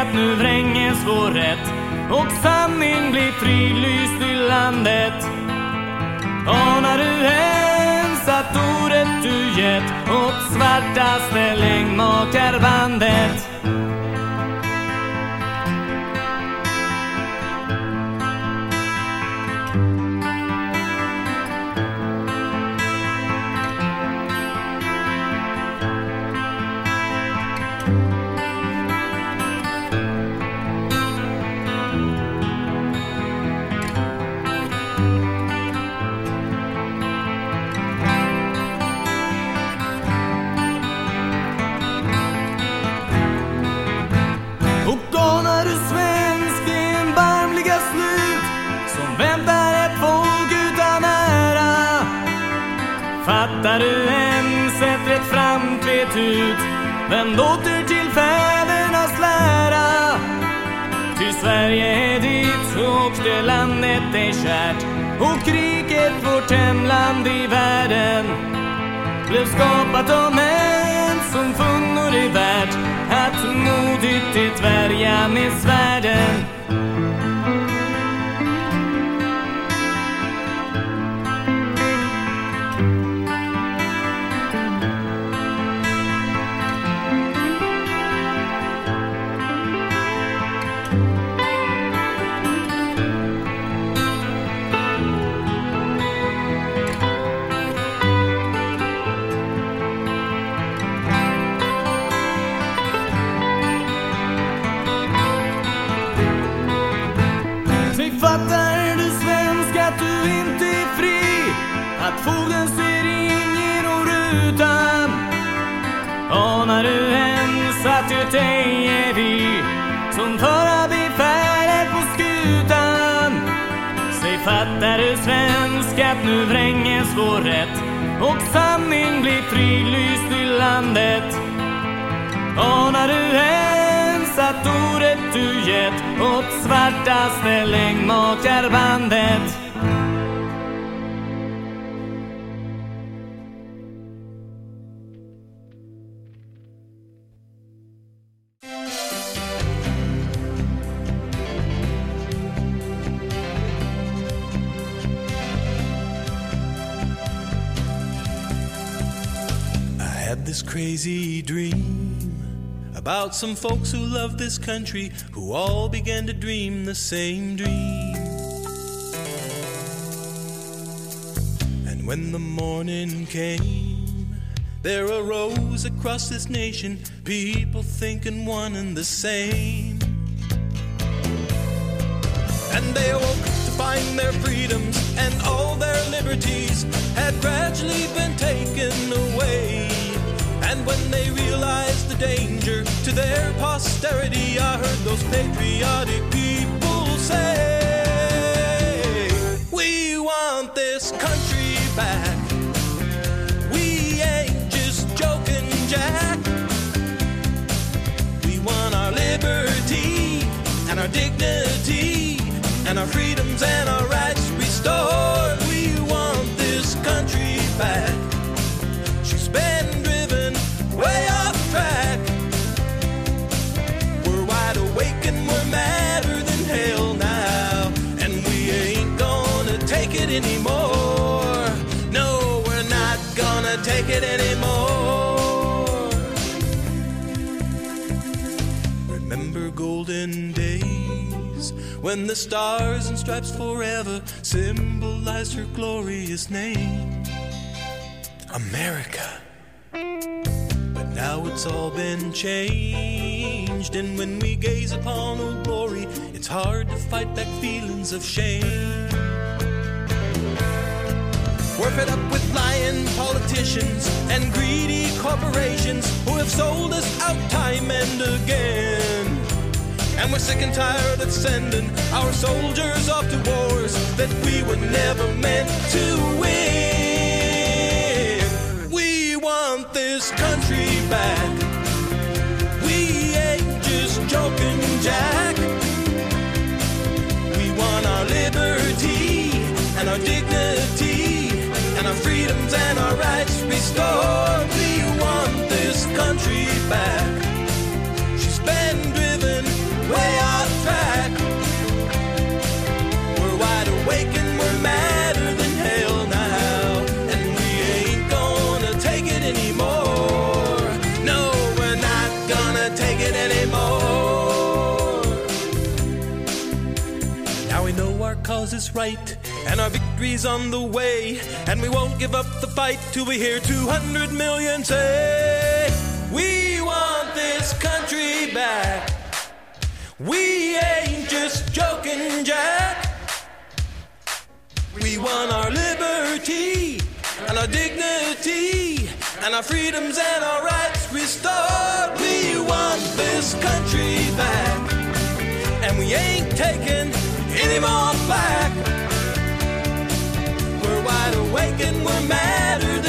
att nu vränges vår rätt och sanning blir frilyst i landet. Anar du ens att ordet du gett åt svartaste längdmakarbandet När du än, sett rätt fram, ut Vänd åter till fädernas lära? Ty Sverige är ditt och det landet är kärt och kriget vårt hemland i världen blev skapat av män som funnor det värt att modigt det värja med svärden. Som föra befälet på skutan. Säg fattar du svensk att nu vränges vår rätt. Och sanning blir frilyst i landet. Anar du ens att ordet du gett? Åt svartaste längdmakarbandet? Crazy dream about some folks who love this country who all began to dream the same dream. And when the morning came, there arose across this nation people thinking one and the same. And they awoke to find their freedoms and all their liberties had gradually been taken away. And when they realized the danger to their posterity, I heard those patriotic people say, We want this country back. We ain't just joking, Jack. We want our liberty and our dignity and our freedoms and our rights restored. We want this country back. It anymore. No, we're not gonna take it anymore. Remember golden days when the stars and stripes forever symbolized her glorious name, America. But now it's all been changed, and when we gaze upon old glory, it's hard to fight back feelings of shame. We're fed up with lying politicians and greedy corporations who have sold us out time and again. And we're sick and tired of sending our soldiers off to wars that we were never meant to win. We want this country back. We ain't just joking, Jack. We want our liberty and our dignity freedoms and our rights restored. We want this country back. She's been driven way off track. We're wide awake and we're madder than hell now. And we ain't gonna take it anymore. No, we're not gonna take it anymore. Now we know our cause is right and our victory's on the way. And we won't give up the fight till we hear 200 million say, We want this country back. We ain't just joking, Jack. We want our liberty and our dignity and our freedoms and our rights restored. We want this country back, and we ain't taking any more back. Wide awake and we're madder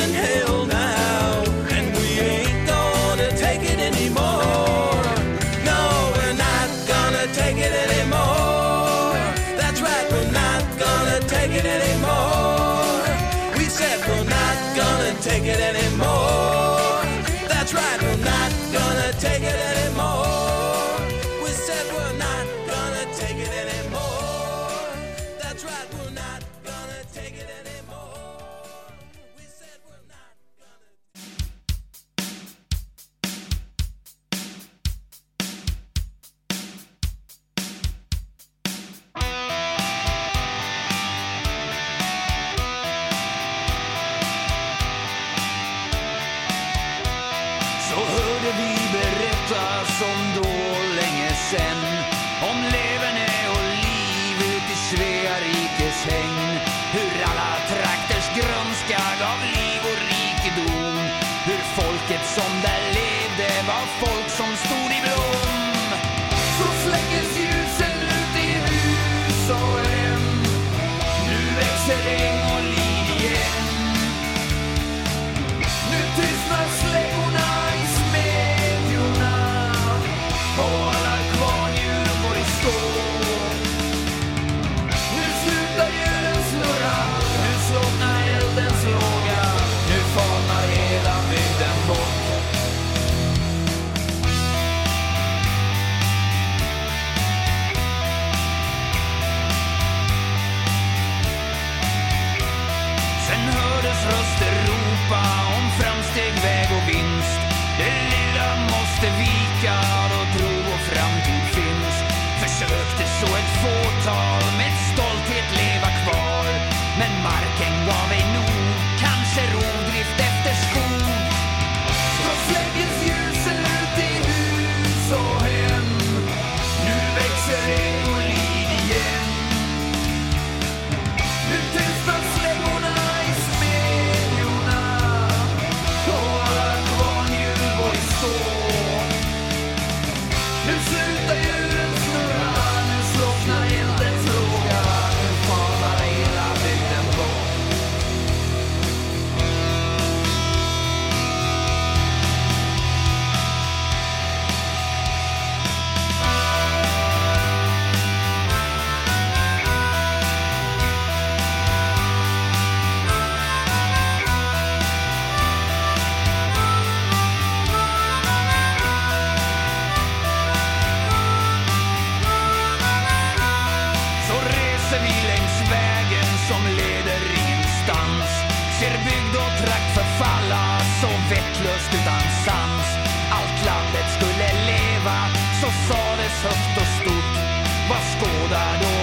högt och stort. Vad skådar då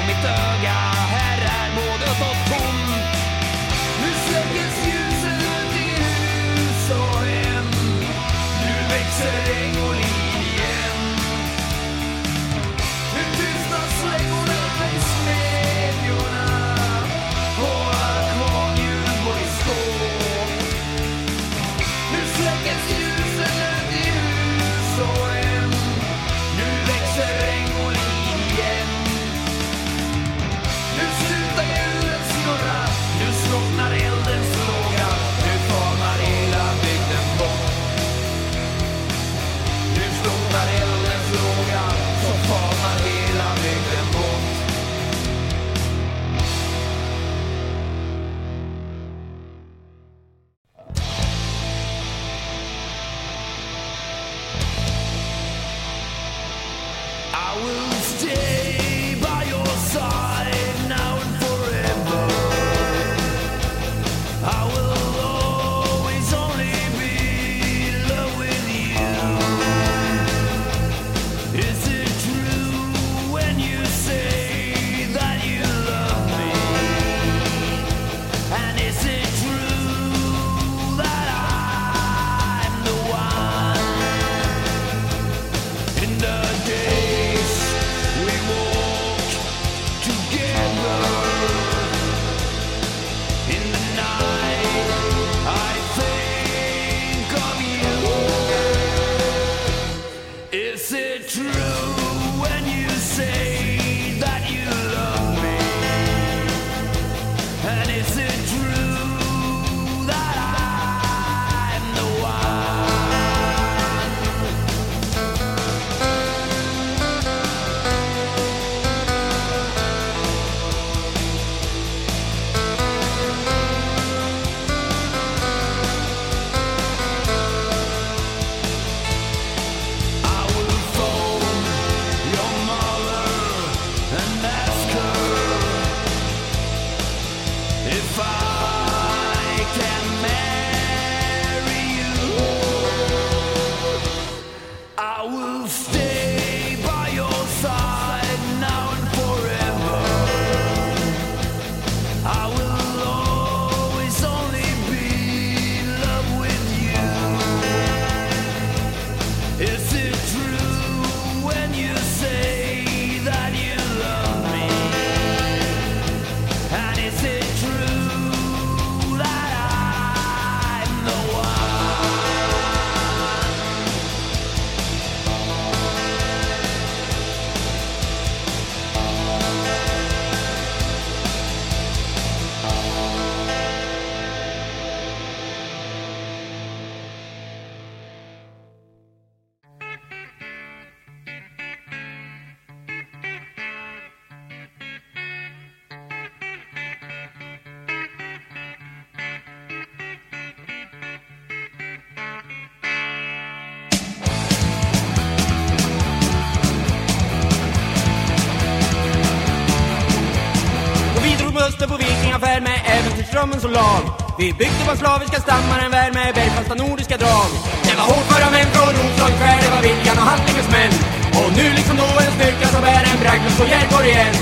strömmen som lag Vi byggde på slaviska stammar en värld med bergfasta nordiska drag. Det var hårdföra män från Roslag skär, det var viljan och handlingens män. Och nu liksom då en styrka som är en bragd och står Järborg igen.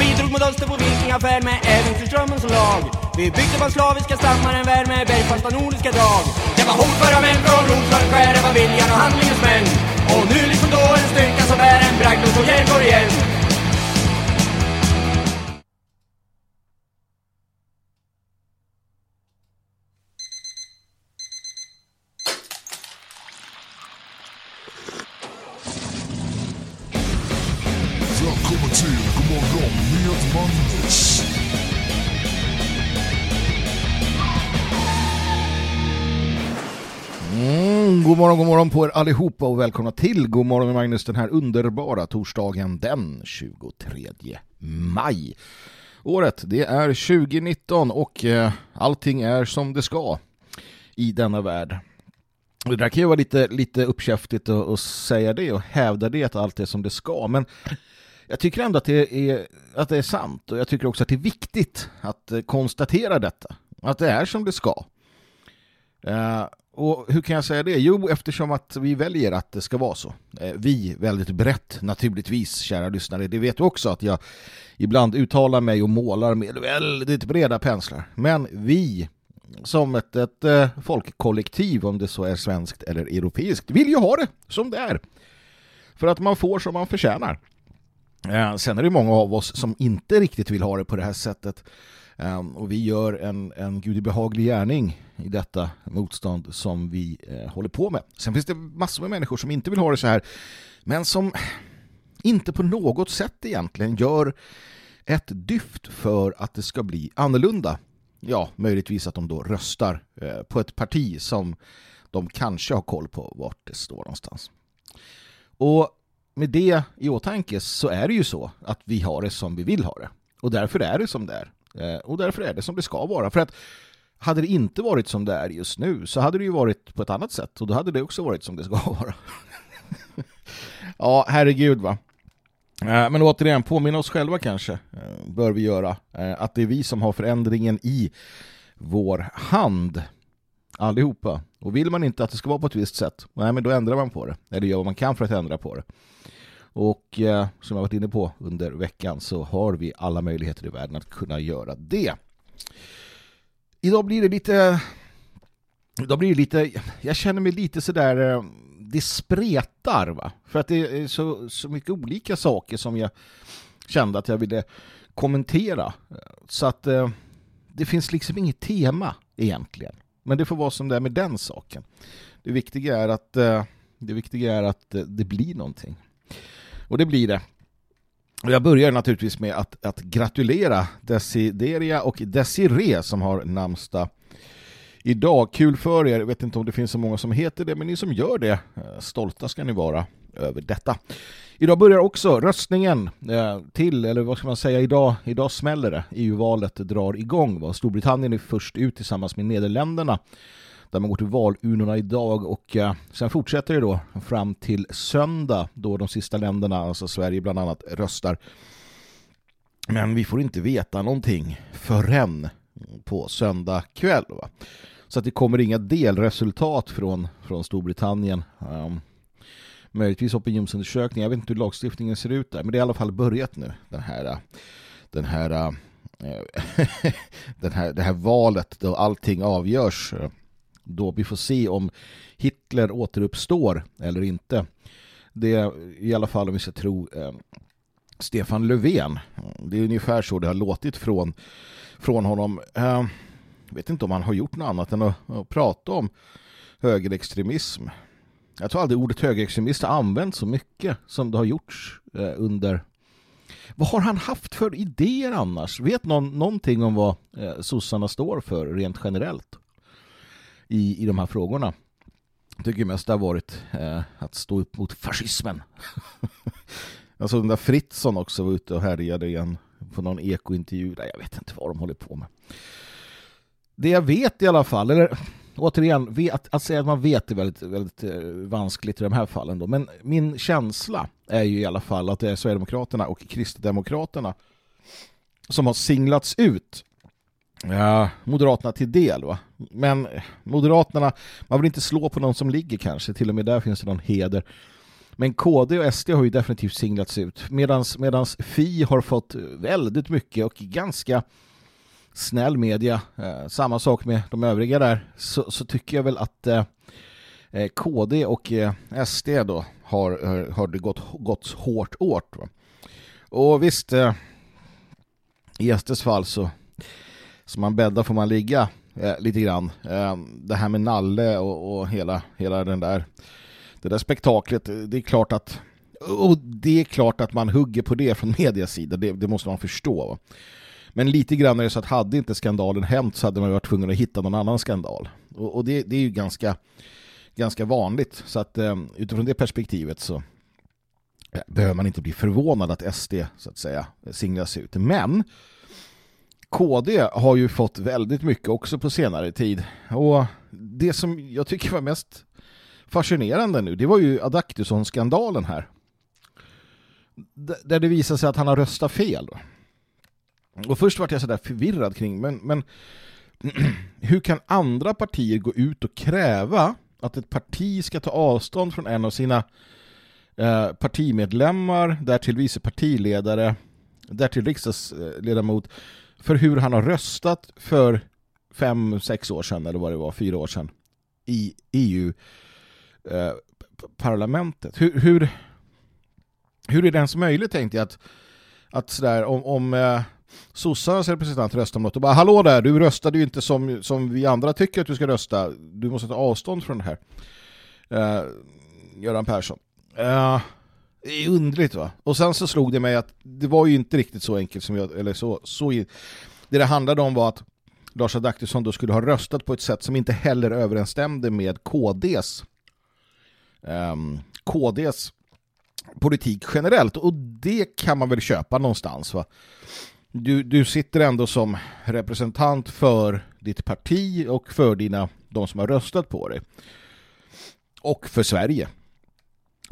Vi drog mot öster på vikingafärd med äventyrsdrömmen som lag. Vi byggde på slaviska stammar en värld med bergfasta nordiska drag. Det var hårdföra män från Roslag skär, det var viljan och handlingens män. Och nu liksom då en styrka som är en bragd och står hjälper igen. Morgon, god morgon på er allihopa och välkomna till God morgon med Magnus den här underbara torsdagen den 23 maj. Året det är 2019 och eh, allting är som det ska i denna värld. Det där kan ju vara lite, lite uppkäftigt att, att säga det och hävda det att allt är som det ska men jag tycker ändå att det, är, att det är sant och jag tycker också att det är viktigt att eh, konstatera detta. Att det är som det ska. Eh, och hur kan jag säga det? Jo, eftersom att vi väljer att det ska vara så. Eh, vi väldigt brett naturligtvis, kära lyssnare. Det vet du också att jag ibland uttalar mig och målar med väldigt breda penslar. Men vi som ett, ett eh, folkkollektiv, om det så är svenskt eller europeiskt, vill ju ha det som det är. För att man får som man förtjänar. Eh, sen är det många av oss som inte riktigt vill ha det på det här sättet. Och vi gör en, en gudibehaglig gärning i detta motstånd som vi eh, håller på med. Sen finns det massor med människor som inte vill ha det så här men som inte på något sätt egentligen gör ett dyft för att det ska bli annorlunda. Ja, möjligtvis att de då röstar eh, på ett parti som de kanske har koll på vart det står någonstans. Och med det i åtanke så är det ju så att vi har det som vi vill ha det. Och därför är det som det är. Eh, och därför är det som det ska vara. För att hade det inte varit som det är just nu så hade det ju varit på ett annat sätt. Och då hade det också varit som det ska vara. ja, herregud va. Eh, men återigen, påminna oss själva kanske eh, bör vi göra eh, att det är vi som har förändringen i vår hand. Allihopa. Och vill man inte att det ska vara på ett visst sätt, nej men då ändrar man på det. Eller gör vad man kan för att ändra på det. Och eh, som jag varit inne på under veckan så har vi alla möjligheter i världen att kunna göra det. Idag blir det lite... Idag blir det lite... Jag känner mig lite sådär... Eh, det spretar va? För att det är så, så mycket olika saker som jag kände att jag ville kommentera. Så att eh, det finns liksom inget tema egentligen. Men det får vara som det är med den saken. Det viktiga är att, eh, det, viktiga är att det blir någonting. Och det blir det. Jag börjar naturligtvis med att, att gratulera Desideria och Desiree som har namnsdag idag. Kul för er. Jag vet inte om det finns så många som heter det, men ni som gör det, eh, stolta ska ni vara över detta. Idag börjar också röstningen eh, till, eller vad ska man säga, idag, idag smäller det. EU-valet drar igång. Storbritannien är först ut tillsammans med Nederländerna där man går till valurnorna idag och eh, sen fortsätter det då fram till söndag då de sista länderna, alltså Sverige bland annat, röstar. Men vi får inte veta någonting förrän på söndag kväll. Va? Så att det kommer inga delresultat från, från Storbritannien. Um, möjligtvis opinionsundersökningar. Jag vet inte hur lagstiftningen ser ut där, men det är i alla fall börjat nu. Den här, den här, eh, den här, det här valet då allting avgörs då vi får se om Hitler återuppstår eller inte. Det är i alla fall om vi ska tro eh, Stefan Löfven. Det är ungefär så det har låtit från, från honom. Eh, jag vet inte om han har gjort något annat än att, att prata om högerextremism. Jag tror aldrig ordet högerextremist har använts så mycket som det har gjorts eh, under vad har han haft för idéer annars? Vet någon någonting om vad eh, sossarna står för rent generellt? I, i de här frågorna. Jag tycker mest det har varit eh, att stå upp mot fascismen. alltså den där Fritzson också var ute och härjade igen på någon ekointervju. Jag vet inte vad de håller på med. Det jag vet i alla fall, eller återigen, vet, att säga att man vet är väldigt, väldigt eh, vanskligt i de här fallen. Då. Men min känsla är ju i alla fall att det är Sverigedemokraterna och Kristdemokraterna som har singlats ut ja, Moderaterna till del. Va? Men Moderaterna, man vill inte slå på någon som ligger kanske, till och med där finns det någon heder. Men KD och SD har ju definitivt singlats ut. Medans, medans Fi har fått väldigt mycket och ganska snäll media. Eh, samma sak med de övriga där. Så, så tycker jag väl att eh, eh KD och eh, SD då har, har, har det gått, gått hårt åt. Va? Och visst, eh, i SDs fall så som man bäddar får man ligga eh, lite grann. Eh, det här med Nalle och, och, hela, hela den där det där spektaklet, eh, det är klart att och det är klart att man hugger på det från medias sida, det, det måste man förstå. Va? Men lite grann är det så att hade inte skandalen hänt så hade man varit tvungen att hitta någon annan skandal. Och, och det, det, är ju ganska, ganska vanligt. Så att eh, utifrån det perspektivet så eh, behöver man inte bli förvånad att SD så att säga singlas ut. Men KD har ju fått väldigt mycket också på senare tid. Och det som jag tycker var mest fascinerande nu, det var ju Adaktusson-skandalen här. Där det visade sig att han har röstat fel. Och först var jag sådär förvirrad kring, men, men hur kan andra partier gå ut och kräva att ett parti ska ta avstånd från en av sina eh, partimedlemmar, därtill vice partiledare, därtill riksdagsledamot, för hur han har röstat för fem, sex år sedan, eller vad det var, fyra år sedan, i EU-parlamentet. Eh, hur, hur, hur är det ens möjligt, tänkte jag, att, att sådär, om, om eh, sossarnas representant röstar om något och bara hallå där, du röstade ju inte som, som vi andra tycker att du ska rösta. Du måste ta avstånd från det här. Uh, Göran Persson. Uh, det är underligt va? Och sen så slog det mig att det var ju inte riktigt så enkelt som jag, eller så, så det det handlade om var att Lars Adaktusson då skulle ha röstat på ett sätt som inte heller överensstämde med KDs um, ehm, KDs politik generellt och det kan man väl köpa någonstans va? du, du sitter ändå som representant för ditt parti och för dina, de som har röstat på dig. Och för Sverige.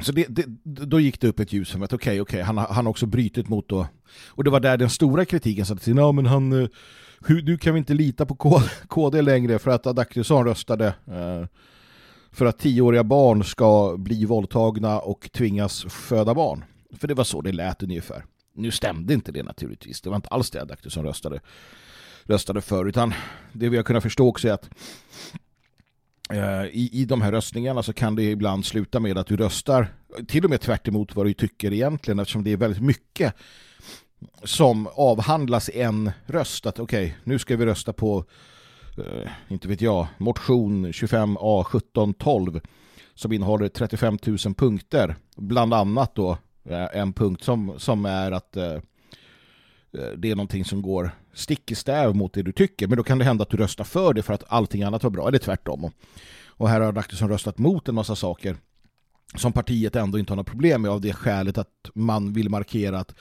Så det, det, då gick det upp ett ljus för mig att okej, okay, okej, okay, han, han har också brytit mot då. Och det var där den stora kritiken satt till, ja men han, eh, hur, nu kan vi inte lita på KD längre för att Adaktusson röstade eh, för att tioåriga barn ska bli våldtagna och tvingas föda barn. För det var så det lät ungefär. Nu stämde inte det naturligtvis. Det var inte alls det Adaktusson röstade, röstade för. Utan det vi har kunnat förstå också är att Eh, i, i de här röstningarna så kan det ibland sluta med att du röstar till och med tvärt vad du tycker egentligen eftersom det är väldigt mycket som avhandlas i en röst. Att okej, okay, nu ska vi rösta på eh, inte vet jag, motion 25A 1712 som innehåller 35 000 punkter. Bland annat då Eh, en punkt som, som är att eh, eh, Eh, det är någonting som går stick i stäv mot det du tycker. Men då kan det hända att du röstar för det för att allting annat var bra. Eller tvärtom. Och här har Adaktusson röstat mot en massa saker som partiet ändå inte har något problem med av det skälet att man vill markera att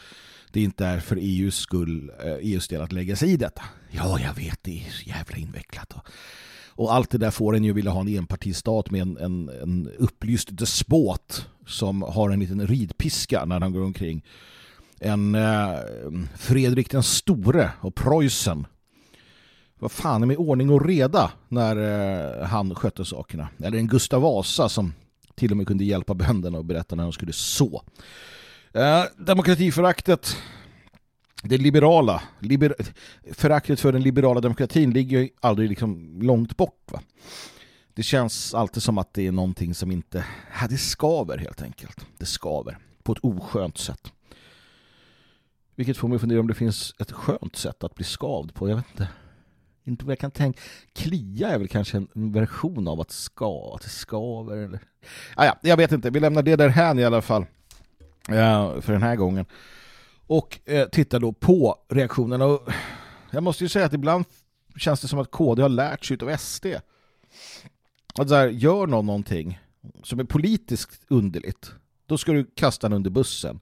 det inte är för EUs skull, eh, EUs del att lägga sig i detta. Ja, jag vet, det är så jävla invecklat. Och och allt det där får en ju vilja ha en enpartistat med en, en, en upplyst despot som har en liten ridpiska när han går omkring. En eh, Fredrik den store och Preussen. Vad fan är med ordning och reda när eh, han skötte sakerna? Eller en Gustav Vasa som till och med kunde hjälpa bönderna och berätta när de skulle så. Eh, demokratiföraktet det liberala, liber, föraktet för den liberala demokratin ligger ju aldrig liksom långt bort va. Det känns alltid som att det är någonting som inte, ja, det skaver helt enkelt. Det skaver på ett oskönt sätt. Vilket får mig att fundera om det finns ett skönt sätt att bli skavd på, jag vet inte. Inte vad jag kan tänka. Klia är väl kanske en version av att ska, att det skaver eller... Ah, ja, jag vet inte, vi lämnar det där här i alla fall. Ja, för den här gången och eh, tittar då på reaktionerna. Och jag måste ju säga att ibland känns det som att KD har lärt sig av SD. Att så här, gör någon någonting som är politiskt underligt, då ska du kasta den under bussen.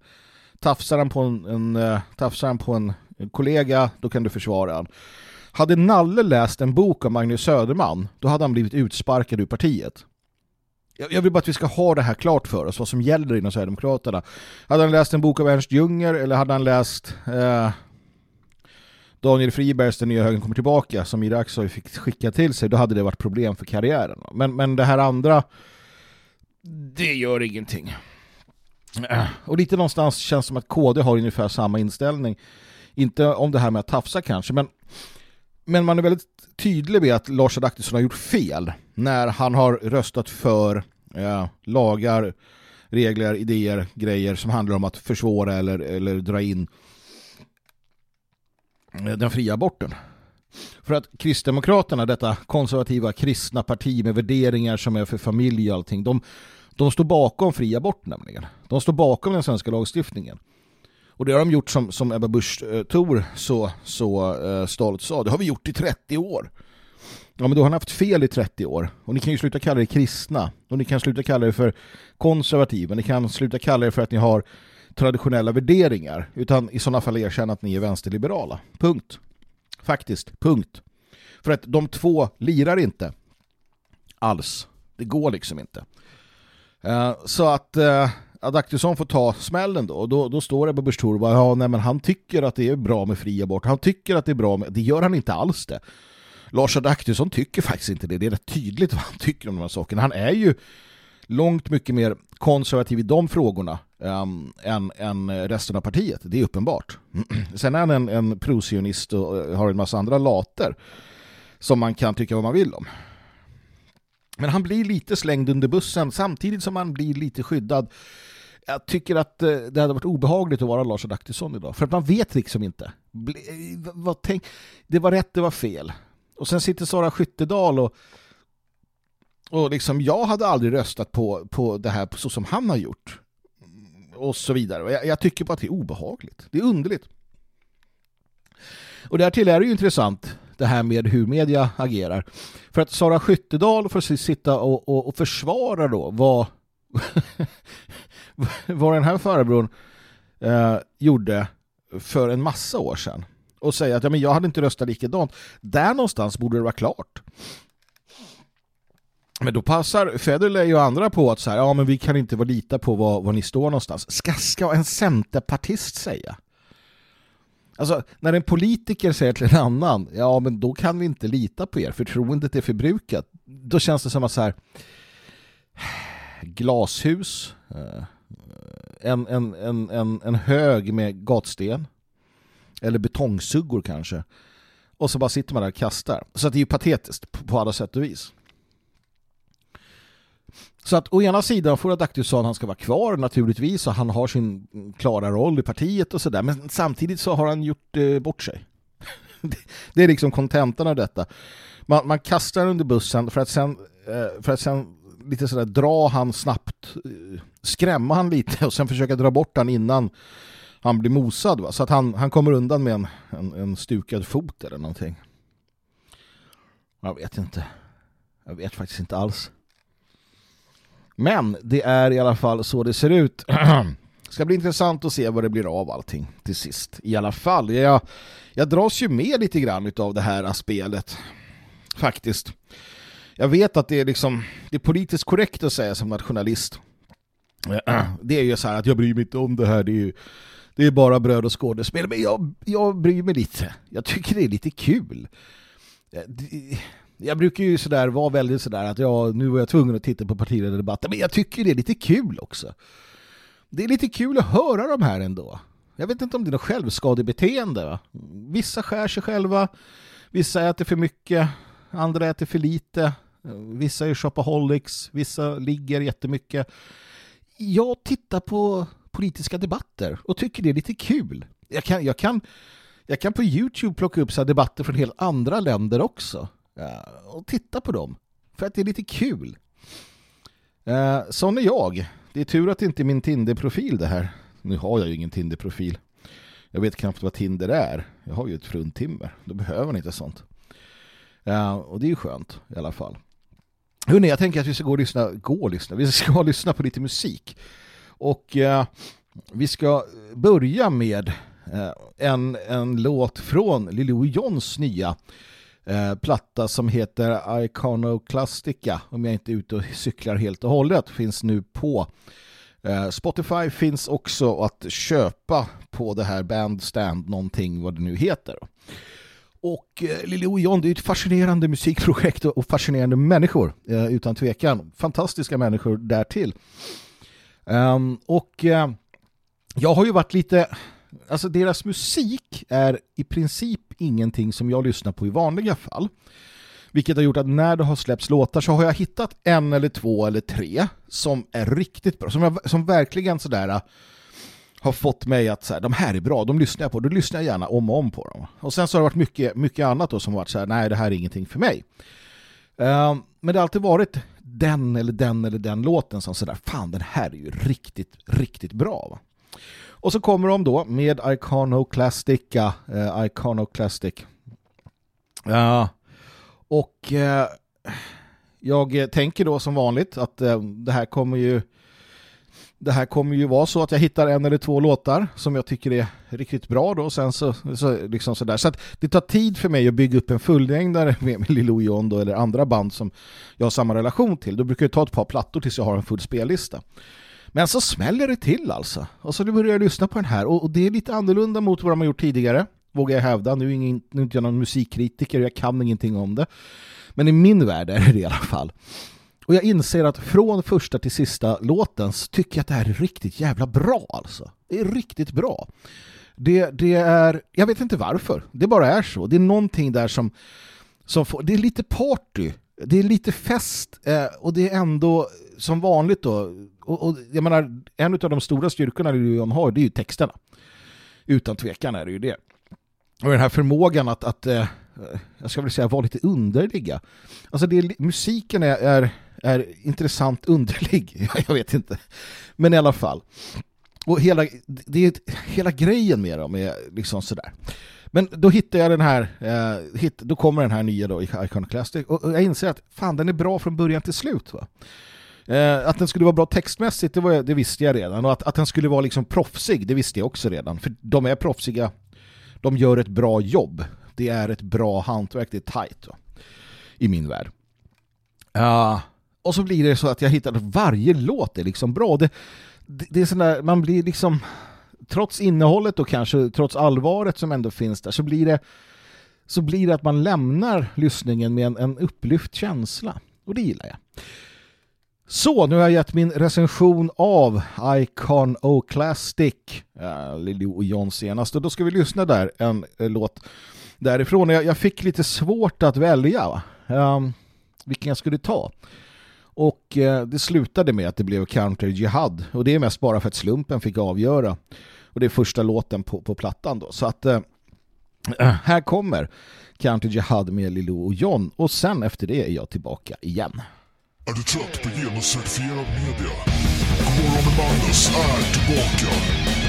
Tafsar han på en, en, eh, tafsar han på en, kollega, då kan du försvara han. Hade Nalle läst en bok av Magnus Söderman, då hade han blivit utsparkad ur partiet. Jag vill bara att vi ska ha det här klart för oss, vad som gäller inom Sverigedemokraterna. Hade han läst en bok av Ernst Junger eller hade han läst eh, Daniel Fribergs Den nya högen kommer tillbaka som Ida Aksoy fick skicka till sig, då hade det varit problem för karriären. Men, men det här andra, det gör ingenting. Och lite någonstans känns det som att KD har ungefär samma inställning. Inte om det här med att tafsa kanske, men, men man är väldigt tydlig med att Lars Adaktusson har gjort fel när han har röstat för eh, lagar, regler, idéer, grejer som handlar om att försvåra eller, eller dra in eh, den fria aborten. För att Kristdemokraterna, detta konservativa kristna parti med värderingar som är för familj och allting, de, de står bakom fri abort nämligen. De står bakom den svenska lagstiftningen. Och det har de gjort som, som Ebba Busch eh, Thor så, så eh, stolt sa. Det har vi gjort i 30 år. Ja, men då har han haft fel i 30 år. Och ni kan ju sluta kalla er kristna. Och ni kan sluta kalla er för konservativa. Ni kan sluta kalla er för att ni har traditionella värderingar. Utan i sådana fall erkänna att ni är vänsterliberala. Punkt. Faktiskt. Punkt. För att de två lirar inte. Alls. Det går liksom inte. Eh, så att eh, Adaktusson får ta smällen då. Och då, då står Ebba Busch Thor och bara, ja, nej, men han tycker att det är bra med fri abort. Han tycker att det är bra med... Det gör han inte alls det. Lars Adaktusson tycker faktiskt inte det. Det är rätt tydligt vad han tycker om de här sakerna. Han är ju långt mycket mer konservativ i de frågorna um, än, än resten av partiet. Det är uppenbart. Sen är han en, en prosionist och eh, har en massa andra later som man kan tycka vad man vill om. Men han blir lite slängd under bussen samtidigt som han blir lite skyddad. Jag tycker att eh, det hade varit obehagligt att vara Lars Adaktusson idag. För att man vet liksom inte. Eh, vad tänk, det var rätt, det var fel. Och sen sitter Sara Skyttedal och och liksom jag hade aldrig röstat på, på det här så som han har gjort. Och så vidare. Jag, jag tycker bara att det är obehagligt. Det är underligt. Och därtill är det ju intressant det här med hur media agerar. För att Sara Skyttedal får sitta och, och, och försvara då vad, vad den här farbrorn eh, gjorde för en massa år sedan. Och säga att ja, men jag hade inte röstat likadant. Där någonstans borde det vara klart. Men då passar Federley och andra på att så här, ja men vi kan inte vara lita på var, var ni står någonstans. Ska, ska en centerpartist säga? Alltså, när en politiker säger till en annan, ja men då kan vi inte lita på er, förtroendet är förbrukat. Då känns det som att så här, glashus, eh, en, en, en, en, en hög med gatsten, eller betongsuggor kanske, och så bara sitter man där och kastar. Så att det är ju patetiskt på alla sätt och vis. Så att å ena sidan får Adaktusson han ska vara kvar naturligtvis och han har sin klara roll i partiet och sådär men samtidigt så har han gjort eh, bort sig. det är liksom kontentan av detta. Man, man kastar under bussen för att sen, eh, för att sen lite sådär dra han snabbt, eh, skrämma han lite och sen försöka dra bort han innan han blir mosad va? så att han, han kommer undan med en, en, en stukad fot eller någonting. Jag vet inte. Jag vet faktiskt inte alls. Men det är i alla fall så det ser ut. ska bli intressant att se vad det blir av allting till sist. I alla fall. Jag, jag dras ju med lite grann av det här spelet. Faktiskt. Jag vet att det är liksom det är politiskt korrekt att säga som nationalist. Det är ju så här att jag bryr mig inte om det här. Det är ju det är bara bröd och skådespel. Men jag, jag bryr mig lite. Jag tycker det är lite kul. Eh, det, jag brukar ju sådär vara väldigt sådär att jag, nu var jag tvungen att titta på partiledardebatten, men jag tycker det är lite kul också. Det är lite kul att höra de här ändå. Jag vet inte om det är något självskadebeteende. Va? Vissa skär sig själva, vissa äter för mycket, andra äter för lite, vissa är shopaholics, vissa ligger jättemycket. Jag tittar på politiska debatter och tycker det är lite kul. Jag kan, jag kan, jag kan på Youtube plocka upp så debatter från helt andra länder också Eh, och titta på dem. För att det är lite kul. Eh, sån är jag. Det är tur att det inte är min Tinder-profil det här. Nu har jag ju ingen Tinder-profil. Jag vet knappt vad Tinder är. Jag har ju ett fruntimmer. Då behöver man inte sånt. Eh, och det är ju skönt i alla fall. Hörrni, jag tänker att vi ska gå och lyssna. Gå och lyssna. Vi ska lyssna på lite musik. Och eh, vi ska börja med eh, en, en låt från Lilo Johns nya eh, platta som heter Iconoclastica om jag inte är ute och cyklar helt och hållet finns nu på eh, Spotify finns också att köpa på det här Bandstand någonting vad det nu heter. Och eh, Lille John, det är ett fascinerande musikprojekt och fascinerande människor eh, utan tvekan. Fantastiska människor därtill. Ehm, och eh, jag har ju varit lite alltså deras musik är i princip ingenting som jag lyssnar på i vanliga fall. Vilket har gjort att när det har släppts låtar så har jag hittat en eller två eller tre som är riktigt bra. Som, jag, som verkligen sådär äh, har fått mig att så de här är bra, de lyssnar jag på. Då lyssnar jag gärna om och om på dem. Och sen så har det varit mycket, mycket annat då som har varit så här, nej det här är ingenting för mig. Uh, men det har alltid varit den eller den eller den låten som sådär, fan den här är ju riktigt, riktigt bra. Va? Och så kommer de då med Iconoclastica, uh, Iconoclastic. Ja, och uh, jag tänker då som vanligt att uh, det här kommer ju det här kommer ju vara så att jag hittar en eller två låtar som jag tycker är riktigt bra då. Och Sen så, så, liksom sådär. så att det tar tid för mig att bygga upp en fullängdare med, med Lilo John då, eller andra band som jag har samma relation till. Då brukar det ta ett par plattor tills jag har en full spellista. Men så smäller det till alltså. Och så börjar jag lyssna på den här. Och, och det är lite annorlunda mot vad de har gjort tidigare. Vågar jag hävda. Nu är, ingen, nu är inte jag någon musikkritiker. Jag kan ingenting om det. Men i min värld är det i alla fall. Och jag inser att från första till sista låten så tycker jag att det här är riktigt jävla bra alltså. Det är riktigt bra. Det, det är, jag vet inte varför. Det bara är så. Det är någonting där som, som får, det är lite party. Det är lite fest eh, och det är ändå som vanligt då. Och, och jag menar, en av de stora styrkorna Leon har det är ju texterna. Utan tvekan är det ju det. Och den här förmågan att, att eh, jag ska väl säga vara lite underliga. Alltså det, musiken är, är är intressant underlig. Jag vet inte. Men i alla fall. Och hela, det är hela grejen med dem är liksom sådär. Men då hittar jag den här, eh, hit, då kommer den här nya då i Iconoclastic och, och jag inser att fan den är bra från början till slut va. Eh, att den skulle vara bra textmässigt det, var, det visste jag redan och att, att den skulle vara liksom proffsig det visste jag också redan för de är proffsiga de gör ett bra jobb det är ett bra hantverk, det är tajt. Då, i min värld. Uh, och så blir det så att jag hittar att varje låt är liksom bra. Det, det, det är sådär, man blir liksom trots innehållet och kanske trots allvaret som ändå finns där så blir det så blir det att man lämnar lyssningen med en, en upplyft känsla. Och det gillar jag. Så, nu har jag gett min recension av Icon O'Clastic, uh, och John senast. Och då ska vi lyssna där, en eh, låt därifrån. Jag, jag, fick lite svårt att välja um, vilken jag skulle ta. Och eh, det slutade med att det blev Counter Jihad. Och det är mest bara för att slumpen fick avgöra. Och det är första låten på, på plattan då. Så att eh, här kommer Counter Jihad med Lilo och John. Och sen efter det är jag tillbaka igen. Är du trött på genuscertifierad media? Godmorgon med Magnus är tillbaka.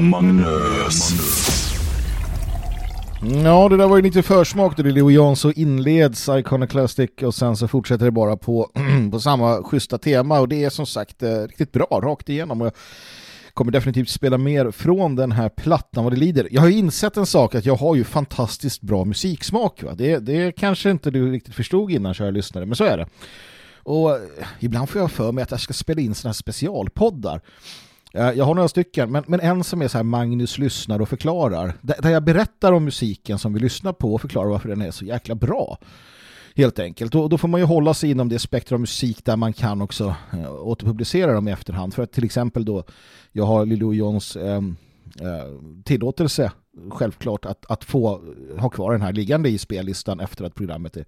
Magnus. Ja, det där var ju lite försmak till Leo Jansson så inleds Iconoclastic och sen så fortsätter det bara på, på samma schyssta tema och det är som sagt eh, riktigt bra rakt igenom och jag kommer definitivt spela mer från den här plattan vad det lider. Jag har ju insett en sak att jag har ju fantastiskt bra musiksmak va? Det, det kanske inte du riktigt förstod innan jag lyssnade, men så är det. Och ibland får jag för mig att jag ska spela in sådana här specialpoddar Eh, jag har några stycken, men, men en som är så här Magnus lyssnar och förklarar. Där jag berättar om musiken som vi lyssnar på och förklarar varför den är så jäkla bra. Helt enkelt. Och då får man ju hålla sig inom det spektrum av musik där man kan också äh, återpublicera dem i efterhand. För att till exempel då, jag har Lilo Johns äh, äh, tillåtelse självklart att, att få ha kvar den här liggande i spellistan efter att programmet är,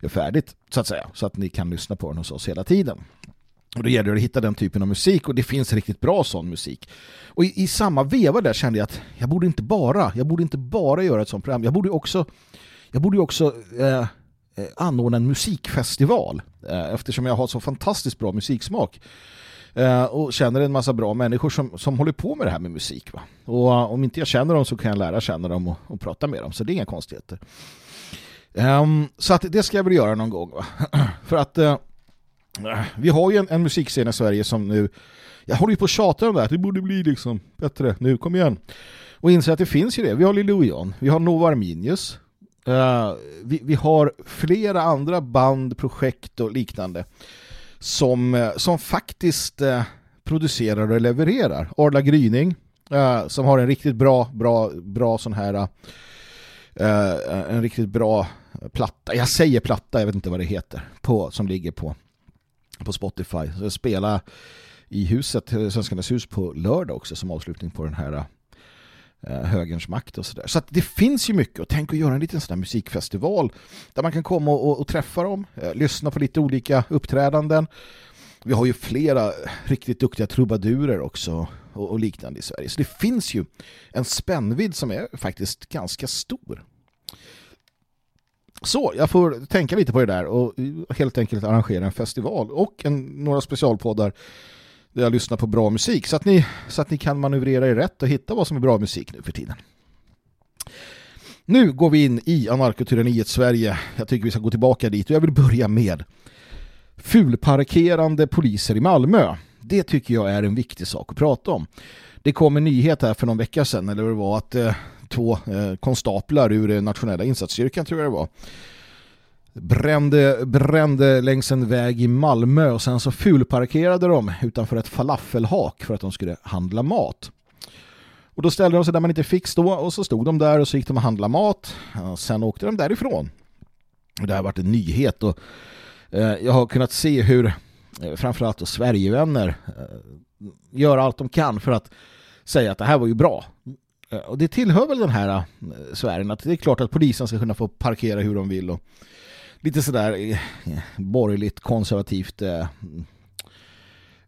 är färdigt så att säga. Så att ni kan lyssna på den hos oss hela tiden. Och då gäller det att hitta den typen av musik och det finns riktigt bra sån musik. Och i, i, samma veva där kände jag att jag borde inte bara, jag borde inte bara göra ett sånt program. Jag borde också, jag borde också eh, eh, anordna en musikfestival eh, eftersom jag har så fantastiskt bra musiksmak. Eh, och känner en massa bra människor som, som håller på med det här med musik. Va? Och eh, om inte jag känner dem så kan jag lära känna dem och, och prata med dem. Så det är inga konstigheter. Um, så att det ska jag väl göra någon gång. Va? För att eh, Äh, vi har ju en, en musikscen i Sverige som nu jag håller ju på att tjata om det här, det borde bli liksom bättre nu, kom igen. Och inser att det finns ju det. Vi har Lilo Jan, vi har Nova Arminius, uh, vi, vi, har flera andra band, projekt och liknande som, eh, som faktiskt uh, producerar och levererar. Arla Gryning, som har en riktigt bra, bra, bra sån här en riktigt bra platta. Jag säger platta, jag vet inte vad det heter, på, som ligger på på Spotify. Så jag spela i huset, eh, Svenskarnas hus på lördag också som avslutning på den här eh, högerns makt och sådär. Så att det finns ju mycket och tänk att göra en liten sån här musikfestival där man kan komma och, och träffa dem, eh, lyssna på lite olika uppträdanden. Vi har ju flera riktigt duktiga trubadurer också och, och liknande i Sverige. Så det finns ju en spännvidd som är faktiskt ganska stor. Så jag får tänka lite på det där och helt enkelt arrangera en festival och en, några specialpoddar där jag lyssnar på bra musik så att, ni, så att ni kan manövrera er rätt och hitta vad som är bra musik nu för tiden. Nu går vi in i anarkotyranniet Sverige. Jag tycker vi ska gå tillbaka dit och jag vill börja med fulparkerande poliser i Malmö. Det tycker jag är en viktig sak att prata om. Det kom en nyhet här för någon vecka sedan, eller det var att eh, två eh, konstaplar ur eh, nationella insatsstyrkan tror jag det var brände, brände längs en väg i Malmö och sen så fulparkerade de utanför ett falafelhak för att de skulle handla mat. Och då ställde de sig där man inte fick stå och så stod de där och så gick de och handla mat. Och sen åkte de därifrån. Och det har varit en nyhet och eh, jag har kunnat se hur eh, framförallt då Sverigevänner gör allt de kan för att säga att det här var ju bra. Eh, och det tillhör väl den här eh, sfären att det är klart att polisen ska kunna få parkera hur de vill och lite sådär eh, borgerligt konservativt eh,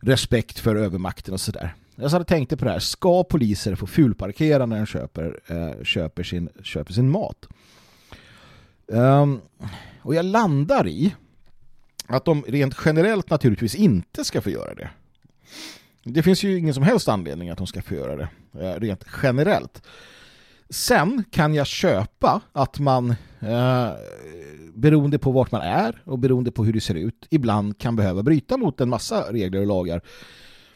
respekt för övermakten och sådär. Jag hade tänkt på det här, ska poliser få fulparkera när de köper, eh, köper, sin, köper sin mat? Um, och jag landar i att de rent generellt naturligtvis inte ska få göra det. Det finns ju ingen som helst anledning att de ska få göra det eh, rent generellt. Sen kan jag köpa att man eh, beroende på vart man är och beroende på hur det ser ut ibland kan behöva bryta mot en massa regler och lagar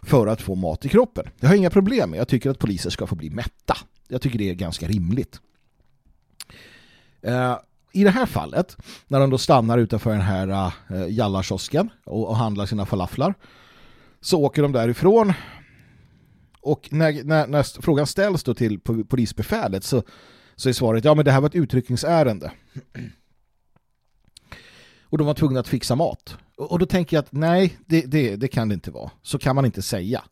för att få mat i kroppen. Jag har inga problem med. Jag tycker att poliser ska få bli mätta. Jag tycker det är ganska rimligt. Eh, I det här fallet, när de då stannar utanför den här eh, jallarkiosken och, och handlar sina falaflar så åker de därifrån och när, när, när frågan ställs då till polisbefälet så, så är svaret ja men det här var ett utryckningsärende. Och de var tvungna att fixa mat. Och, och då tänker jag att nej, det, det, det kan det inte vara. Så kan man inte säga.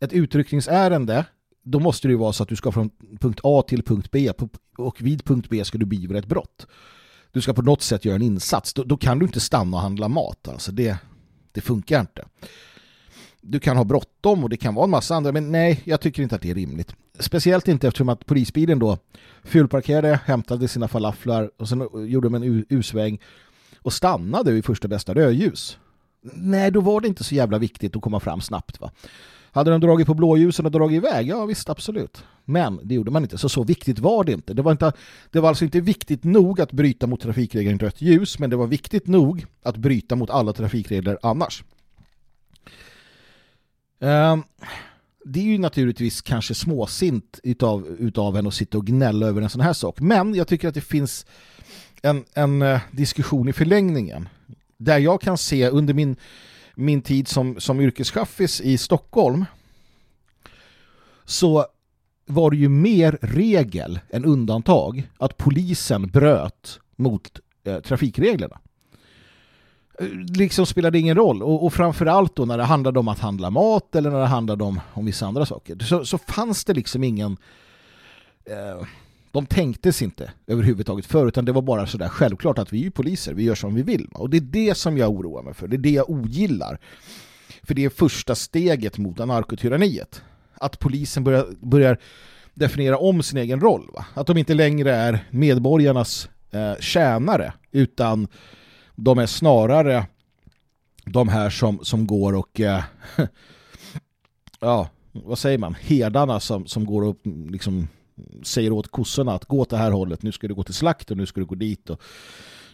Ett utryckningsärende då måste det ju vara så att du ska från punkt A till punkt B och vid punkt B ska du beivra ett brott. Du ska på något sätt göra en insats. Då, då kan du inte stanna och handla mat. Alltså det, det funkar inte du kan ha bråttom och det kan vara en massa andra men nej, jag tycker inte att det är rimligt. Speciellt inte eftersom att polisbilen då fulparkerade, hämtade sina falaflar och sen gjorde de en U-sväng och stannade vid första bästa rödljus. Nej, då var det inte så jävla viktigt att komma fram snabbt va. Hade de dragit på blåljusen och dragit iväg? Ja visst, absolut. Men det gjorde man inte, så så viktigt var det inte. Det var, inte, det var alltså inte viktigt nog att bryta mot trafikregeln rött ljus, men det var viktigt nog att bryta mot alla trafikregler annars. Ehm, det är ju naturligtvis kanske småsint utav, utav en att sitta och gnälla över en sån här sak. Men jag tycker att det finns en, en eh, diskussion i förlängningen. Där jag kan se under min, min tid som, som yrkeschaffis i Stockholm så var det ju mer regel än undantag att polisen bröt mot eh, trafikreglerna. Liksom spelade ingen roll. Och, och framförallt då när det handlade om att handla mat eller när det handlade om, om vissa andra saker. Så, så fanns det liksom ingen... Eh, de tänktes inte överhuvudtaget för utan det var bara sådär självklart att vi är poliser, vi gör som vi vill. Och det är det som jag oroar mig för, det är det jag ogillar. För det är första steget mot anarkotyranniet. Att polisen börjar, börjar definiera om sin egen roll. Va? Att de inte längre är medborgarnas eh, tjänare utan de är snarare de här som, som går och eh, ja, vad säger man? Herdarna som, som går och liksom säger åt kossorna att gå åt det här hållet, nu ska du gå till slakt och nu ska du gå dit och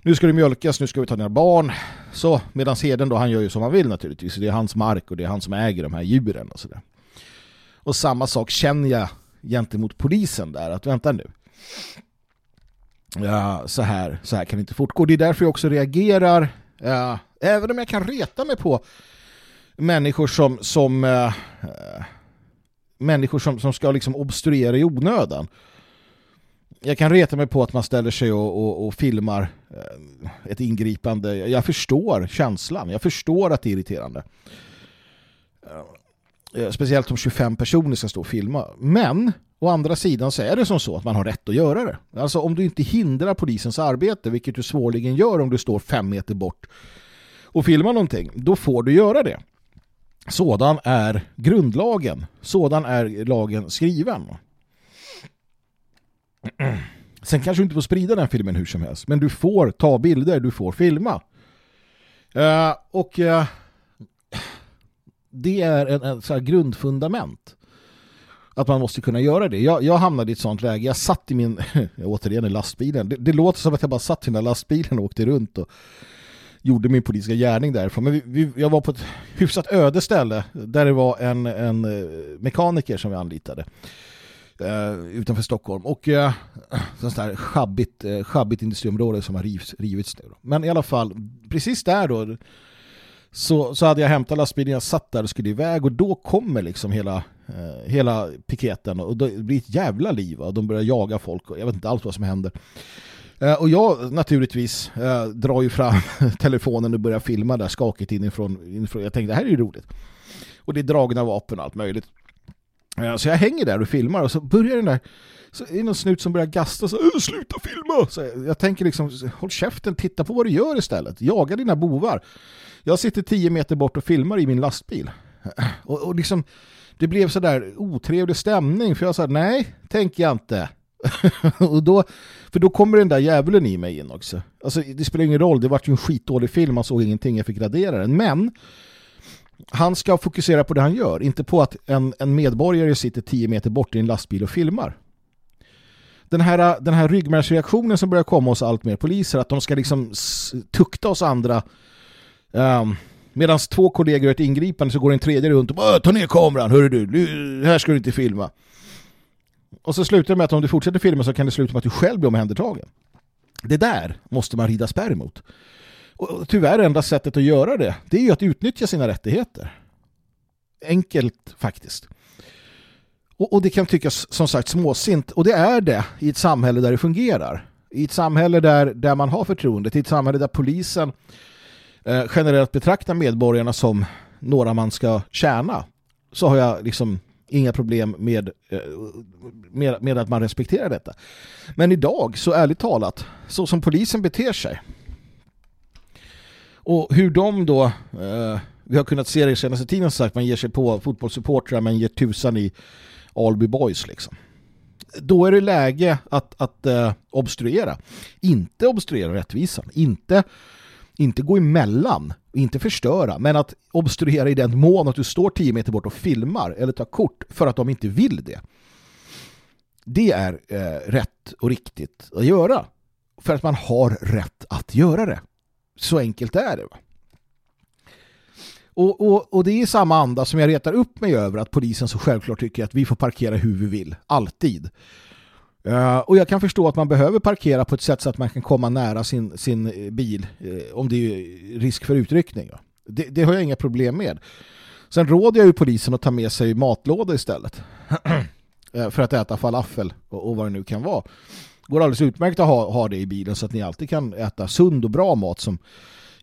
nu ska du mjölkas, nu ska vi ta dina barn. Så, medan heden då, han gör ju som han vill naturligtvis. Det är hans mark och det är han som äger de här djuren och sådär. Och samma sak känner jag gentemot polisen där, att vänta nu. Ja, så här, så här kan det inte fortgå. Det är därför jag också reagerar, ja, även om jag kan reta mig på människor som, som äh, människor som, som ska liksom obstruera i onödan. Jag kan reta mig på att man ställer sig och, och, och filmar eh, ett ingripande. Jag förstår känslan. Jag förstår att det är irriterande. Eh, speciellt om 25 personer ska stå och filma. Men å andra sidan så är det som så att man har rätt att göra det. Alltså om du inte hindrar polisens arbete, vilket du svårligen gör om du står fem meter bort och filmar någonting, då får du göra det. Sådan är grundlagen. Sådan är lagen skriven. Sen kanske du inte får sprida den filmen hur som helst. Men du får ta bilder, du får filma. Uh, och uh, det är en, en så grundfundament. Att man måste kunna göra det. Jag, jag hamnade i ett sånt läge. Jag satt i min, återigen i lastbilen. Det, det låter som att jag bara satt i den där lastbilen och åkte runt och gjorde min politiska gärning därifrån. Men vi, vi, jag var på ett hyfsat öde ställe där det var en, en eh, mekaniker som vi anlitade eh, utanför Stockholm. Och eh, sånt där schabbigt, eh, schabbigt industriområde som har rivits, rivits nu. Då. Men i alla fall, precis där då så, så hade jag hämtat lastbilen, jag satt där och skulle iväg och då kommer liksom hela, eh, hela piketen och det blir ett jävla liv och de börjar jaga folk och jag vet inte alls vad som händer. Eh, och jag naturligtvis eh, drar ju fram telefonen och börjar filma där skakigt inifrån, inifrån. Jag tänkte det här är ju roligt. Och det är dragna vapen och allt möjligt. Eh, så jag hänger där och filmar och så börjar den där så är det någon snut som börjar gasta så äh, sluta filma! Så jag tänker liksom, håll käften, titta på vad du gör istället. Jaga dina bovar. Jag sitter tio meter bort och filmar i min lastbil. Och, och liksom, det blev så där otrevlig stämning för jag sa nej, tänker jag inte. och då, för då kommer den där djävulen i mig in också. Alltså, det spelar ingen roll, det var ju en skitdålig film, man såg ingenting, jag fick radera den. Men han ska fokusera på det han gör, inte på att en, en medborgare sitter tio meter bort i en lastbil och filmar. Den här, den här ryggmärgsreaktionen som börjar komma hos allt mer poliser, att de ska liksom tukta oss andra Ehm, um, medan två kollegor gör ett ingripande så går en tredje runt och bara ta ner kameran, hörru du, här ska du inte filma. Och så slutar det med att om du fortsätter filma så kan det sluta med att du själv blir omhändertagen. Det där måste man rida spärr mot. Och tyvärr enda sättet att göra det, det är ju att utnyttja sina rättigheter. Enkelt faktiskt. Och, och det kan tyckas som sagt småsint, och det är det i ett samhälle där det fungerar. I ett samhälle där, där man har förtroende, i ett samhälle där polisen eh, generellt betraktar medborgarna som några man ska tjäna så har jag liksom inga problem med, eh, med, med, att man respekterar detta. Men idag, så ärligt talat, så som polisen beter sig och hur de då eh, vi har kunnat se det i senaste tiden sagt man ger sig på fotbollssupportrar men ger tusan i Alby Boys liksom. Då är det läge att, att eh, obstruera. Inte obstruera rättvisan. Inte inte gå emellan, inte förstöra, men att obstruera i den mån att du står 10 meter bort och filmar eller tar kort för att de inte vill det. Det är eh, rätt och riktigt att göra. För att man har rätt att göra det. Så enkelt är det. Va? Och, och, och det är samma anda som jag retar upp mig över att polisen så självklart tycker att vi får parkera hur vi vill. Alltid. Uh, och jag kan förstå att man behöver parkera på ett sätt så att man kan komma nära sin, sin eh, bil uh, om det är risk för utryckning. Det, det, har jag inga problem med. Sen råder jag ju polisen att ta med sig matlåda istället. uh, för att äta falafel och, och, vad det nu kan vara. Det går alldeles utmärkt att ha, ha det i bilen så att ni alltid kan äta sund och bra mat som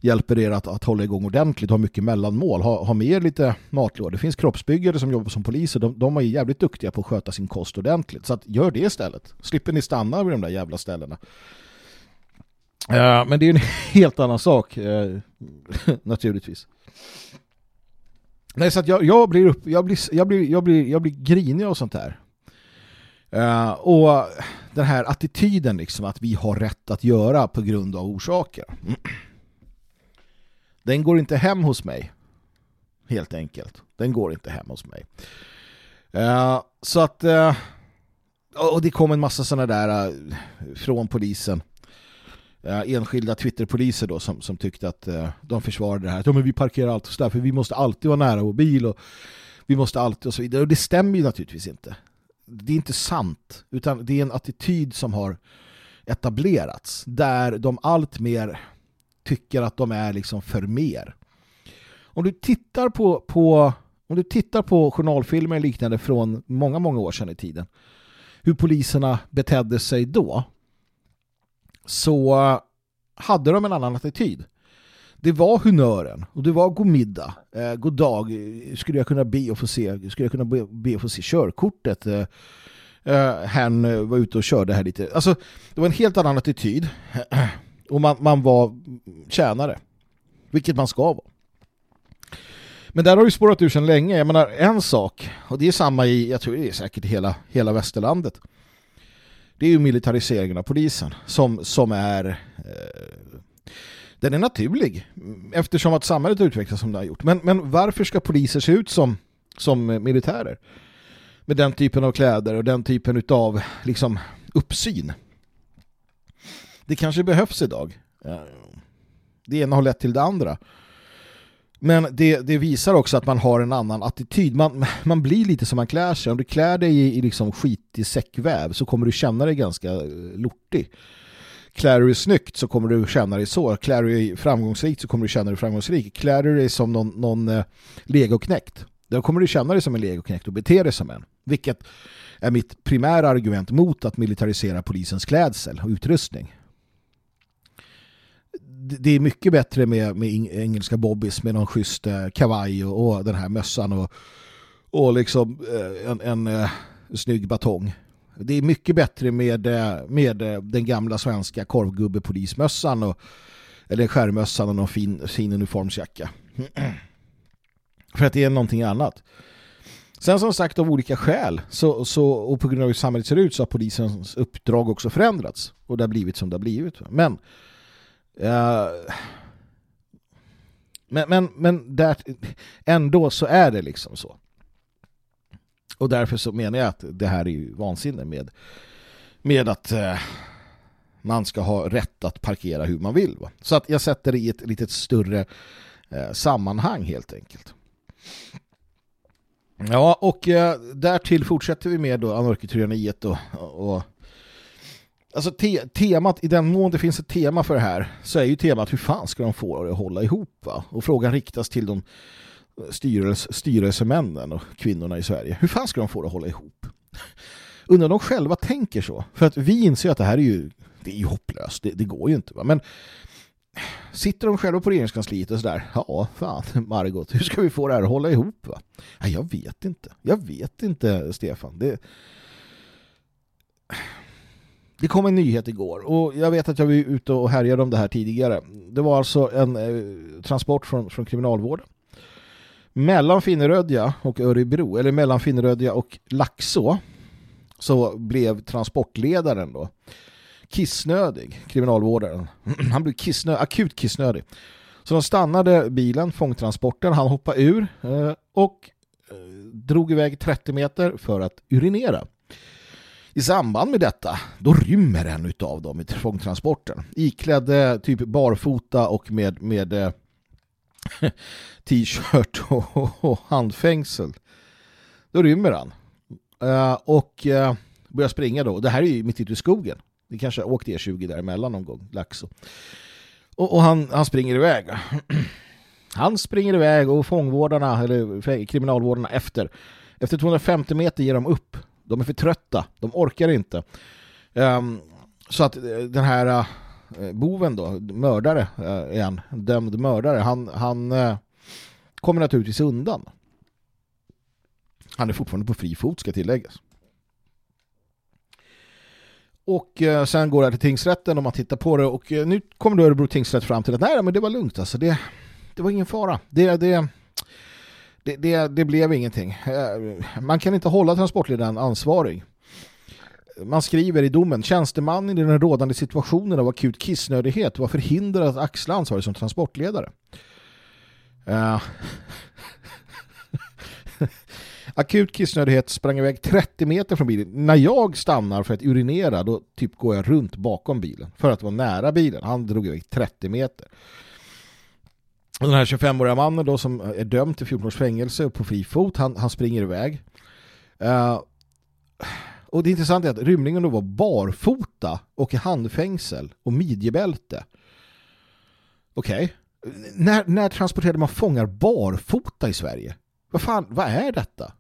hjälper er att, att hålla igång ordentligt, ha mycket mellanmål, ha, ha med er lite matlådor. Det finns kroppsbyggare som jobbar som poliser, de, de är jävligt duktiga på att sköta sin kost ordentligt. Så att gör det istället. Slipper ni stanna vid de där jävla ställena. Ja, men det är en helt annan sak eh, naturligtvis. Nej, så att jag, jag, blir upp, jag, blir, jag, blir, jag, blir, jag blir grinig och sånt här. Uh, och den här attityden liksom att vi har rätt att göra på grund av orsaker. Den går inte hem hos mig. Helt enkelt. Den går inte hem hos mig. Uh, så att uh, och det kom en massa sådana där uh, från polisen. enskilda Twitterpoliser då som, som tyckte att de försvarade det här. Att ja, men vi parkerar alltid så där för vi måste alltid vara nära vår bil och vi måste alltid och så vidare. Och det stämmer ju naturligtvis inte. Det är inte sant. Utan det är en attityd som har etablerats där de allt mer tycker att de är liksom för mer. Om du tittar på, på om du tittar på journalfilmer liknande från många, många år sedan i tiden hur poliserna betedde sig då så hade de en annan attityd. Det var honören och det var god middag, eh, god dag, skulle jag kunna be att få se, skulle jag kunna be, be få se körkortet. Eh, eh han var ute och körde här lite. Alltså, det var en helt annan attityd. Och man, man var tjänare. Vilket man ska vara. Men där har ju spårat ur sedan länge. Jag menar, en sak, och det är samma i, jag tror det är säkert hela, hela västerlandet. Det är ju militariseringen av polisen som, som är eh, den är naturlig eftersom att samhället utvecklas som det har gjort. Men, men varför ska poliser se ut som, som militärer? Med den typen av kläder och den typen av liksom, uppsyn det kanske behövs idag. Det ena har lett till det andra. Men det, det visar också att man har en annan attityd. Man, man blir lite som man klär sig. Om du klär dig i, i liksom skitig säckväv så kommer du känna dig ganska eh, lortig. Klär du dig snyggt så kommer du känna dig så. Klär du dig framgångsrikt så kommer du känna dig framgångsrik. Klär du dig som någon, någon eh, legoknäckt då kommer du känna dig som en legoknäckt och bete dig som en. Vilket är mitt primära argument mot att militarisera polisens klädsel och utrustning det är mycket bättre med, med engelska bobbys med någon schysst eh, kavaj och, och, den här mössan och, och liksom eh, en, en, en snygg batong. Det är mycket bättre med, med den gamla svenska korvgubbepolismössan och, eller skärmössan och någon fin, fin uniformsjacka. För att det är någonting annat. Sen som sagt av olika skäl så, så, och på grund av hur samhället ser ut så har polisens uppdrag också förändrats och det har blivit som det har blivit. Men men, men, men där, ändå så är det liksom så. Och därför så menar jag att det här är ju vansinne med, med att eh, man ska ha rätt att parkera hur man vill. Va? Så att jag sätter det i ett lite större eh, sammanhang helt enkelt. Ja, och eh, därtill fortsätter vi med då anarkityraneriet och, och Alltså te temat, i den mån det finns ett tema för det här så är ju temat hur fan ska de få det att hålla ihop va? Och frågan riktas till de styrelse, styrelsemännen och kvinnorna i Sverige. Hur fan ska de få det att hålla ihop? Undrar de själva tänker så. För att vi inser att det här är ju, det är ju hopplöst. Det, det går ju inte va? Men sitter de själva på regeringskansliet och sådär, ja fan Margot, hur ska vi få det här att hålla ihop va? Ja, jag vet inte. Jag vet inte Stefan. Det det kom en nyhet igår och jag vet att jag var ute och härjade om det här tidigare. Det var alltså en eh, transport från, från kriminalvården. Mellan Finnerödja och Örebro, eller mellan Finnerödja och Laxå så blev transportledaren då kissnödig, kriminalvårdaren. Han blev kissnö akut kissnödig. Så de stannade bilen, fångtransporten, han hoppade ur eh, och eh, drog iväg 30 meter för att urinera. I samband med detta, då rymmer en av dem i fångtransporten. Iklädd typ barfota och med, med eh, t-shirt och, och, handfängsel. Då rymmer han. Eh, och eh, börjar springa då. Det här är ju mitt ute i skogen. Det kanske har åkt E20 däremellan någon gång, Laxo. Och, och han, han springer iväg. Han springer iväg och fångvårdarna, eller kriminalvårdarna efter. Efter 250 meter ger de upp. De är för trötta. De orkar inte. Um, så att eh, den här uh, boven då, mördare uh, igen, dömd mördare, han, han uh, kommer naturligtvis undan. Han är fortfarande på fri fot ska tilläggas. Och eh, sen går det till tingsrätten och man tittar på det och eh, nu kommer då Örebro tingsrätt fram till att nej men det var lugnt alltså. Det, det var ingen fara. Det, det, det, det, det blev ingenting. Eh, man kan inte hålla transportledaren ansvarig. Man skriver i domen, tjänstemannen i den rådande situationen av akut kissnödighet var förhindrad att axla ansvarig som transportledare. Uh, Akut kissnödighet sprang iväg 30 meter från bilen. När jag stannar för att urinera då typ går jag runt bakom bilen för att vara nära bilen. Han drog iväg 30 meter. Den här 25-åriga mannen då som är dömd till 14 års fängelse på fri fot, han, han springer iväg. Uh, och det intressanta är att rymlingen då var barfota och i handfängsel och midjebälte. Okej. Okay. När, när transporterade man fångar barfota i Sverige? Vad fan, vad är detta?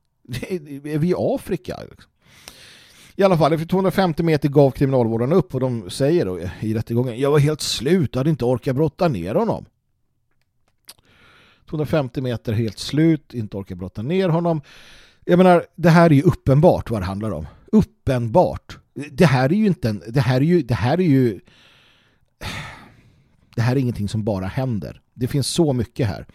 Är vi i Afrika? Liksom. I alla fall, efter 250 meter gav kriminalvården upp och de säger då i rättegången jag var helt slut, jag hade inte orkat brotta ner honom. 250 meter helt slut, inte orkar brotta ner honom. Jag menar, det här är ju uppenbart vad det handlar om. Uppenbart. Det här är ju inte en, det här är ju, det här är ju det här är ingenting som bara händer. Det finns så mycket här.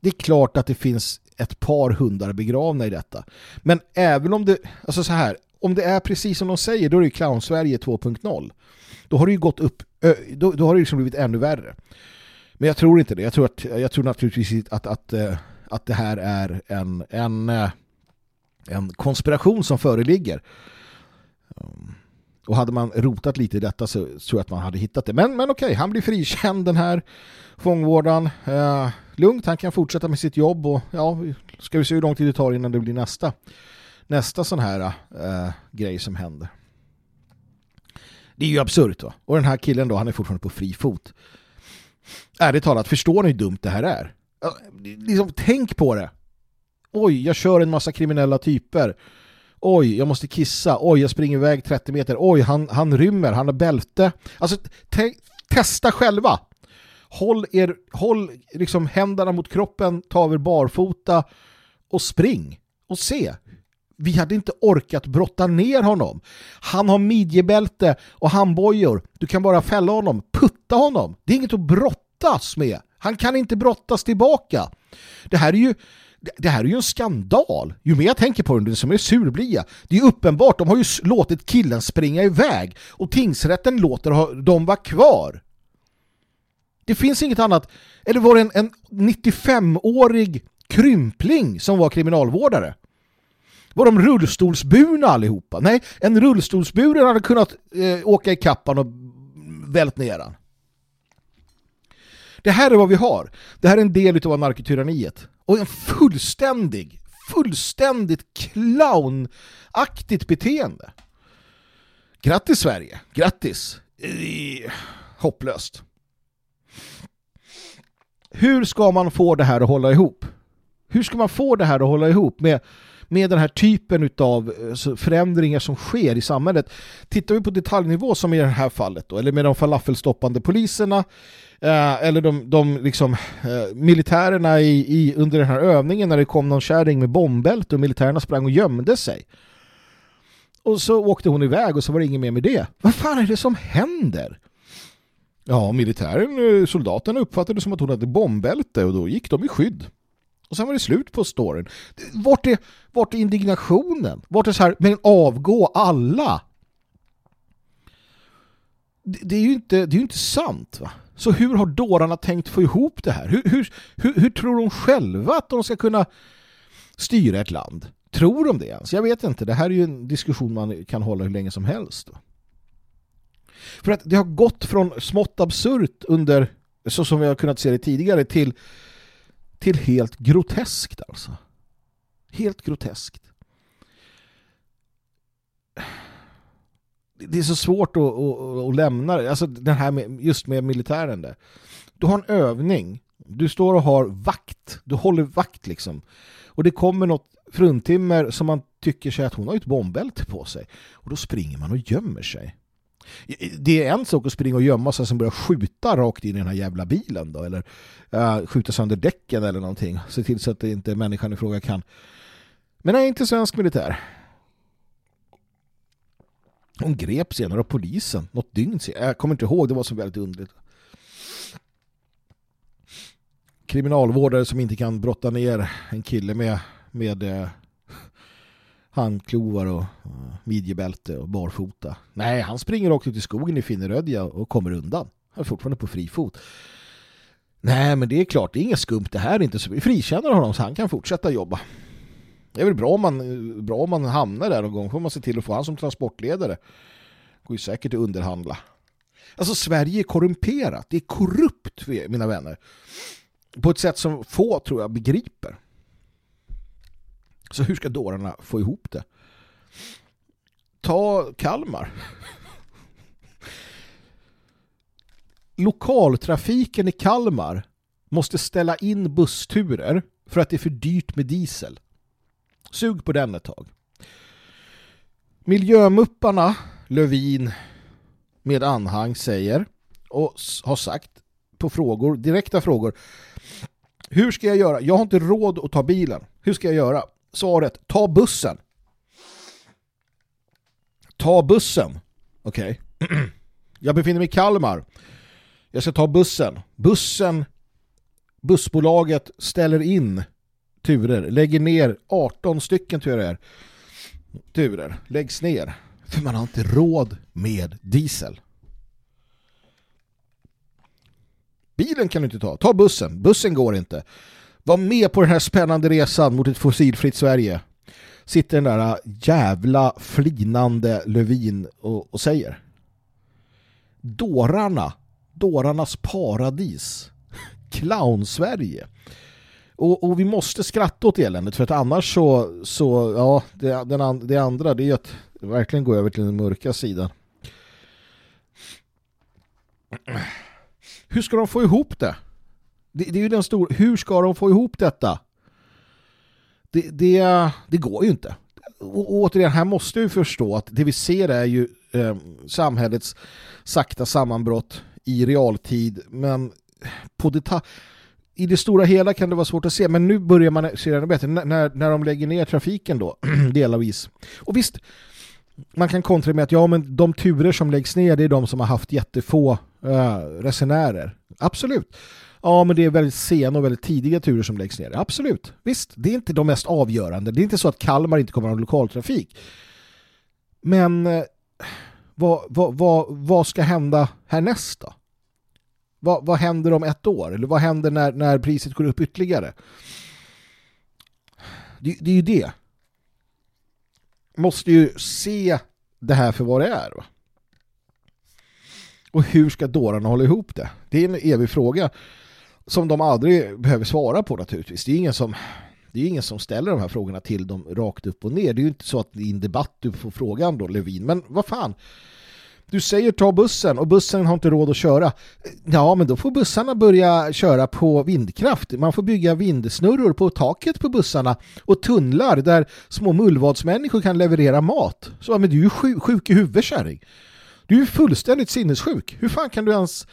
Det är klart att det finns ett par hundar begravna i detta. Men även om det, alltså så här, om det är precis som de säger, då är det ju Clown Sverige 2.0. Då har det ju gått upp, då, då har det liksom blivit ännu värre. Men jag tror inte det. Jag tror, att, jag tror naturligtvis att, att, eh, att det här är en, en, eh, en konspiration som föreligger. Um, och hade man rotat lite i detta så tror jag att man hade hittat det. Men, men okej, han blir frikänd den här fångvårdaren. Eh, lugnt, han kan fortsätta med sitt jobb och ja, ska vi se hur lång tid det tar innan det blir nästa nästa sån här eh, grej som händer. Det är ju absurt va? Och den här killen då, han är fortfarande på fri fot. Ärligt talat, förstår ni hur dumt det här är? Liksom, tänk på det. Oj, jag kör en massa kriminella typer. Oj, jag måste kissa. Oj, jag springer iväg 30 meter. Oj, han, han rymmer. Han har bälte. Alltså, te testa själva. Håll, er, håll liksom händerna mot kroppen, ta över barfota och spring. Och se. Vi hade inte orkat brotta ner honom. Han har midjebälte och handbojor. Du kan bara fälla honom, putta honom. Det är inget att brottas med. Han kan inte brottas tillbaka. Det här är ju det här är ju en skandal. Ju mer jag tänker på det, desto mer sur blir jag. Det är uppenbart, de har ju låtit killen springa iväg och tingsrätten låter dem vara kvar. Det finns inget annat. Eller var det en, en 95-årig krympling som var kriminalvårdare? Var de rullstolsburna allihopa? Nej, en rullstolsburen hade kunnat eh, åka i kappan och vält ner den. Det här är vad vi har. Det här är en del av narkotyranniet. Och en fullständig, fullständigt clownaktigt beteende. Grattis Sverige, grattis. Eh, hopplöst. Hur ska man få det här att hålla ihop? Hur ska man få det här att hålla ihop med, med den här typen av eh, förändringar som sker i samhället? Tittar vi på detaljnivå som i det här fallet då, eller med de falafelstoppande poliserna Eh, eller de, de liksom, eh, militärerna i, i, under den här övningen när det kom någon kärring med bombbälte och militärerna sprang och gömde sig. Och så åkte hon iväg och så var det inget mer med det. Vad fan är det som händer? Ja, militären, eh, soldaterna uppfattade det som att hon hade bombbälte och då gick de i skydd. Och sen var det slut på storyn. Vart är, vart är indignationen? Vart är så här, men avgå alla? det, det är ju inte, det är inte sant va? Så hur har dårarna tänkt få ihop det här? Hur, hur, hur, hur tror de själva att de ska kunna styra ett land? Tror de det ens? Jag vet inte. Det här är ju en diskussion man kan hålla hur länge som helst. För att det har gått från smått absurt under, så som vi har kunnat se det tidigare, till, till helt groteskt alltså. Helt groteskt. Det är så svårt att, att, att lämna alltså den här med, just med militären där. Du har en övning, du står och har vakt, du håller vakt liksom. Och det kommer något fruntimmer som man tycker sig att hon har ett bombbälte på sig. Och då springer man och gömmer sig. Det är en sak att springa och gömma sig som börjar skjuta rakt in i den här jävla bilen då, eller uh, skjuta sönder däcken eller någonting. Se till så att det inte människan i fråga kan. Men nej, inte svensk militär. Hon grep senare av polisen något dygn senare. Jag kommer inte ihåg, det var så väldigt underligt. Kriminalvårdare som inte kan brotta ner en kille med, med eh, handklovar och midjebälte och barfota. Nej, han springer rakt ut i skogen i Finnerödja och kommer undan. Han är fortfarande på fri fot. Nej, men det är klart, det är inget skumt det här. Inte så. Vi frikänner honom så han kan fortsätta jobba. Det är väl bra om man, bra om man hamnar där någon gång. får man se till att få han som transportledare. Går ju säkert att underhandla. Alltså Sverige är korrumperat. Det är korrupt, mina vänner. På ett sätt som få, tror jag, begriper. Så hur ska dårarna få ihop det? Ta Kalmar. Lokaltrafiken i Kalmar måste ställa in bussturer för att det är för dyrt med diesel. Sug på den ett tag. Miljömupparna, Lövin med anhang säger och har sagt på frågor, direkta frågor. Hur ska jag göra? Jag har inte råd att ta bilen. Hur ska jag göra? Svaret, ta bussen. Ta bussen. Okej. Okay. Jag befinner mig i Kalmar. Jag ska ta bussen. Bussen, bussbolaget ställer in turer. Lägger ner 18 stycken turer. Turer. Läggs ner. För man har inte råd med diesel. Bilen kan du inte ta. Ta bussen. Bussen går inte. Var med på den här spännande resan mot ett fossilfritt Sverige. Sitter den där äh, jävla flinande Lövin och, och säger. Dårarna. Dårarnas paradis. Clown-Sverige. Och, och, vi måste skratta åt eländet för att annars så, så ja, det, den, det andra det är att verkligen gå över till den mörka sidan. Hur ska de få ihop det? Det, det är ju den stora, hur ska de få ihop detta? Det, det, det går ju inte. Och, återigen, här måste vi förstå att det vi ser är ju eh, samhällets sakta sammanbrott i realtid, men på detalj i det stora hela kan det vara svårt att se, men nu börjar man se det bättre när, när de lägger ner trafiken då, delvis. Och visst, man kan kontra med att ja, men de turer som läggs ner det är de som har haft jättefå uh, resenärer. Absolut. Ja, men det är väldigt sena och väldigt tidiga turer som läggs ner. Absolut. Visst, det är inte de mest avgörande. Det är inte så att Kalmar inte kommer att ha lokaltrafik. Men eh, vad, vad, vad, vad ska hända härnäst då? Vad, vad händer om ett år? Eller vad händer när, när priset går upp ytterligare? Det, det är ju det. Måste ju se det här för vad det är. Va? Och hur ska dårarna hålla ihop det? Det är en evig fråga som de aldrig behöver svara på naturligtvis. Det är ingen som, det är ingen som ställer de här frågorna till dem rakt upp och ner. Det är ju inte så att i en debatt du får frågan då, Levin. Men vad fan? Du säger ta bussen och bussen har inte råd att köra. Ja, men då får bussarna börja köra på vindkraft. Man får bygga vindsnurror på taket på bussarna och tunnlar där små mullvadsmänniskor kan leverera mat. Så men du är ju sjuk, sjuk i huvudet, kärring. Du är ju fullständigt sinnessjuk. Hur fan kan du ens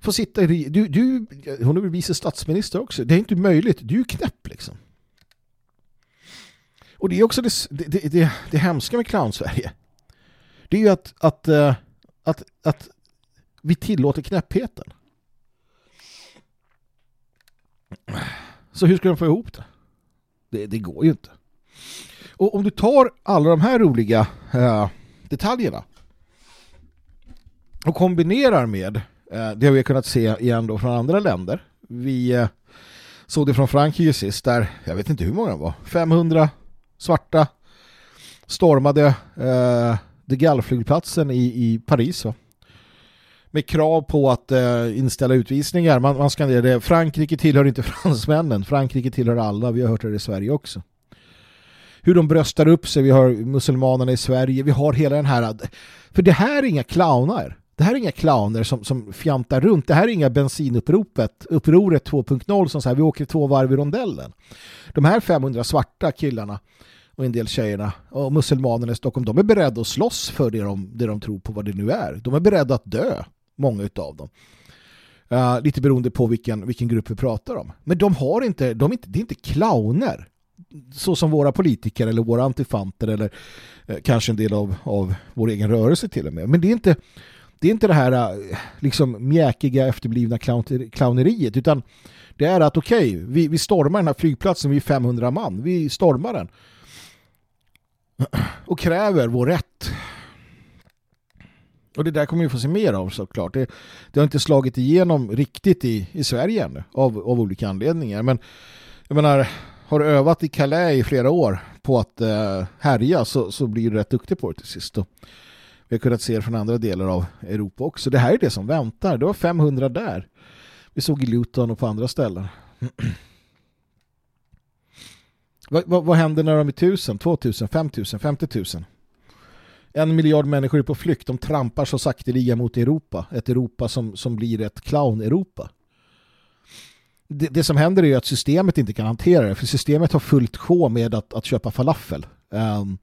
få sitta i... Du, du, hon är väl vice statsminister också. Det är inte möjligt. Du är knäpp liksom. Och det är också det, det, det, det hemska med clownsverige. Det är ju att, att, att, att, att vi tillåter knäppheten. Så hur ska de få ihop det? Det, det går ju inte. Och om du tar alla de här roliga äh, detaljerna och kombinerar med Eh, det har vi kunnat se igen då från andra länder. Vi eh, såg det från Frankrike sist där, jag vet inte hur många det var, 500 svarta stormade eh, de Gaulle-flygplatsen i, i Paris va? med krav på att eh, inställa utvisningar. Man, man skanderade Frankrike tillhör inte fransmännen, Frankrike tillhör alla, vi har hört det i Sverige också. Hur de bröstar upp sig, vi har muselmanerna i Sverige, vi har hela den här, för det här är inga clowner. Det här är inga clowner som, som fjantar runt. Det här är inga bensinuppropet, upproret 2.0 som säger vi åker två varv i rondellen. De här 500 svarta killarna och en del tjejerna och muselmanerna i Stockholm, de är beredda att slåss för det de, det de tror på vad det nu är. De är beredda att dö, många av dem. Uh, lite beroende på vilken, vilken grupp vi pratar om. Men de har inte, de är inte, det är inte clowner så som våra politiker eller våra antifanter eller eh, kanske en del av, av vår egen rörelse till och med. Men det är inte det är inte det här äh, liksom mjäkiga efterblivna clowneriet utan det är att okej, okay, vi, vi stormar den här flygplatsen, vi är 500 man, vi stormar den och kräver vår rätt. Och det där kommer vi få se mer av såklart. Det, det har inte slagit igenom riktigt i, i Sverige ännu av, av olika anledningar. Men jag menar, har du övat i Calais i flera år på att eh, härja så, så blir du rätt duktig på det till sist. Och vi har kunnat se det från andra delar av Europa också. Det här är det som väntar. Det var 500 där. Vi såg i Luton och på andra ställen. vad, vad, vad händer när de är 1000, 2000, 5000, 50 000? En miljard människor är på flykt. De trampar så sakteliga mot Europa. Ett Europa som, som blir ett clown-Europa. Det, det, som händer är att systemet inte kan hantera det. För systemet har fullt sjå med att, att köpa falafel. Um,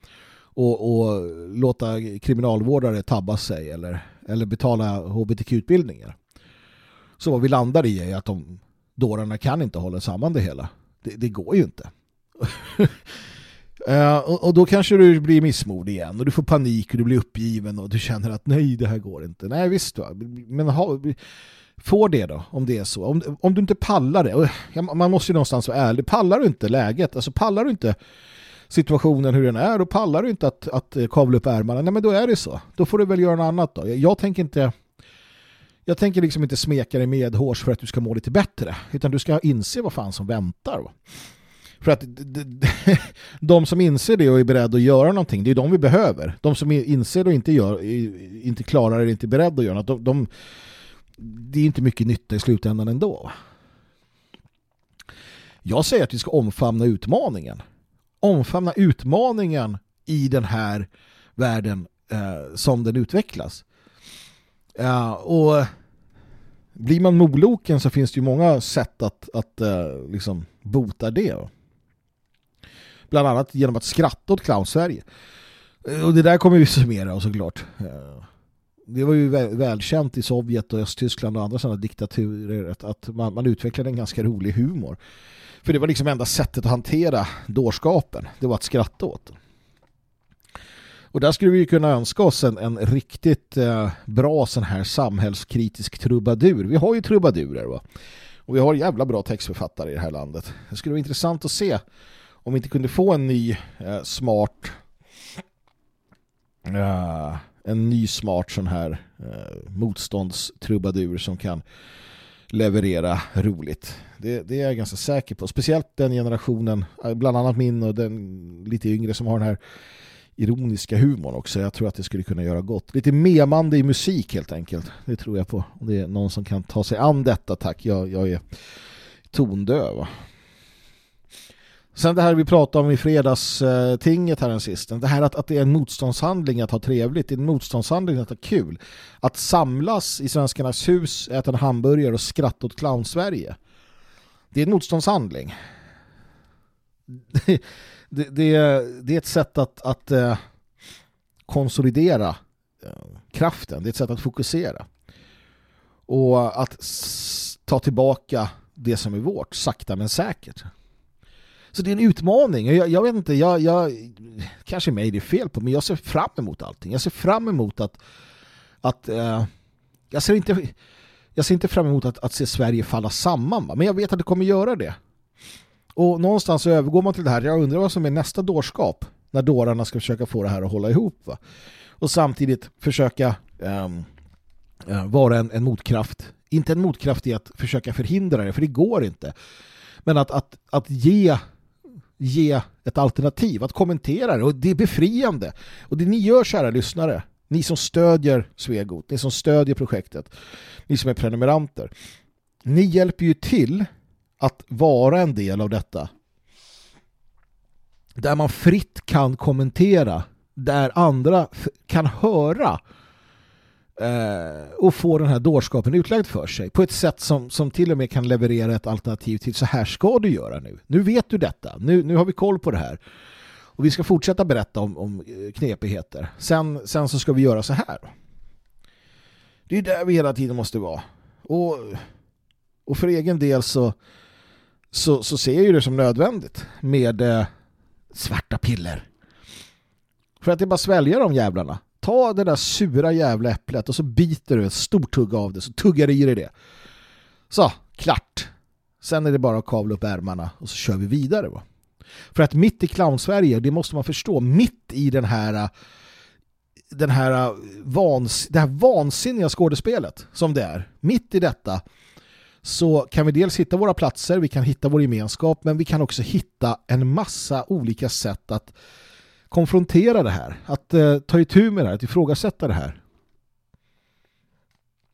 och, och, låta kriminalvårdare tabba sig eller, eller betala hbtq-utbildningar. Så vad vi landar i är att de dårarna kan inte hålla samman det hela. Det, det går ju inte. uh, och, och, då kanske du blir missmod igen och du får panik och du blir uppgiven och du känner att nej, det här går inte. Nej, visst va. Men ha, få det då, om det är så. Om, om du inte pallar det, man måste ju någonstans vara ärlig. Pallar du inte läget, alltså pallar du inte situationen hur den är och pallar du inte att, att eh, kavla upp ärmarna, nej men då är det så. Då får du väl göra något annat då. Jag, jag tänker inte jag tänker liksom inte smeka dig med hårs för att du ska må lite bättre. Utan du ska inse vad fan som väntar. Va? För att de som inser det och är beredda att göra någonting, det är de vi behöver. De som inser det och inte, gör, inte klarar det, inte är beredda att göra något, de, de, det är inte mycket nytta i slutändan ändå. Jag säger att vi ska omfamna utmaningen omfamna utmaningen i den här världen eh, som den utvecklas. Eh, och blir man moloken så finns det ju många sätt att, att eh, liksom bota det. Bland annat genom att skratta åt clown-Sverige. Eh, och det där kommer vi summera såklart. Eh, det var ju välkänt i Sovjet och Östtyskland och andra sådana diktaturer att, att man, man utvecklade en ganska rolig humor. För det var liksom enda sättet att hantera dårskapen. Det var att skratta åt den. Och där skulle vi kunna önska oss en, en riktigt eh, bra sån här samhällskritisk trubadur. Vi har ju trubadurer va? Och vi har jävla bra textförfattare i det här landet. Det skulle vara intressant att se om vi inte kunde få en ny eh, smart eh, en ny smart sån här eh, motståndstrubadur som kan leverera roligt. Det, det, är jag ganska säker på. Speciellt den generationen, eh, bland annat min och den lite yngre som har den här ironiska humorn också. Jag tror att det skulle kunna göra gott. Lite memande i musik helt enkelt. Det tror jag på. Om det är någon som kan ta sig an detta, tack. Jag, jag är tondöv. Sen det här vi pratade om i fredagstinget här den sisten. Det här att, att det är en motståndshandling att ha trevligt. Det är en motståndshandling att ha kul. Att samlas i Svenskarnas hus, äta en hamburgare och skratta åt clown-Sverige. Det är en motståndshandling. Det, det, det, det är ett sätt att, att eh, konsolidera eh, kraften. Det är ett sätt att fokusera. Och att ta tillbaka det som är vårt, sakta men säkert. Så det är en utmaning. Jag, jag vet inte, jag, jag, kanske mig det är fel på, men jag ser fram emot allting. Jag ser fram emot att, att uh, jag ser inte jag ser inte fram emot att, att se Sverige falla samman, men jag vet att det kommer göra det. Och någonstans så övergår man till det här. Jag undrar vad som är nästa dårskap när dårarna ska försöka få det här att hålla ihop. Va? Och samtidigt försöka um, vara en, en motkraft. Inte en motkraft i att försöka förhindra det, för det går inte. Men att, att, att ge, ge ett alternativ, att kommentera det. Och det är befriande. Och det ni gör, kära lyssnare, ni som stödjer Svegot, ni som stödjer projektet, ni som är prenumeranter. Ni hjälper ju till att vara en del av detta. Där man fritt kan kommentera, där andra kan höra eh, och få den här dårskapen utlagd för sig på ett sätt som, som till och med kan leverera ett alternativ till så här ska du göra nu. Nu vet du detta. Nu, nu har vi koll på det här. Och vi ska fortsätta berätta om, om eh, knepigheter. Sen, sen så ska vi göra så här. Det är där vi hela tiden måste vara. Och, och för egen del så, så, så ser jag det som nödvändigt med eh, svarta piller. För att det är bara svälja de jävlarna. Ta det där sura jävla äpplet och så biter du en stor tugga av det så tuggar du i dig det. Så, klart. Sen är det bara att kavla upp ärmarna och så kör vi vidare. Va? För att mitt i clownsverige det måste man förstå, mitt i den här den här vans, det här vansinniga skådespelet som det är, mitt i detta så kan vi dels hitta våra platser, vi kan hitta vår gemenskap, men vi kan också hitta en massa olika sätt att konfrontera det här, att eh, ta itu med det här, att ifrågasätta det här.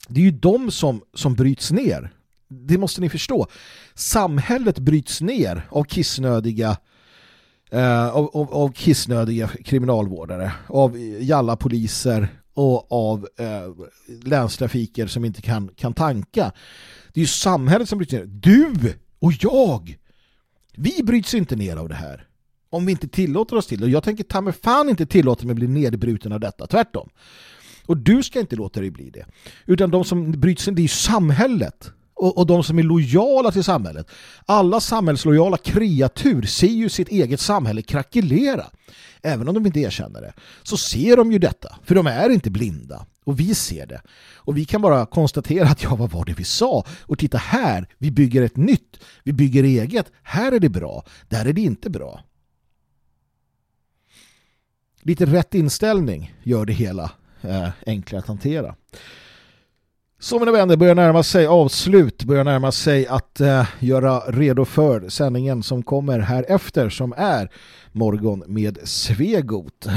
Det är ju de som, som bryts ner. Det måste ni förstå. Samhället bryts ner av kissnödiga eh, av, av, av, kissnödiga kriminalvårdare, av jalla poliser och av eh, länstrafiker som inte kan, kan tanka. Det är ju samhället som bryts ner. Du och jag, vi bryts inte ner av det här om vi inte tillåter oss till det. Och jag tänker ta mig fan inte tillåta mig att bli nedbruten av detta, tvärtom. Och du ska inte låta dig bli det. Utan de som bryts in, det är ju samhället. Och, och de som är lojala till samhället. Alla samhällslojala kreatur ser ju sitt eget samhälle krackelera. Även om de inte erkänner det. Så ser de ju detta. För de är inte blinda. Och vi ser det. Och vi kan bara konstatera att ja, vad var det vi sa? Och titta här, vi bygger ett nytt. Vi bygger eget. Här är det bra. Där är det inte bra lite rätt inställning gör det hela eh, enklare att hantera. Så mina vänner börjar närma sig avslut, börjar närma sig att eh, göra redo för sändningen som kommer här efter som är Morgon med Svegot.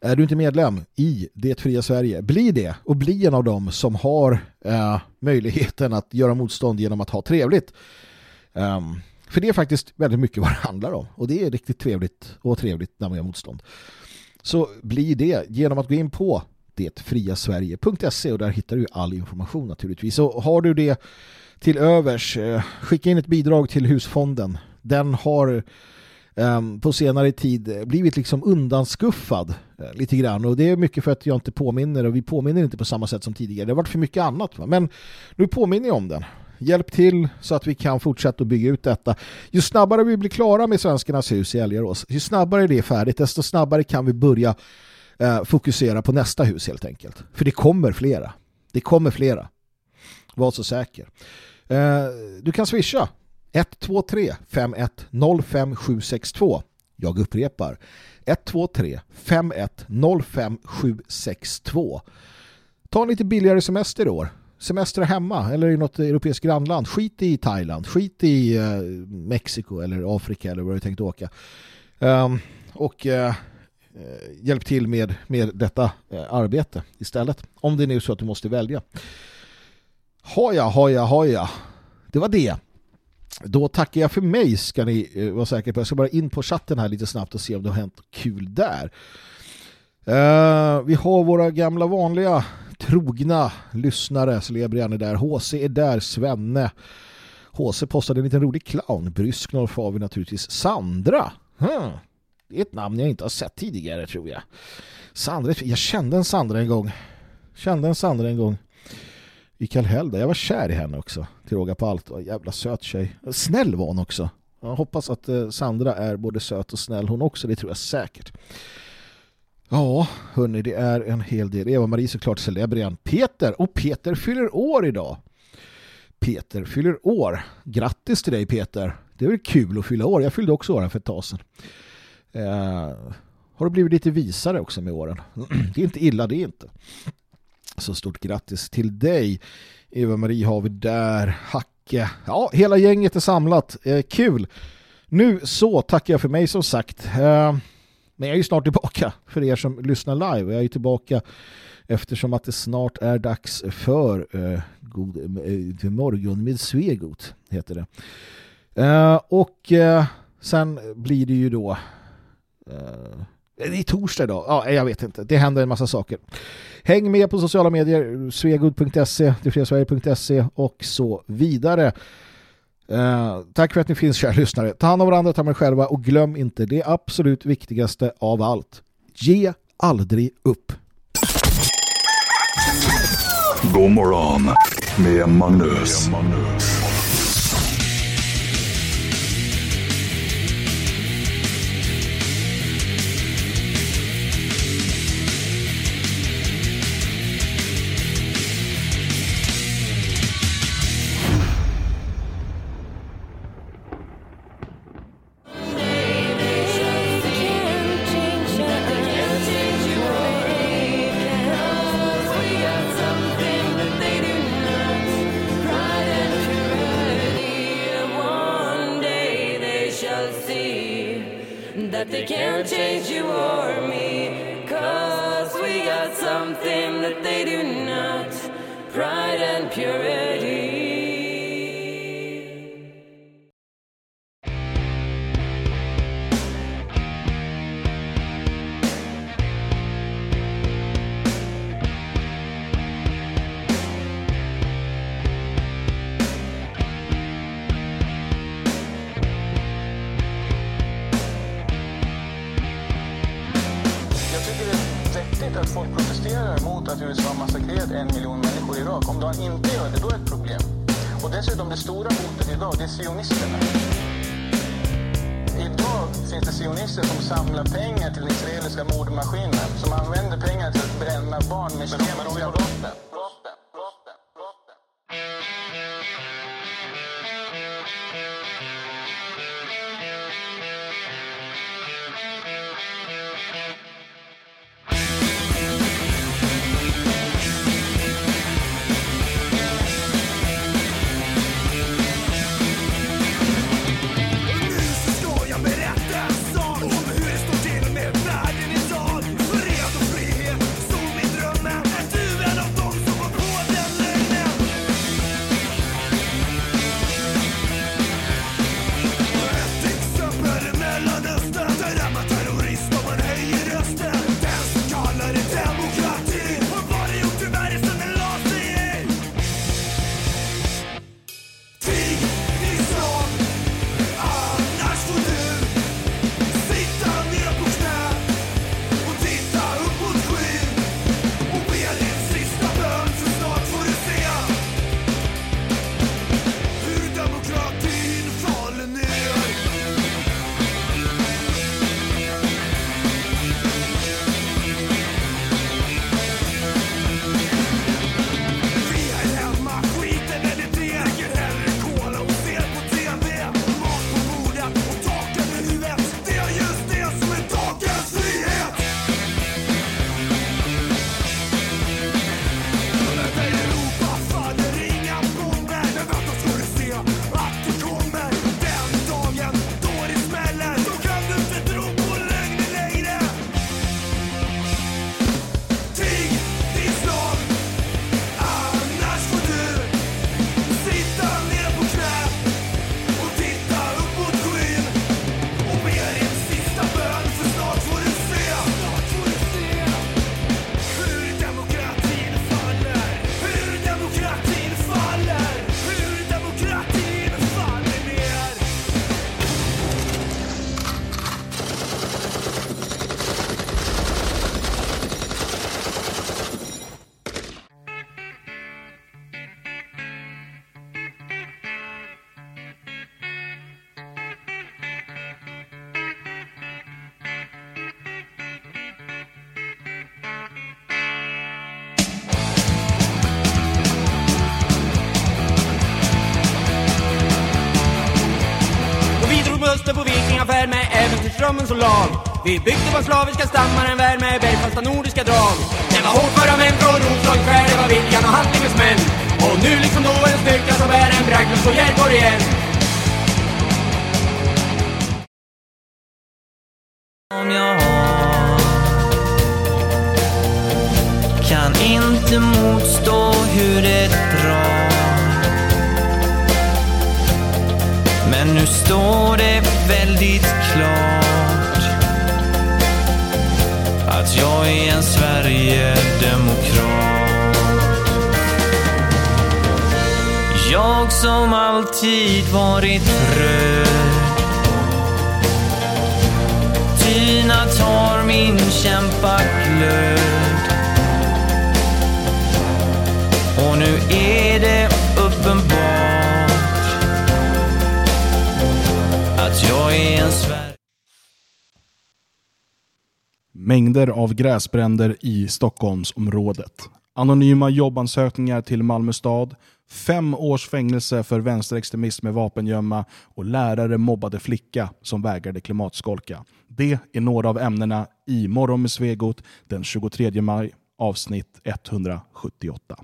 är du inte medlem i Det fria Sverige, bli det och bli en av dem som har eh, möjligheten att göra motstånd genom att ha trevligt. Um, för det är faktiskt väldigt mycket vad det handlar om. Och det är riktigt trevligt och trevligt när man gör motstånd. Så blir det genom att gå in på detfriasverige.se och där hittar du all information naturligtvis. Och har du det till övers, eh, skicka in ett bidrag till husfonden. Den har ehm, på senare tid blivit liksom undanskuffad eh, lite grann och det är mycket för att jag inte påminner och vi påminner inte på samma sätt som tidigare. Det har varit för mycket annat va? men nu påminner jag om den Hjälp till så att vi kan fortsätta att bygga ut detta. Ju snabbare vi blir klara med Svenskarnas hus i Älgarås, ju snabbare det är färdigt, desto snabbare kan vi börja eh, fokusera på nästa hus helt enkelt. För det kommer flera. Det kommer flera. Var så säker. Eh, du kan swisha 123-5105762. Jag upprepar 123-5105762. Ta en lite billigare semester i år semestra hemma eller i något europeiskt grannland. Skit i Thailand, skit i uh, Mexiko eller Afrika eller vad du tänkt åka. Um, och uh, hjälp till med, med detta uh, arbete istället. Om det nu är så att du måste välja. Hoja, hoja, hoja. Det var det. Då tackar jag för mig ska ni vara säkra på. Jag ska bara in på chatten här lite snabbt och se om det har hänt kul där. Uh, vi har våra gamla vanliga trogna lyssnare. Celebrian är där. HC är där. Svenne. HC postade en liten rolig clown. Brysknorf har vi naturligtvis. Sandra. Hmm. Det är ett namn jag inte har sett tidigare tror jag. Sandra, jag kände en Sandra en gång. Kände en Sandra en gång. I Kallhäll Jag var kär i henne också. Till råga på allt. Jävla söt tjej. Snäll var hon också. Jag hoppas att eh, Sandra är både söt och snäll hon också. Det tror jag säkert. Ja, hörni, det är en hel del. Eva-Marie såklart celebrian. Peter, och Peter fyller år idag. Peter fyller år. Grattis till dig Peter. Det är väl kul att fylla år. Jag fyllde också åren för ett tag sedan. Eh, har du blivit lite visare också med åren? det är inte illa, det är inte. Så stort grattis till dig. Eva-Marie har vi där. Hacke. Ja, hela gänget är samlat. Eh, kul. Nu så tackar jag för mig som sagt. Eh, men jag är ju snart tillbaka för er som lyssnar live. Jag är ju tillbaka eftersom att det snart är dags för eh, god, eh, morgon med Svegot heter det. Eh, och eh, sen blir det ju då eh, det är torsdag idag. Ja, jag vet inte. Det händer en massa saker. Häng med på sociala medier, svegod.se, detfriasverige.se och så vidare. Eh, tack för att ni finns, kära lyssnare. Ta hand om varandra, ta med själva och glöm inte det absolut viktigaste av allt. Ge aldrig upp. God morgon med Magnus. Med Magnus. som soldat. Vi byggde på slaviska stammar en värld med bergfasta nordiska drag. Det var hårt för män från Roslag, skär, det var viljan och handlingens män. Och nu liksom då en styrka som är en bragd och så hjälper igen. Mängder av gräsbränder i Stockholmsområdet. Anonyma jobbansökningar till Malmö stad. Fem års fängelse för vänsterextremism med vapengömma och lärare mobbade flicka som vägrade klimatskolka. Det är några av ämnena i Morgon med Svegot den 23 maj, avsnitt 178.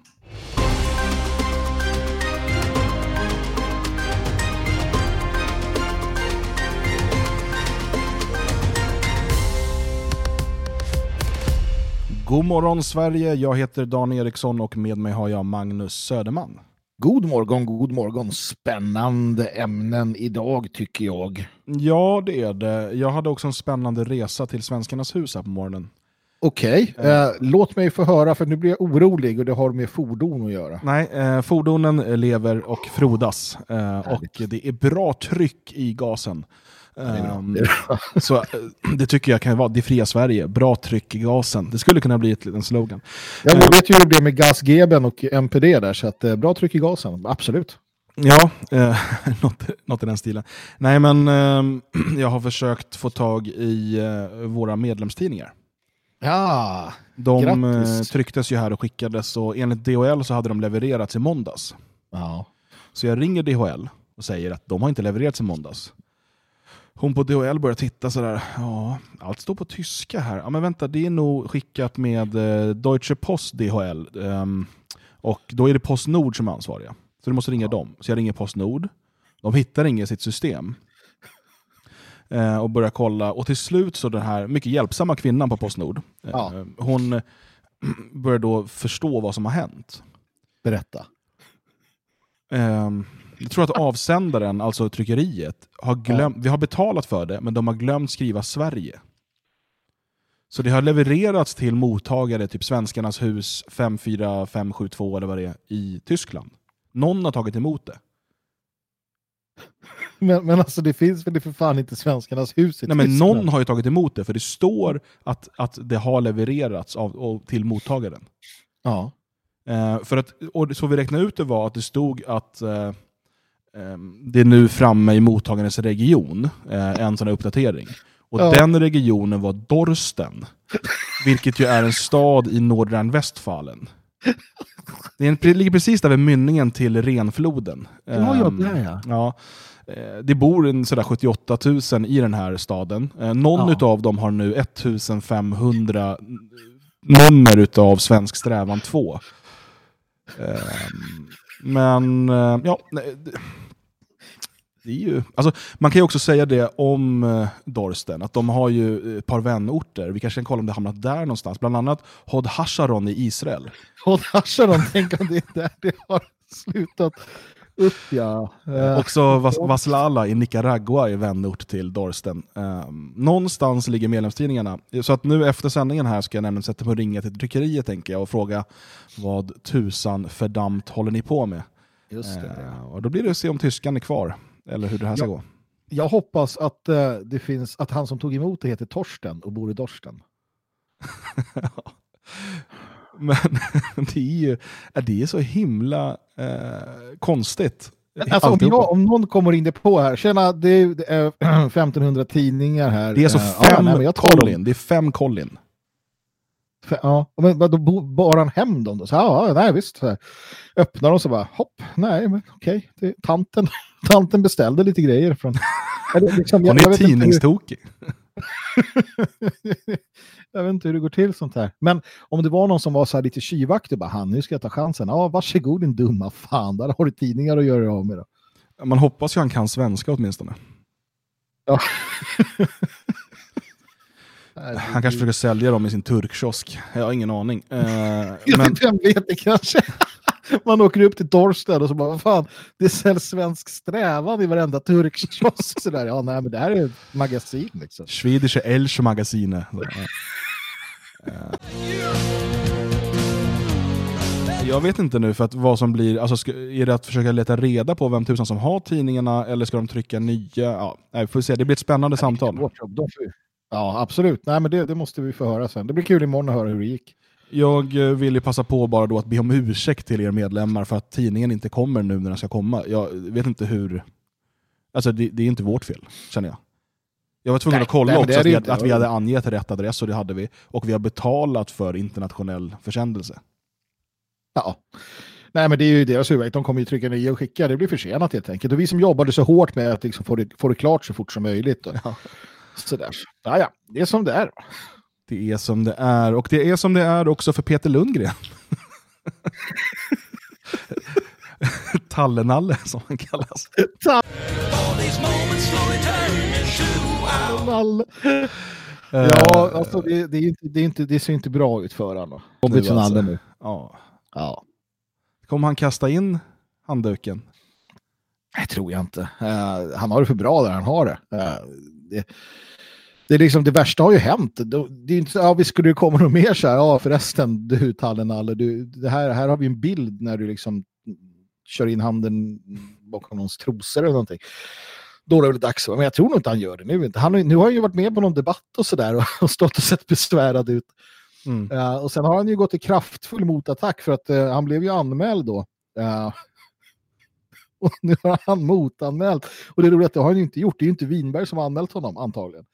God morgon Sverige, jag heter Dan Eriksson och med mig har jag Magnus Söderman. God morgon, god morgon. Spännande ämnen idag tycker jag. Ja, det är det. Jag hade också en spännande resa till Svenskarnas hus här på morgonen. Okej, eh, låt mig få höra för nu blir jag orolig och det har med fordon att göra. Nej, eh, fordonen lever och frodas eh, och det är bra tryck i gasen. Ehm, så eh, det tycker jag kan vara det fria Sverige, bra tryck i gasen. Det skulle kunna bli ett, en slogan. Jag vet ju hur det blev med gasgeben och MPD där, så att, eh, bra tryck i gasen, absolut. Ja, eh, något, något i den stilen. Nej, men eh, jag har försökt få tag i eh, våra medlemstidningar. Ja, De eh, Grattis. trycktes ju här och skickades och enligt DHL så hade de levererats i måndags. ja. Så jag ringer DHL och säger att de har inte levererats i måndags. Hon på DHL börjar titta sådär, ja, allt står på tyska här. Ja men vänta, det är nog skickat med eh, Deutsche Post DHL. ehm, och då är det Postnord som är ansvariga. Så du måste ringa dem. Så jag ringer Postnord. De hittar inget i sitt system. Eh, och börjar kolla. Och till slut så den här mycket hjälpsamma kvinnan på Postnord, eh, Ja. hon börjar då förstå vad som har hänt. Berätta. Ehm, jag tror att avsändaren, alltså tryckeriet, har glömt, vi har betalat för det, men de har glömt skriva Sverige. Så det har levererats till mottagare, typ Svenskarnas hus 54572 eller vad det är, i Tyskland. Någon har tagit emot det. Men, men alltså det finns väl för fan inte svenskarnas hus i Nej, men någon har ju tagit emot det, för det står att, att det har levererats av, och, till mottagaren. Ja. Eh, för att, och så vi räknade ut det var att det stod att eh, det är nu framme i mottagarens region, eh, en sån här uppdatering. Och Ja. den regionen var Dorsten, vilket ju är en stad i Nordrhein-Westfalen. Det ligger precis där vid mynningen till Renfloden. Ja, ja, Ehm, där ja. Ja, eh, det bor en sådär 78 000 i den här staden. Eh, Någon Ja. utav dem har nu 1500 nummer utav Svensk Strävan 2. Men eh, ja, nej, det- är ju, alltså, man kan ju också säga det om eh, Dorsten, att de har ju eh, ett par vänorter. Vi kanske kan kolla om det hamnat där någonstans. Bland annat Hod Hasharon i Israel. Hod Hasharon, tänk om det är där det har slutat upp ja. Eh, Också Vas Vaslala i Nicaragua är vänort till Dorsten. Um, någonstans ligger medlemstidningarna. Så att nu efter sändningen här ska jag nämligen sätta mig och ringa till tryckeriet tänker jag och fråga vad tusan fördammt håller ni på med? Just det. Eh, och då blir det att se om tyskan är kvar, eller hur det här ska Ja. gå. Jag hoppas att, eh, det finns, att han som tog emot det heter Torsten och bor i Dorsten. Men det är ju det är så himla eh, konstigt. Alltså, om, jag, om någon kommer in det på här, tjena, det är, det är 1500 tidningar här. Det är alltså Eh, ja, fem nej. Colin. Det är fem Colin. Ja, men då bar han hem dem då? Så, ja, nej visst. Så här. Öppnar de så bara, hopp, nej men okej. Det, tanten, tanten beställde lite grejer från... Eller liksom, Hon jag är tidningstokig. Jag vet inte hur det går till sånt här. Men om det var någon som var så här lite kyvaktig, bara han, nu ska jag ta chansen. Ja, varsågod din dumma fan, där har du tidningar att göra av med då. Man hoppas ju han kan svenska åtminstone. Ja. Han kanske försöker sälja dem i sin turkkiosk. Jag har ingen aning. Men... men Vem vet det kanske? Man åker upp till Torsten och så bara, vad fan, det säljs svensk strävan i varenda turkkiosk. Så där. Ja, nej, men det här är ett magasin liksom. Schwedische Elche Magazine. Jag vet inte nu för att vad som blir, alltså ska, är det att försöka leta reda på vem tusan som har tidningarna eller ska de trycka nya? Ja, nej, får vi se, det blir ett spännande samtal. Ja, absolut. Nej, men det, det måste vi få höra sen. Det blir kul imorgon att höra hur det gick. Jag eh, vill ju passa på bara då att be om ursäkt till er medlemmar för att tidningen inte kommer nu när den ska komma. Jag vet inte hur... Alltså det, det är inte vårt fel, känner jag. Jag var tvungen Nej, att kolla nej, också att vi, inte. att vi hade angett rätt adress och det hade vi. Och vi har betalat för internationell försändelse. Ja. Nej, men det är ju deras huvud. De kommer ju trycka ner och skicka. Det blir försenat helt enkelt. Och vi som jobbade så hårt med att liksom få, det, få det klart så fort som möjligt. Och, Sådär. Ja, ja, det är som det är. Det är som det är. Och det är som det är också för Peter Lundgren. Tallenalle som han kallas. All... Ja, alltså det, det, är inte, det, är inte, det ser inte bra ut för honom. Jobbigt för alltså. Nu. Ja. Ja. Kommer han kasta in handduken? Det tror jag inte. Eh, han har det för bra där han har det. Eh, det, det, är liksom, det värsta har ju hänt. Det, är inte så, ja, vi skulle det komma något mer så här, ja förresten, du Tallenalle, du, det här, här har vi en bild när du liksom kör in handen bakom någons trosor eller någonting. Då är det väl dags, men jag tror nog inte han gör det nu. Han, nu har han ju varit med på någon debatt och sådär och, och stått och sett besvärad ut. Mm. Eh, och sen har han ju gått i kraftfull motattack för att eh, han blev ju anmäld då. Eh, och nu har han motanmält. Och det är roligt att det har han ju inte gjort. Det är ju inte Winberg som har anmält honom antagligen.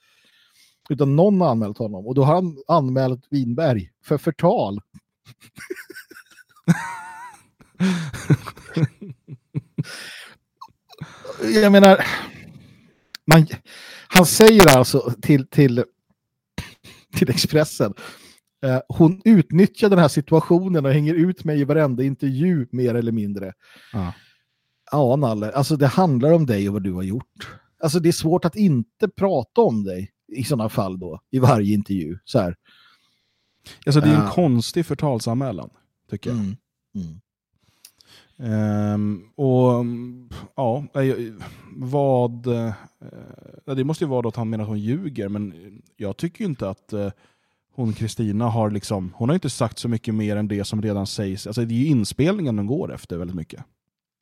Utan någon har anmält honom. Och då har han anmält Winberg för förtal. Jag menar, man, han säger alltså till, till, till Expressen Eh, hon utnyttjar den här situationen och hänger ut mig i varenda intervju mer eller mindre. Ja. Ja, Nalle, alltså det handlar om dig och vad du har gjort. Alltså det är svårt att inte prata om dig i sådana fall då, i varje intervju. Så här. Alltså det är en Ja. konstig förtalsanmälan, tycker jag. Mm. Mm. Ehm, och ja, eh, vad... ja, det måste ju vara då att han menar att hon ljuger, men jag tycker ju inte att eh, hon Kristina har liksom... Hon har inte sagt så mycket mer än det som redan sägs. Alltså det är ju inspelningen de går efter väldigt mycket.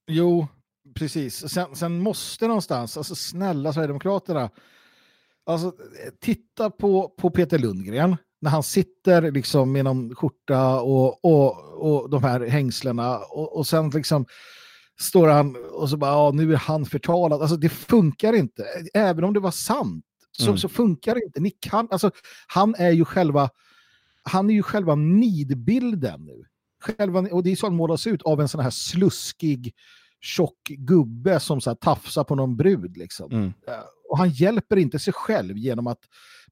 Jo, precis. Sen, sen måste någonstans, alltså snälla Sverigedemokraterna, alltså titta på, på Peter Lundgren när han sitter liksom med någon skjorta och, och, och de här hängslena och, och sen liksom står han och så bara, ja, nu är han förtalad. Alltså det funkar inte. Även om det var sant så, Mm. så funkar det inte. Ni kan, alltså, han är ju själva han är ju själva nidbilden nu. Själva, och det är så han målas ut av en sån här sluskig, tjock gubbe som så här tafsar på någon brud. Liksom. Mm. Och han hjälper inte sig själv genom att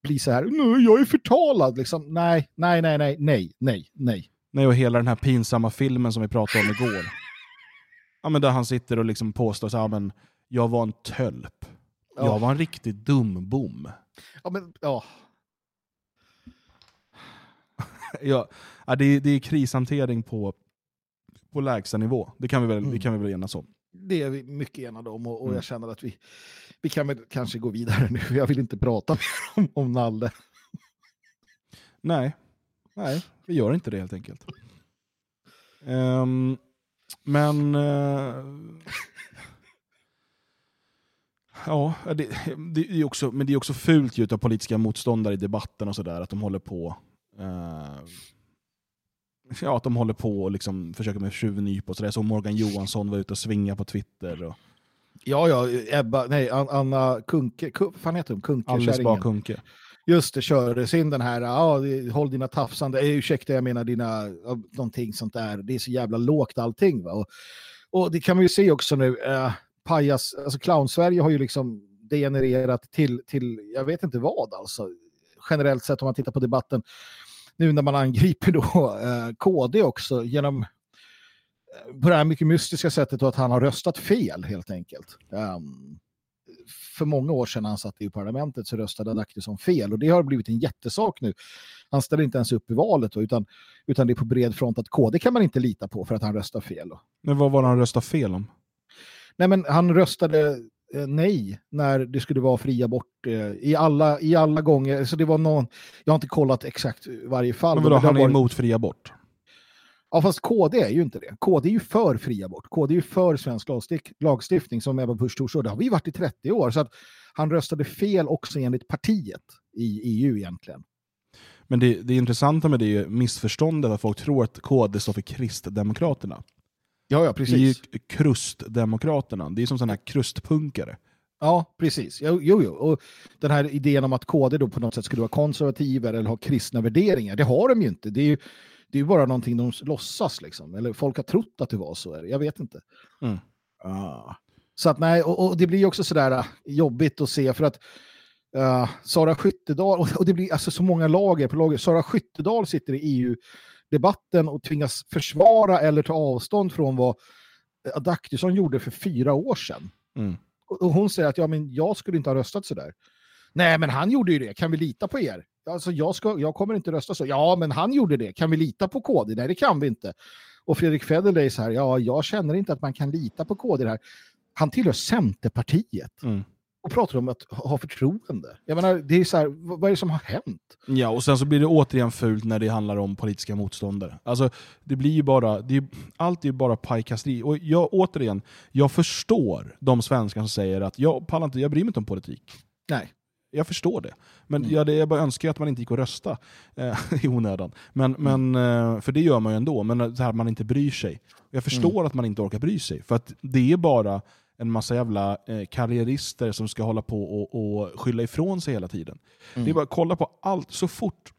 bli så här, nej, jag är förtalad. Liksom. Nej, nej, nej, nej, nej, nej, nej. Nej, och hela den här pinsamma filmen som vi pratade om igår. Ja, men där han sitter och liksom påstår så här, men jag var en tölp. Ja. Jag var en riktig dumbom. Ja, men, ja. Ja, det, är, det är krishantering på, på lägsta nivå. Det kan vi väl, det kan vi väl enas om. Det är vi mycket enade om och, och Mm. jag känner att vi, vi kan väl kanske gå vidare nu. Jag vill inte prata mer om, om Nalle. Nej, nej, vi gör inte det helt enkelt. Ehm, men... eh, ja, det, det är också, men det är också fult ju av politiska motståndare i debatten och sådär, att de håller på... eh, ja, att de håller på och liksom försöker med tjuvnyp och sådär. Så Morgan Johansson var ute och svinga på Twitter. Och Ja, ja, Ebba, nej, An- Anna Kunke, Ku- vad fan heter hon? Kunke, Alice. Bah Kuhnke. Just det, körde sin den här, ja, håll dina tafsande, eh, ursäkta jag menar dina, någonting sånt där. Det är så jävla lågt allting. Va? Och, och det kan man ju se också nu, eh, pajas, alltså clown-Sverige har ju liksom degenererat till, till, jag vet inte vad alltså, generellt sett om man tittar på debatten nu när man angriper då eh, KD också genom eh, på det här mycket mystiska sättet att han har röstat fel helt enkelt. Um, för många år sedan han satt i parlamentet så röstade Adaktusson fel och det har blivit en jättesak nu. Han ställer inte ens upp i valet då, utan, utan det är på bred front att KD kan man inte lita på för att han röstar fel. Då. Men vad var det han röstade fel om? Nej men han röstade nej när det skulle vara fri abort eh, i, alla, i alla gånger. Så det var någon, jag har inte kollat exakt varje fall. Men vadå, han är varit- emot fri abort? Ja, fast KD är ju inte det. KD är ju för fri abort. KD är ju för svensk lagstift- lagstiftning som Ebba Busch Thor. Det har vi varit i 30 år. Så att han röstade fel också enligt partiet i EU egentligen. Men det, det intressanta med det är ju missförståndet att folk tror att KD står för Kristdemokraterna. Ja, ja, Det är ju precis. Krustdemokraterna. Det är som sådana här krustpunkare. Ja, precis. Jo, jo, jo. Och den här idén om att KD då på något sätt skulle vara konservativa eller ha kristna värderingar, det har de ju inte. Det är ju, det är ju bara någonting de låtsas liksom. Eller folk har trott att det var så. Jag vet inte. Mm. Ah. Så att nej, och, och det blir ju också sådär äh, jobbigt att se för att uh, Sara Skyttedal, och, och det blir alltså så många lager på lager. Sara Skyttedal sitter i EU-debatten och tvingas försvara eller ta avstånd från vad Adaktusson gjorde för fyra år sedan. Mm. Och, och hon säger att ja, men jag skulle inte ha röstat så där. Nej, men han gjorde ju det. Kan vi lita på er? Alltså, jag, ska, jag kommer inte rösta så. Ja, men han gjorde det. Kan vi lita på KD? Nej, det kan vi inte. Och Fredrik Federley så här, ja, jag känner inte att man kan lita på KD här. Han tillhör Centerpartiet Mm. Och pratar om att ha förtroende. Jag menar, det är så här, vad är det som har hänt? Ja, och sen så blir det återigen fult när det handlar om politiska motståndare. Alltså, det blir ju bara, det är, allt är ju bara pajkasteri. Och jag, återigen, jag förstår de svenskar som säger att jag pallar inte, jag bryr mig inte om politik. Nej. Jag förstår det. Men ja, det, jag bara önskar att man inte gick och rösta eh, i onödan. Men, men, eh, för det gör man ju ändå, men så här, man inte bryr sig. Jag förstår att man inte orkar bry sig, för att det är bara en massa jävla eh, karriärister som ska hålla på och, och skylla ifrån sig hela tiden. Det är bara att kolla på allt, så fort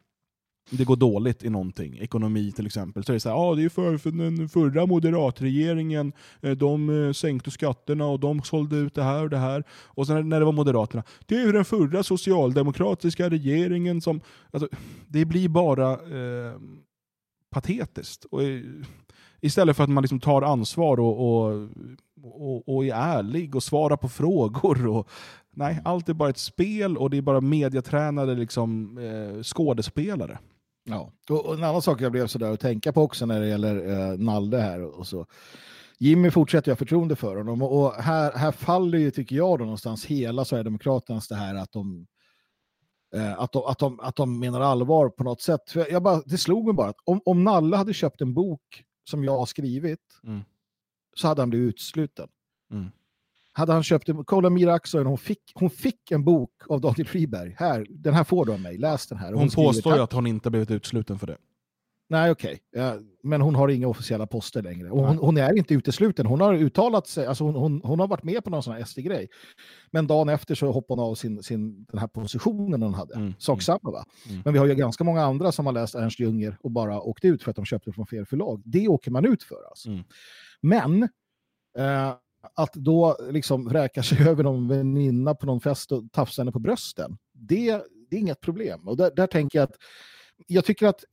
det går dåligt i någonting, ekonomi till exempel, så är det så här, ah, det är för, för den förra moderatregeringen, eh, de eh, sänkte skatterna och de sålde ut det här och det här. Och sen när det var Moderaterna, det är ju den förra socialdemokratiska regeringen som... Alltså, det blir bara eh, patetiskt. Och, istället för att man liksom tar ansvar och, och, och, och är ärlig och svarar på frågor. Och, nej, allt är bara ett spel och det är bara mediatränade liksom, eh, skådespelare. Ja. Och, och en annan sak jag blev sådär att tänka på också när det gäller eh, Nalde här och så. Jimmy fortsätter jag förtroende för honom och och här, här faller ju, tycker jag, då, någonstans hela Sverigedemokraternas det här att de, eh, att, de, att, de, att de menar allvar på något sätt. För jag bara, det slog mig bara att om, om Nalle hade köpt en bok som jag har skrivit Mm. Så hade han blivit utsluten. Mm. Hade han köpt kolla Mira Axelsson, hon fick, hon fick en bok av Daniel Friberg. Här, den här får du av mig, läs den här. Hon, skriver, påstår ju att hon inte blivit utsluten för det. Nej, okej. Ja, men hon har inga officiella poster längre. Och hon, hon är inte utesluten. Hon har uttalat sig, alltså hon, hon, hon har varit med på någon sån här SD-grej. Men dagen efter så hoppade hon av sin, sin, den här positionen hon hade. Mm, Sak samma va? Mm. Men vi har ju ganska många andra som har läst Ernst Junger och bara åkt ut för att de köpte från fel förlag. Det åker man ut för alltså. Mm. Men eh, att då liksom räka sig över någon väninna på någon fest och tafsa henne på brösten, det, det är inget problem. Och där, där tänker jag att jag tycker att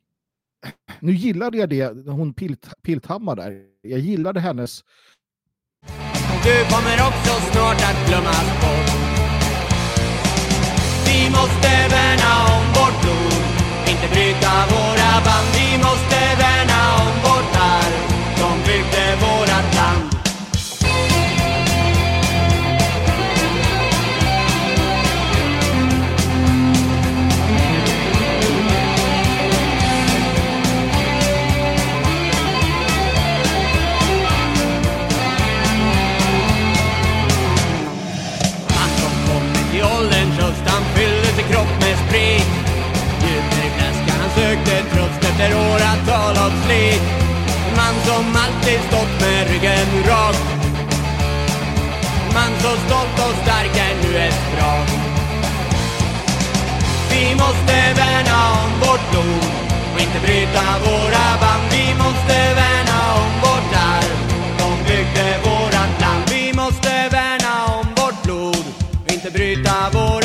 nu gillade jag det, hon Pilt, Pilthammar där. Jag gillade hennes... Du kommer också snart att glömmas bort Vi måste värna om vårt blod Inte bryta våra band Vi måste värna som alltid stått med ryggen rak man så stolt och stark är nu ett vrak Vi måste värna om vårt blod och inte bryta våra band. Vi måste värna om vårt arv. De byggde vårat land. Vi måste värna om vårt blod och inte bryta våra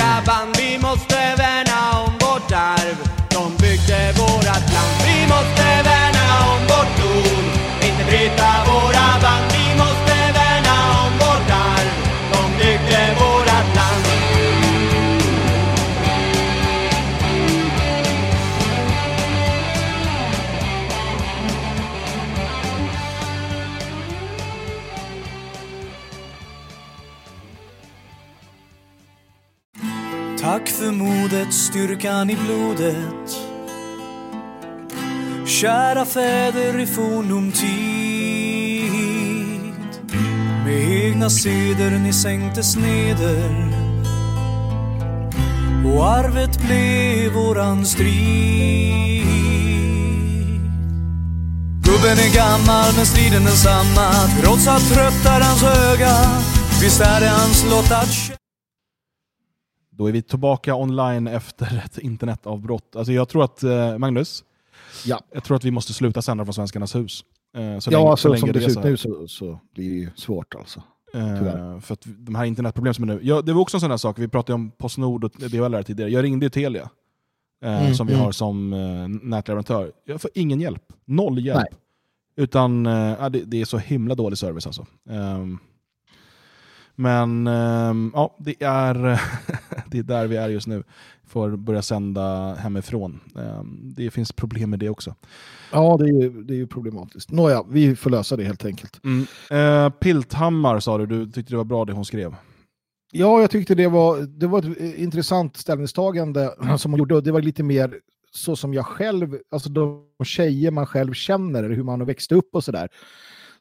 Tack för modet, styrkan i blodet. Kära fäder i fornum tid. Med egna seder ni sänktes neder. Och arvet blev våran strid. Gubben är gammal men striden densamma Trots allt tröttar hans öga. Visst är det hans lott att då är vi tillbaka online efter ett internetavbrott. Alltså jag tror att, eh, Magnus, Ja. jag tror att vi måste sluta sända från Svenskarnas hus. Eh, så Ja, länge- alltså, så som det ser ut nu så, så blir det ju svårt alltså. Eh, Tyvärr. för att de här internetproblemen som är nu. Ja, det var också en sån här sak, vi pratade om Postnord och DHL här tidigare. Jag ringde ju Telia, eh, Mm, som vi mm. har som eh, nätleverantör. Jag får ingen hjälp. Noll hjälp. Nej. Utan eh, det, det är så himla dålig service alltså. Ehm, men ehm, ja, det är, det är där vi är just nu. Får börja sända hemifrån. Ehm, det finns problem med det också. Ja, det är ju, det är ju problematiskt. Nåja, vi får lösa det helt enkelt. Eh, Pilthammar sa du, du tyckte det var bra det hon skrev. Ja, jag tyckte det var, det var ett intressant ställningstagande som hon gjorde. Det var lite mer så som jag själv, alltså de tjejer man själv känner, eller hur man har växt upp och sådär.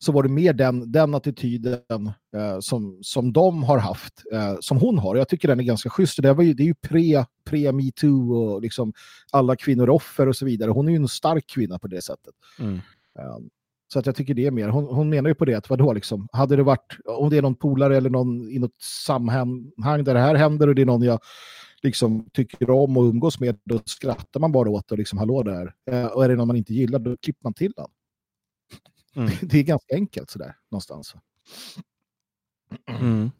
Så var det mer den, den attityden eh, som, som de har haft, eh, som hon har. Jag tycker den är ganska schysst. Det, var ju, det är ju pre, pre metoo och liksom alla kvinnor offer och så vidare. Hon är ju en stark kvinna på det sättet. Mm. Um, Så att jag tycker det är mer. Hon, hon menar ju på det att vadå liksom, hade det varit, om det är någon polare eller någon i något sammanhang där det här händer och det är någon jag liksom tycker om och umgås med, då skrattar man bara åt det och liksom hallå där. Eh, och är det någon man inte gillar, då klipper man till den. Mm. Det är ganska enkelt sådär någonstans. Mm.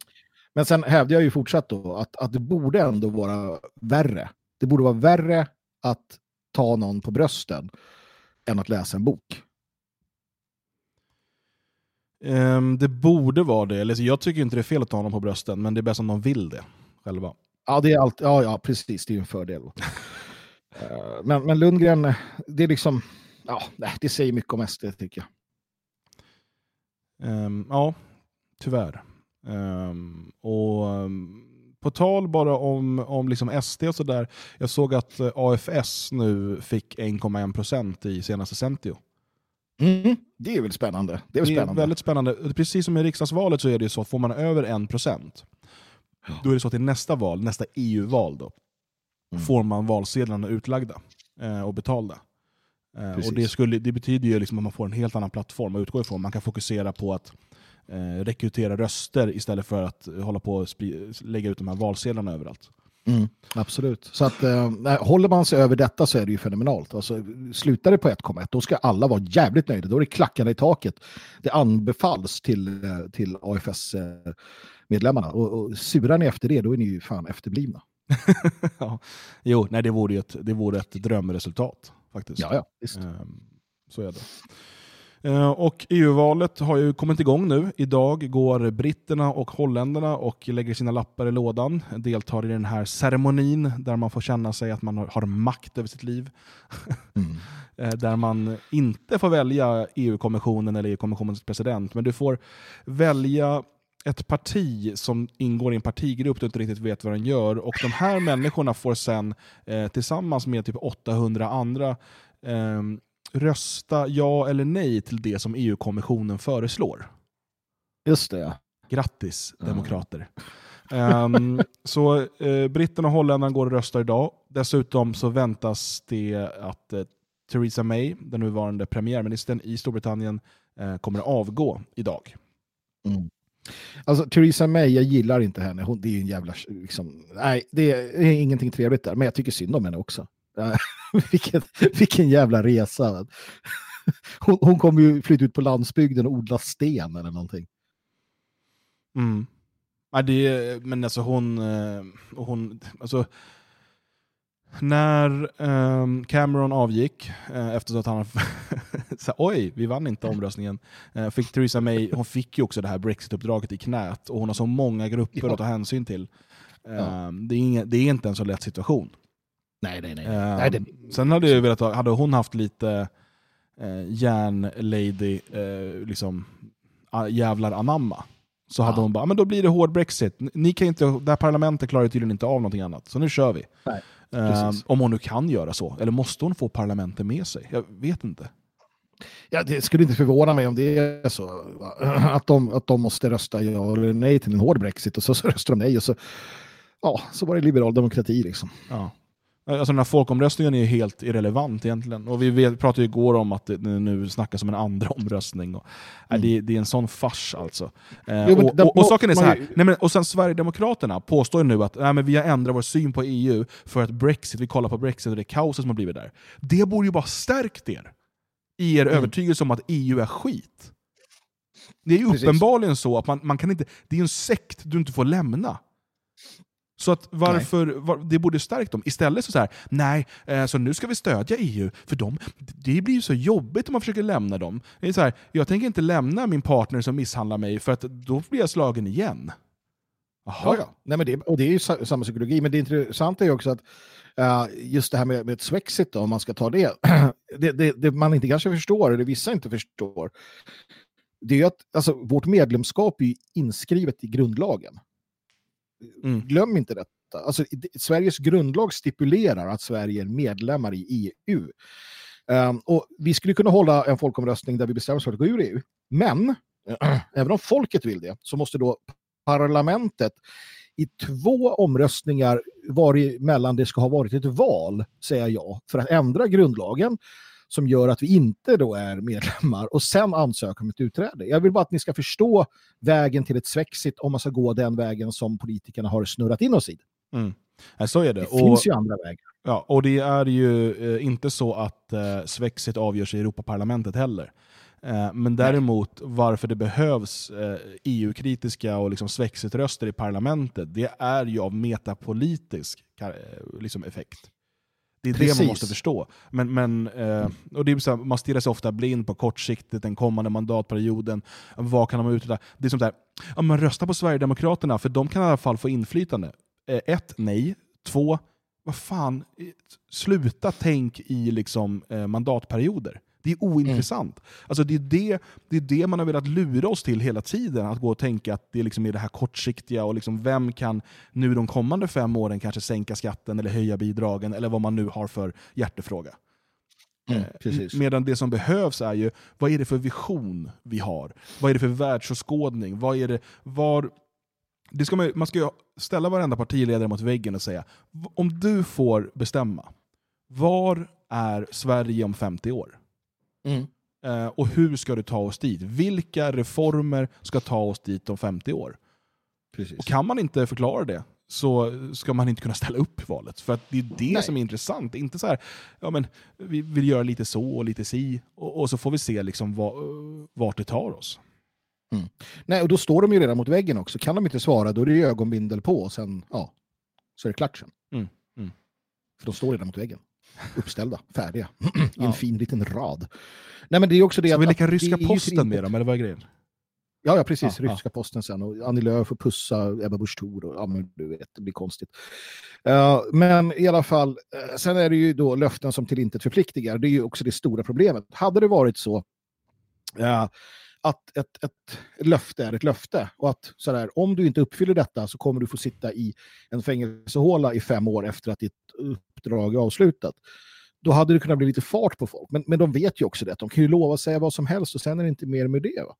Men sen hävdar jag ju fortsatt då att, att det borde ändå vara värre. Det borde vara värre att ta någon på brösten än att läsa en bok. Ehm, det borde vara det. Eller, jag tycker inte det är fel att ta honom på brösten, men det är bäst om de vill det själva. Ja, det är allt, ja, ja, precis. Det är ju en fördel. Eh, men, men Lundgren, det är liksom, ja, det säger mycket om SD tycker jag. Ehm, ja, tyvärr. Ehm, och ehm, på tal bara om, om liksom SD och sådär. Jag såg att eh, AFS nu fick 1,1 procent i senaste Centio. Mm, det är väl spännande. Det är väl Det är spännande. väldigt spännande. Precis som i riksdagsvalet så är det så att får man över 1 procent, då är det så att i nästa val, nästa EU-val då, Mm. får man valsedlarna utlagda eh, och betalda. Eh, och Precis. det, skulle, det betyder ju liksom att man får en helt annan plattform att utgå ifrån. Man kan fokusera på att eh, rekrytera röster istället för att eh, hålla på och lägga ut de här valsedlarna överallt. Mm, absolut. Så att, eh, håller man sig över detta så är det ju fenomenalt. Alltså, slutar det på 1,1 då ska alla vara jävligt nöjda. Då är det klackarna i taket. Det anbefalls till, eh, till AFS-medlemmarna. Och, och surar ni efter det, då är ni ju fan efterblivna. ja. Jo, nej, det vore ju ett, det vore ett drömresultat faktiskt. Ja, ja, visst. Ehm, Så är det. Eh, Och EU-valet har ju kommit igång nu. Idag går britterna och holländarna och lägger sina lappar i lådan. Deltar i den här ceremonin där man får känna sig att man har- har makt över sitt liv. Mm. Eh, Där man inte får välja EU-kommissionen eller EU-kommissionens president, men du får välja ett parti som ingår i en partigrupp du inte riktigt vet vad den gör. Och de här människorna får sen eh, tillsammans med typ 800 andra ehm, rösta ja eller nej till det som EU-kommissionen föreslår. Just det. Grattis demokrater. Ehm, så eh, britterna och holländarna går och röstar idag. Dessutom så väntas det att eh, Theresa May, den nuvarande premiärministern i Storbritannien, eh, kommer att avgå idag. Mm. Alltså Theresa May, jag gillar inte henne. Hon, det är ju en jävla... Liksom, nej, det är, det är ingenting trevligt där. Men jag tycker synd om henne också. Eh, vilken, vilken jävla resa. Hon, hon kommer ju flytta ut på landsbygden och odla sten eller någonting. Mm. Ja, det, men alltså hon, eh, hon alltså, när ehm, Cameron avgick, eh, efter att han här, oj, vi vann inte omröstningen, eh, fick Theresa May, hon fick ju också det här Brexit-uppdraget i knät och hon har så många grupper Ja. att ta hänsyn till. Ja. Ehm, det, är inga, det är inte en så lätt situation. Nej, nej, nej. Ehm, nej det, Sen hade, jag velat ha, hade hon haft lite eh, järnlady, eh, liksom, jävlar anamma, Så hade Ja. hon bara, "Ja, men då blir det hård Brexit. Ni kan inte, det här parlamentet klarar tydligen inte av någonting annat, så nu kör vi. Nej, Eh, om hon nu kan göra så. Eller måste hon få parlamentet med sig? Jag vet inte. Ja, det skulle inte förvåna mig om det är så. Att de, att de måste rösta ja eller nej till en hård Brexit och så, så röstar de nej och så, ja, så var det liberal demokrati liksom. Ja. Alltså den här folkomröstningen är ju helt irrelevant egentligen. Och vi pratade ju igår om att det nu snackas om en andra omröstning. Och, nej, det, det är en sån fars alltså. Eh, Mm. Jo, och, och, och saken är så här, nej, men, och sen Sverigedemokraterna påstår ju nu att nej, men vi har ändrat vår syn på EU för att Brexit, vi kollar på Brexit och det kaoset som har blivit där. Det borde ju bara stärkt er i er Mm. övertygelse om att EU är skit. Det är ju Precis. uppenbarligen så att man, man kan inte, det är en sekt du inte får lämna. Så att varför, var, det borde stärkt dem. Istället så, så här, nej, eh, så nu ska vi stödja EU, för de, det blir ju så jobbigt om man försöker lämna dem. Det är så här, jag tänker inte lämna min partner som misshandlar mig, för att då blir jag slagen igen. Jaha. Ja. Nej, men det, och det är ju sa- samma psykologi, men det intressanta är också att eh, just det här med, med Swexit, då, om man ska ta det, det, det, det man inte kanske förstår, eller vissa inte förstår, det är ju att alltså, vårt medlemskap är ju inskrivet i grundlagen. Mm. Glöm inte detta. Alltså, Sveriges grundlag stipulerar att Sverige är medlemmar i EU. Um, ehm, och vi skulle kunna hålla en folkomröstning där vi bestämmer oss för att gå ur EU. Men även om folket vill det så måste då parlamentet i två omröstningar varemellan det ska ha varit ett val, säga ja för att ändra grundlagen som gör att vi inte då är medlemmar och sen ansöka om ett utträde. Jag vill bara att ni ska förstå vägen till ett svexit om man ska gå den vägen som politikerna har snurrat in oss i. Nej, så är det. Det Och- finns ju andra vägar. Ja, och det är ju eh, inte så att eh, Svexit avgörs i Europaparlamentet heller. Eh, men däremot varför det behövs eh, EU-kritiska och liksom Svexit-röster i parlamentet, det är ju av metapolitisk eh, liksom effekt. Det är det Precis. man måste förstå. Men, men, eh, och det är så här, man stirrar sig ofta blind på kortsiktigt, den kommande mandatperioden. Vad kan de uträtta? Det är som där, ja, men rösta på Sverigedemokraterna, för de kan i alla fall få inflytande. Eh, ett, nej. Två, vad fan, eh, sluta tänk i liksom, eh, mandatperioder. Det är ointressant. Alltså det, är det, det är det man har velat lura oss till hela tiden, att gå och tänka att det liksom är det här kortsiktiga och liksom vem kan nu de kommande fem åren kanske sänka skatten eller höja bidragen eller vad man nu har för hjärtefråga. Mm, Eh. Medan det som behövs är ju, vad är det för vision vi har? Vad är det för världsåskådning? Vad är det, var, det ska man, man ska ju ställa varenda partiledare mot väggen och säga, "V- om du får bestämma, var är Sverige om 50 år? Mm. Eh, och hur ska du ta oss dit? Vilka reformer ska ta oss dit om 50 år? Precis. Och kan man inte förklara det så ska man inte kunna ställa upp i valet. För att det är det Nej. som är intressant. Det är Inte så här, ja, men vi vill göra lite så och lite si, och, och så får vi se liksom vad, vart det tar oss. Nej, och då står de ju redan mot väggen också. Kan de inte svara, då är det ögonbindel på och sen, ja, så är det klart sen. Mm, mm. För de står redan mot väggen. Uppställda, färdiga, i en Ja. fin liten rad. Nej, men det är också det Ska vi leka ryska posten med dem, eller vad är grejen? Ja, ja precis. Ja, ryska posten sen. Och Annie Lööf får pussa Ebba Busch Thor. och Ja, men du vet, det blir konstigt. Eh, men i alla fall, eh, sen är det ju då löften som till intet förpliktigar. Det är ju också det stora problemet. Hade det varit så eh, att ett, ett löfte är ett löfte och att sådär, om du inte uppfyller detta så kommer du få sitta i en fängelsehåla i fem år efter att ditt uppdrag avslutat. Då hade det kunnat bli lite fart på folk. Men, men de vet ju också det. att De kan ju lova att säga vad som helst och sen är det inte mer med det. Va?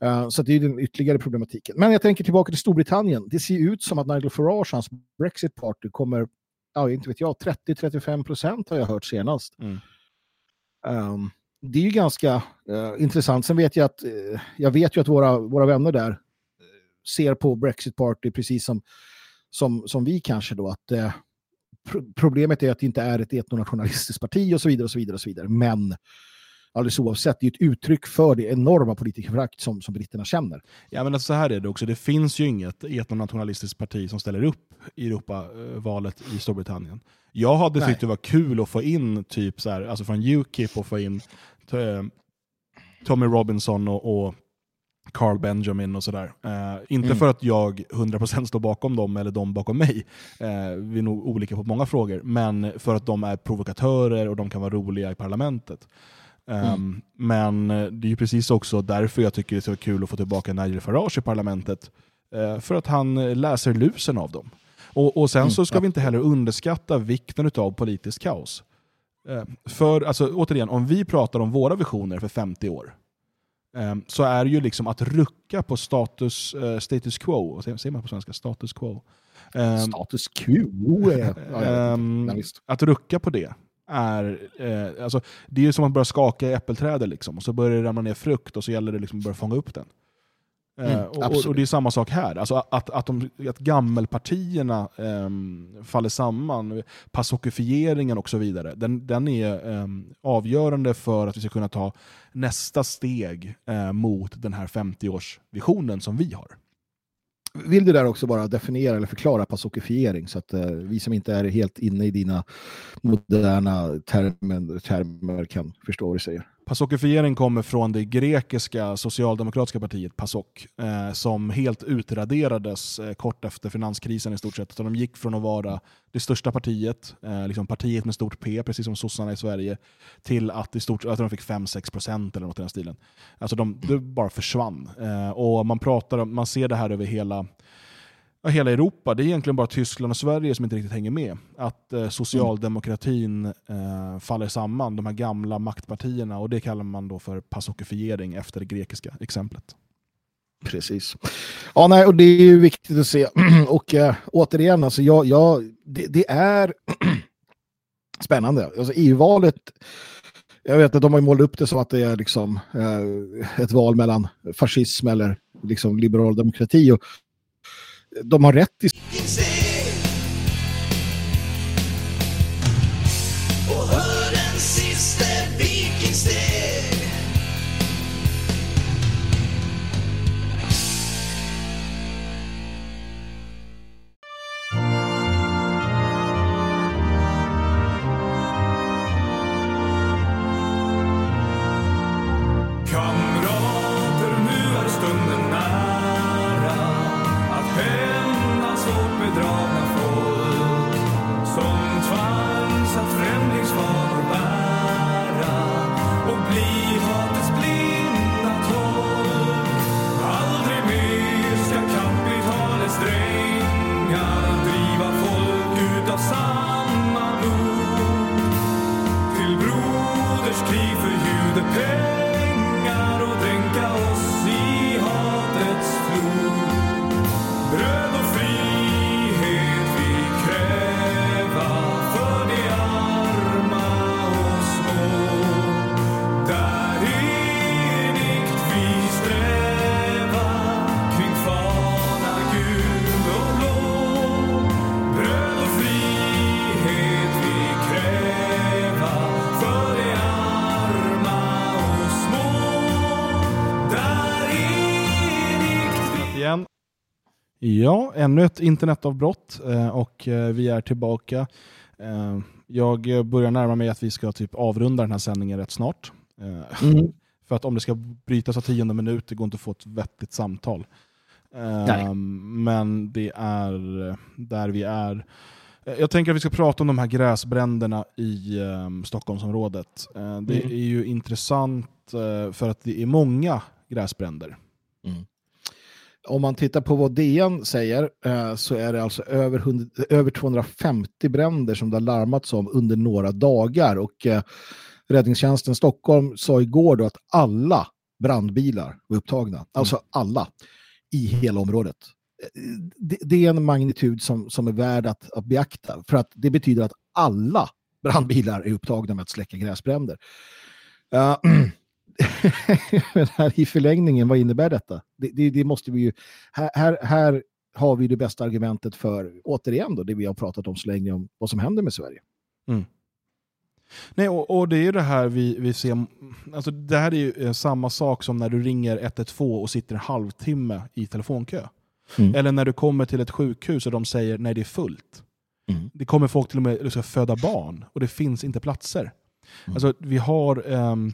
Eh, Så det är den ytterligare problematiken. Men jag tänker tillbaka till Storbritannien. Det ser ut som att Nigel Farage, hans Brexit Party, kommer, ja, inte vet jag, 30-35 procent har jag hört senast. Mm. Ehm, det är ju ganska eh, intressant. Sen vet jag att, eh, jag vet ju att våra, våra vänner där ser på Brexit Party precis som, som, som vi kanske då. att Problemet är att det inte är ett etnonationalistiskt parti och så vidare. och så vidare och så vidare. Men alldeles oavsett, det är ett uttryck för det enorma politikerförakt som, som britterna känner. Ja, men alltså, så här är det också, det finns ju inget etnonationalistiskt parti som ställer upp i Europavalet i Storbritannien. Jag hade Nej. tyckt det var kul att få in, typ så här, alltså från Ukip, och få in eh, Tommy Robinson och, och Carl Benjamin och sådär. Eh, inte Mm. för att jag 100% står bakom dem eller de bakom mig. Eh, vi är nog olika på många frågor. Men för att de är provokatörer och de kan vara roliga i parlamentet. Um, men eh, det är ju precis också därför jag tycker det är så kul att få tillbaka Nigel Farage i parlamentet. Eh, för att han eh, läser lusen av dem. Och, och sen så ska vi inte heller underskatta vikten av politiskt kaos. Eh, för alltså, återigen, om vi pratar om våra visioner för 50 år, eh, så är det ju liksom att rucka på status, eh, status quo, säger man på svenska? Status quo. Eh, Status quo. Ja, Ehm, visst. att rucka på det är, eh, alltså, det är ju som att börja skaka i äppelträdet liksom, och så börjar det ramla ner frukt och så gäller det liksom att börja fånga upp den. Eh, Mm, och, och, det är samma sak här, alltså att, att, de, att gammelpartierna ehm, faller samman, passokifieringen och så vidare, den, den är ehm, avgörande för att vi ska kunna ta nästa steg eh, mot den här 50-årsvisionen som vi har. Vill du där också bara definiera eller förklara passokifiering så att eh, vi som inte är helt inne i dina moderna termer, termer kan förstå vad du säger? Pasokifiering kommer från det grekiska socialdemokratiska partiet PASOK, eh, som helt utraderades eh, kort efter finanskrisen i stort sett. Så de gick från att vara det största partiet, eh, liksom partiet med stort P, precis som sossarna i Sverige, till att i stort, jag tror de fick 5-6 procent eller något i den stilen. Alltså de, de bara försvann. Eh, och man, pratar man ser det här över hela ja, hela Europa. Det är egentligen bara Tyskland och Sverige som inte riktigt hänger med. Att eh, socialdemokratin eh, faller samman, de här gamla maktpartierna, och det kallar man då för pasokifiering efter det grekiska exemplet. Precis. Ja, nej, och det är ju viktigt att se. och eh, återigen, alltså, jag, jag, det, det är spännande. Alltså, EU-valet, jag vet att de har målat upp det som att det är liksom, eh, ett val mellan fascism eller liksom, liberal demokrati. Och de har rätt i ännu ett internetavbrott eh, och eh, vi är tillbaka. Eh, Jag börjar närma mig att vi ska typ avrunda den här sändningen rätt snart. Mm. För att om det ska brytas av tionde minut, det går inte att få ett vettigt samtal. Nej. Men det är där vi är. Jag tänker att vi ska prata om de här gräsbränderna i eh, Stockholmsområdet. Det Mm. är ju intressant för att det är många gräsbränder. Om man tittar på vad DN säger eh, så är det alltså över, 100, över 250 bränder som det har larmats om under några dagar. Och eh, Räddningstjänsten Stockholm sa igår då att alla brandbilar var upptagna. Alltså alla i hela området. Eh, Det, det är en magnitud som, som är värd att, att beakta. För att det betyder att alla brandbilar är upptagna med att släcka gräsbränder. Uh, men här I förlängningen, vad innebär detta? Det, det, det måste vi ju... Här, här, här har vi det bästa argumentet för, återigen då, det vi har pratat om så länge om vad som händer med Sverige. Nej, och, och det är ju det här vi, vi ser, alltså det här är ju eh, samma sak som när du ringer 112 och sitter en halvtimme i telefonkö. Mm. Eller när du kommer till ett sjukhus och de säger nej det är fullt. Mm. Det kommer folk till och med att ska föda barn och det finns inte platser. Mm. Alltså vi har ehm,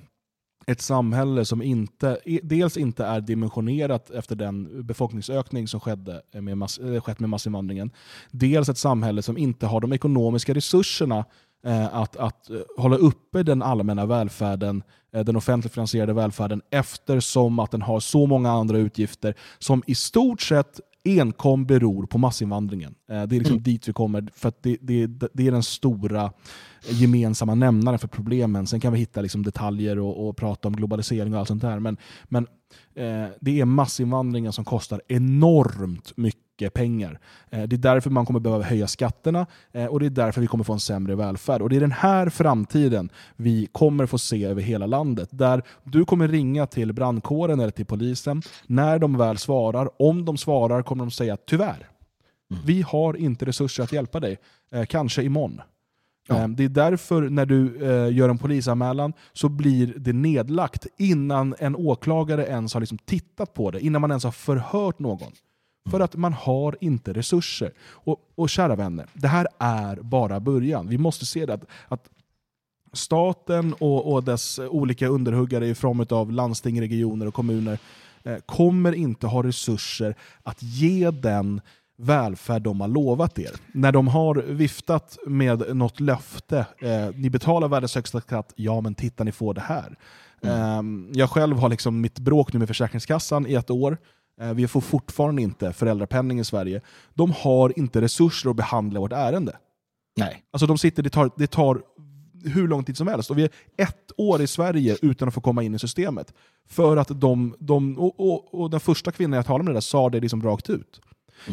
ett samhälle som inte, dels inte är dimensionerat efter den befolkningsökning som skedde med, mass, eh, skett med massinvandringen. Dels ett samhälle som inte har de ekonomiska resurserna eh, att, att eh, hålla uppe den allmänna välfärden, den offentligt finansierade välfärden, eftersom att den har så många andra utgifter som i stort sett enkom beror på massinvandringen. Det är liksom dit vi kommer, för det, det, det är den stora gemensamma nämnaren för problemen. Sen kan vi hitta liksom detaljer och, och prata om globalisering och allt sånt där. Men, men eh, det är massinvandringen som kostar enormt mycket pengar. Eh, det är därför man kommer behöva höja skatterna eh, och det är därför vi kommer få en sämre välfärd. Och Det är den här framtiden vi kommer få se över hela landet. Där du kommer ringa till brandkåren eller till polisen. När de väl svarar, om de svarar kommer de säga tyvärr. Vi har inte resurser att hjälpa dig. Eh, kanske imorgon. Ja. Ehm, det är därför när du eh, gör en polisanmälan så blir det nedlagt innan en åklagare ens har liksom tittat på det, innan man ens har förhört någon. För att man har inte resurser. Och, och kära vänner, det här är bara början. Vi måste se det att, att staten och, och dess olika underhuggare i form av landsting, regioner och kommuner eh, kommer inte ha resurser att ge den välfärd de har lovat er. När de har viftat med något löfte, eh, ni betalar världens högsta skatt, ja men titta ni får det här. Eh, jag själv har liksom mitt bråk nu med Försäkringskassan i ett år. Eh, vi får fortfarande inte föräldrapenning i Sverige. De har inte resurser att behandla vårt ärende. Nej. Alltså de sitter, det tar, det tar hur lång tid som helst. Och vi är ett år i Sverige utan att få komma in i systemet. För att de, de och, och, och den första kvinnan jag talade med där sa det liksom rakt ut.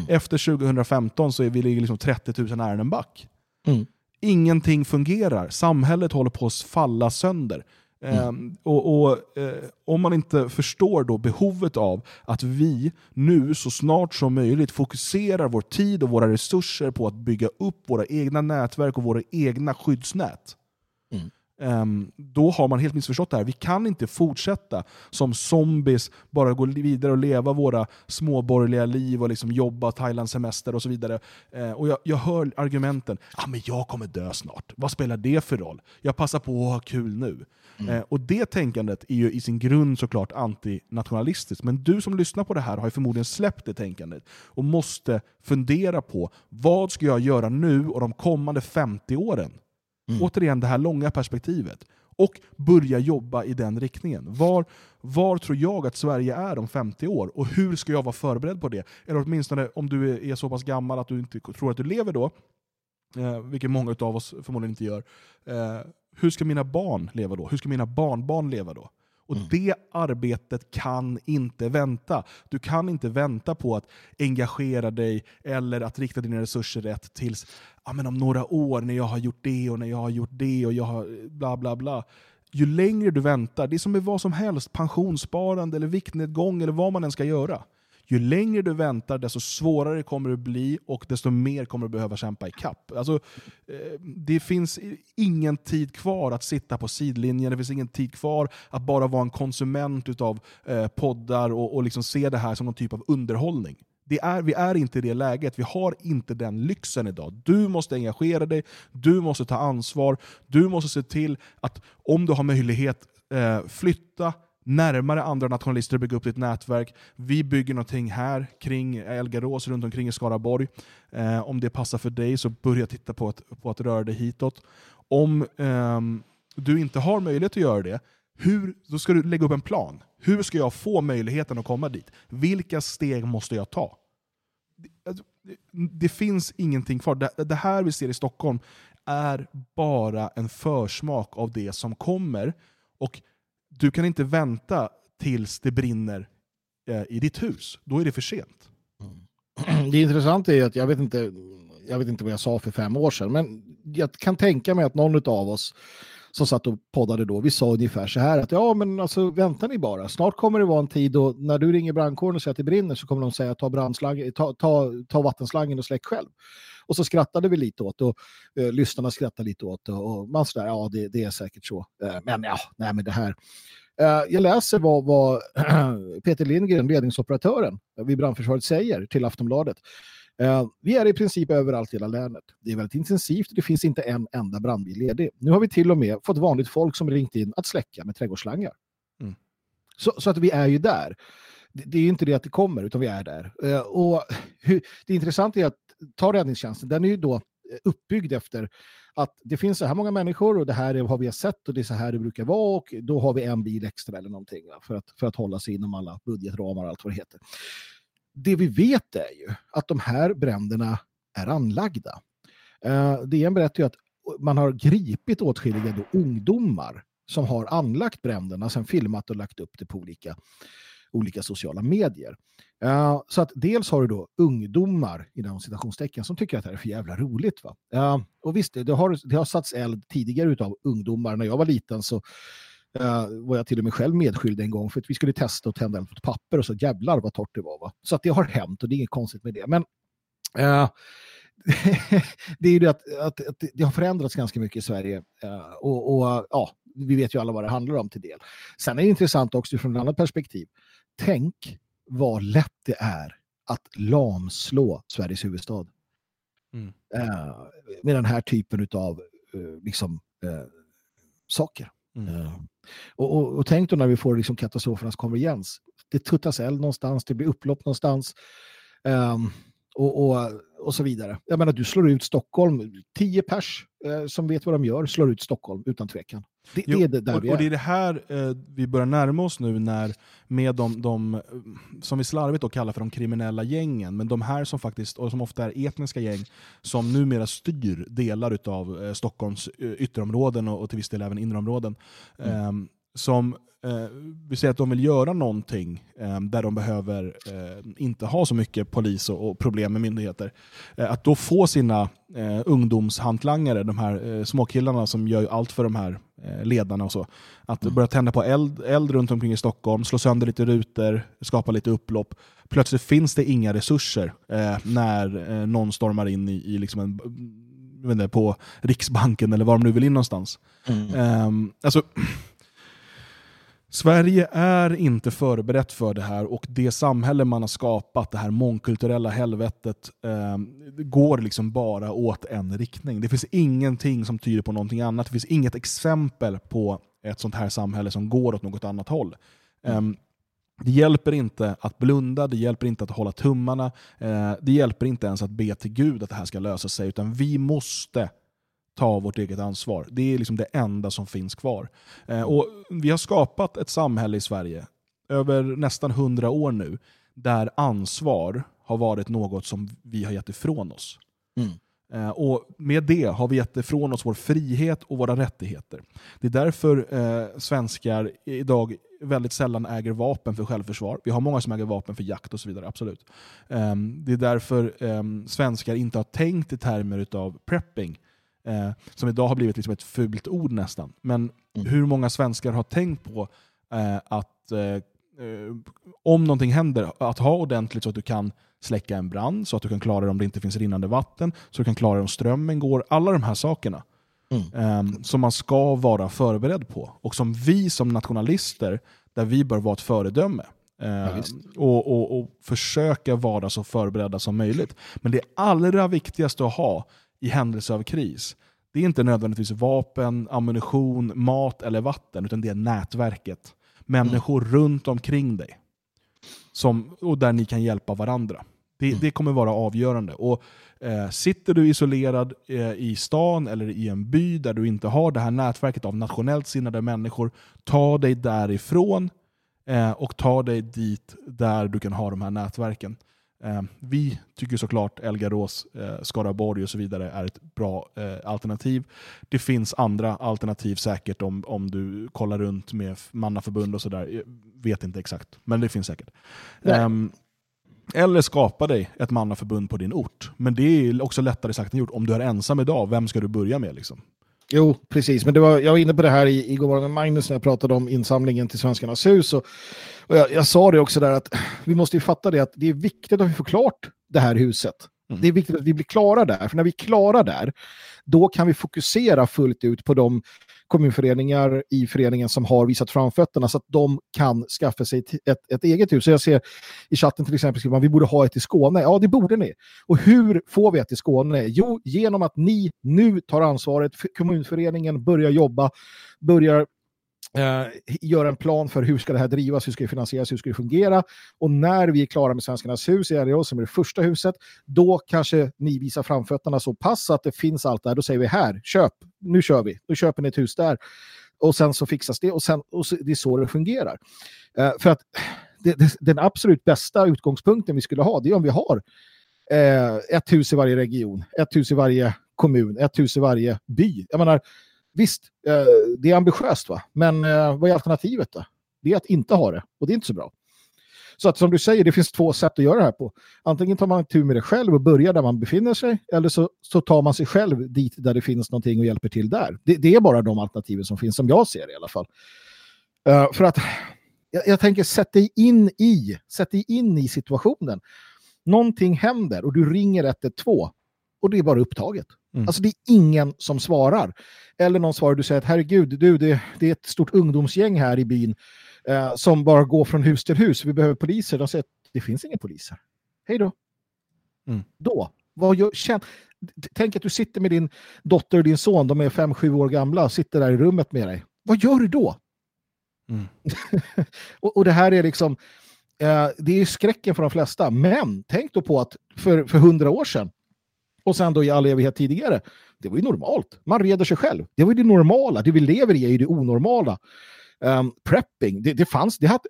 Efter 2015 så är vi liksom 30 000 ärenden back. Mm. Ingenting fungerar. Samhället håller på att falla sönder. Ehm, och, och, eh, om man inte förstår då behovet av att vi nu så snart som möjligt fokuserar vår tid och våra resurser på att bygga upp våra egna nätverk och våra egna skyddsnät. Ehm, då har man helt missförstått det här. Vi kan inte fortsätta som zombies, bara gå vidare och leva våra småborgerliga liv och liksom jobba, Thailands semester och så vidare. Eh, och jag, jag hör argumenten, ah, men jag kommer dö snart. Vad spelar det för roll? Jag passar på att ha kul nu. Eh, och det tänkandet är ju i sin grund såklart antinationalistiskt. Men du som lyssnar på det här har förmodligen släppt det tänkandet och måste fundera på vad ska jag göra nu och de kommande 50 åren? Mm. Återigen det här långa perspektivet. Och börja jobba i den riktningen. Var, var tror jag att Sverige är om 50 år? Och hur ska jag vara förberedd på det? Eller åtminstone om du är, är så pass gammal att du inte tror att du lever då, eh, vilket många av oss förmodligen inte gör. Eh, hur ska mina barn leva då? Hur ska mina barnbarn leva då? Och Det arbetet kan inte vänta. Du kan inte vänta på att engagera dig eller att rikta dina resurser rätt tills ja, men om några år när jag har gjort det och när jag har gjort det och jag har bla bla bla. Ju längre du väntar, det är som med vad som helst, pensionssparande eller viktnedgång eller vad man än ska göra. Ju längre du väntar, desto svårare kommer det bli och desto mer kommer du behöva kämpa i kapp. Alltså, eh, det finns ingen tid kvar att sitta på sidlinjen, det finns ingen tid kvar att bara vara en konsument av eh, poddar och, och liksom se det här som någon typ av underhållning. Det är, vi är inte i det läget, vi har inte den lyxen idag. Du måste engagera dig, du måste ta ansvar, du måste se till att om du har möjlighet, eh, flytta närmare andra nationalister och bygga upp ditt nätverk. Vi bygger någonting här kring Elgarås, runt omkring i Skaraborg. Eh, om det passar för dig så börja titta på att, på att röra dig hitåt. Om ehm, du inte har möjlighet att göra det, hur, då ska du lägga upp en plan. Hur ska jag få möjligheten att komma dit? Vilka steg måste jag ta? Det, det, det finns ingenting kvar. Det, det här vi ser i Stockholm är bara en försmak av det som kommer. Och du kan inte vänta tills det brinner eh, i ditt hus. Då är det för sent. Mm. Det intressanta är att jag vet, inte, jag vet inte vad jag sa för fem år sedan, men jag kan tänka mig att någon av oss som satt och poddade då, vi sa ungefär så här att ja men alltså vänta ni bara, snart kommer det vara en tid då när du ringer brandkåren och säger att det brinner så kommer de säga ta, brandslang, ta, ta, ta vattenslangen och släck själv. Och så skrattade vi lite åt och eh, lyssnarna skrattade lite åt och, och man sådär, ja det, det är säkert så. Eh, men ja, nej men det här. Eh, jag läser vad, vad Peter Lindgren, ledningsoperatören vid brandförsvaret, säger till Aftonbladet. Eh, vi är i princip överallt i hela länet. Det är väldigt intensivt och det finns inte en enda brandbil ledig. Nu har vi till och med fått vanligt folk som ringt in att släcka med trädgårdsslangar. Mm. Så, så att vi är ju där. Det, det är inte det att det kommer, utan vi är där. Eh, och hur, det intressanta är att ta räddningstjänsten, den är ju då eh, uppbyggd efter att det finns så här många människor och det här är vad vi har sett och det är så här det brukar vara och då har vi en bil extra eller någonting för, att, för att hålla sig inom alla budgetramar och allt vad det heter. Det vi vet är ju att de här bränderna är anlagda. Uh, DN berättar ju att man har gripit åtskilliga då ungdomar som har anlagt bränderna, sen filmat och lagt upp det på olika, olika sociala medier. Uh, så att dels har du då ungdomar inom citationstecken som tycker att det här är för jävla roligt. Va? Uh, och visst, det har, det har satts eld tidigare av ungdomar. När jag var liten så uh, var jag till och med själv medskyldig en gång för att vi skulle testa att tända eld på ett papper och så jävlar vad torrt det var. Va? Så att det har hänt och det är inget konstigt med det. Men det är ju det att, att, att, det har förändrats ganska mycket i Sverige och, och ja, vi vet ju alla vad det handlar om till del. Sen är det intressant också från ett annat perspektiv. Tänk vad lätt det är att lamslå Sveriges huvudstad. Mm. Uh, med den här typen av uh, liksom, uh, saker. Mm. Och, och, och, tänk då när vi får liksom katastrofernas konvergens. Det tuttas eld någonstans, det blir upplopp någonstans. Um, och, och, och så vidare. Jag menar, du slår ut Stockholm. Tio pers eh, som vet vad de gör slår ut Stockholm utan tvekan. Det, jo, är det där och, vi är. Och det är det här eh, vi börjar närma oss nu när med de, de som vi slarvigt då kallar för de kriminella gängen, men de här som faktiskt, och som ofta är etniska gäng, som numera styr delar av eh, Stockholms eh, ytterområden och, och till viss del även innerområden. Mm. Eh, som eh, vi säger att de vill göra någonting eh, där de behöver eh, inte ha så mycket polis och, och problem med myndigheter. Eh, att då få sina eh, ungdomshantlangare, de här eh, småkillarna som gör allt för de här eh, ledarna och så, att mm. börja tända på eld, eld runt omkring i Stockholm, slå sönder lite rutor, skapa lite upplopp. Plötsligt finns det inga resurser när någon stormar in i, i liksom en inte, på Riksbanken eller var de nu vill in någonstans. Mm. Ehm, alltså, Sverige är inte förberett för det här och det samhälle man har skapat, det här mångkulturella helvetet, eh, går liksom bara åt en riktning. Det finns ingenting som tyder på någonting annat. Det finns inget exempel på ett sånt här samhälle som går åt något annat håll. Mm. Eh, det hjälper inte att blunda, det hjälper inte att hålla tummarna, eh, det hjälper inte ens att be till Gud att det här ska lösa sig, utan vi måste ta vårt eget ansvar. Det är liksom det enda som finns kvar. Eh, och Vi har skapat ett samhälle i Sverige över nästan hundra år nu där ansvar har varit något som vi har gett ifrån oss. Mm. Eh, och Med det har vi gett ifrån oss vår frihet och våra rättigheter. Det är därför eh, svenskar idag väldigt sällan äger vapen för självförsvar. Vi har många som äger vapen för jakt och så vidare, absolut. Um, det är därför um, svenskar inte har tänkt i termer av prepping eh, som idag har blivit liksom ett fult ord nästan. Men mm. hur många svenskar har tänkt på eh, att eh, eh, om någonting händer, att ha ordentligt så att du kan släcka en brand, så att du kan klara det om det inte finns rinnande vatten, så att du kan klara det om strömmen går. Alla de här sakerna mm. eh, som man ska vara förberedd på. Och som vi som nationalister, där vi bör vara ett föredöme. Ja, och, och, och, försöka vara så förberedda som möjligt. Men det allra viktigaste att ha, i händelse av kris. Det är inte nödvändigtvis vapen, ammunition, mat eller vatten, utan det är nätverket. Människor mm. runt omkring dig. Som, och där ni kan hjälpa varandra. Det, mm. det kommer vara avgörande. Och eh, Sitter du isolerad eh, i stan eller i en by där du inte har det här nätverket av nationellt sinnade människor, ta dig därifrån eh, och ta dig dit där du kan ha de här nätverken. Eh, vi tycker såklart Elgarås, eh, Skaraborg och så vidare är ett bra eh, alternativ. Det finns andra alternativ säkert om, om du kollar runt med mannaförbund och sådär. Jag vet inte exakt, men det finns säkert. Um, eller skapa dig ett mannaförbund på din ort. Men det är också lättare sagt än gjort. Om du är ensam idag, vem ska du börja med? Liksom? Jo, precis. Men det var, jag var inne på det här i, igår med Magnus när jag pratade om insamlingen till Svenskarnas hus. Och, och jag, jag, sa det också där att vi måste ju fatta det att det är viktigt att vi får klart det här huset. Mm. Det är viktigt att vi blir klara där. För när vi är klara där, då kan vi fokusera fullt ut på de kommunföreningar i föreningen som har visat framfötterna så att de kan skaffa sig ett, ett eget hus. Så jag ser i chatten till exempel att vi borde ha ett i Skåne. Ja, det borde ni. Och hur får vi ett i Skåne? Jo, genom att ni nu tar ansvaret. Kommunföreningen börjar jobba, börjar eh, göra en plan för hur ska det här drivas, hur ska det finansieras, hur ska det fungera. Och när vi är klara med Svenskarnas hus i Alios, som är det första huset, då kanske ni visar framfötterna så pass att det finns allt där. Då säger vi här, köp, nu kör vi, då köper ni ett hus där. Och sen så fixas det och, sen, och så, det är så det fungerar. Eh, för att det, det, den absolut bästa utgångspunkten vi skulle ha, det är om vi har eh, ett hus i varje region, ett hus i varje kommun, ett hus i varje by. Jag menar, visst, eh, det är ambitiöst va, men eh, vad är alternativet då? Det är att inte ha det och det är inte så bra. Så att som du säger, det finns två sätt att göra det här på. Antingen tar man tur med det själv och börjar där man befinner sig, eller så, så tar man sig själv dit där det finns någonting och hjälper till där. Det, det är bara de alternativen som finns, som jag ser det i alla fall. Uh, för att jag, jag, tänker, sätt dig in i, sätt dig in i situationen. Någonting händer och du ringer 112 och det är bara upptaget. Mm. Alltså det är ingen som svarar. Eller någon svarar, du säger att herregud, du, det, det är ett stort ungdomsgäng här i byn eh, som bara går från hus till hus. Vi behöver poliser. De säger att det finns inga poliser. Hej då. Mm. Då, vad gör, känn, tänk att du sitter med din dotter och din son, de är fem sju år gamla, sitter där i rummet med dig. Vad gör du då? Mm. och, och, det här är liksom, eh, det är skräcken för de flesta. Men tänk då på att för, för hundra år sedan, och sen då i all evighet tidigare, det var ju normalt. Man reder sig själv. Det var ju det normala. Det vi lever i är ju det onormala. Um, prepping, det, det, fanns, det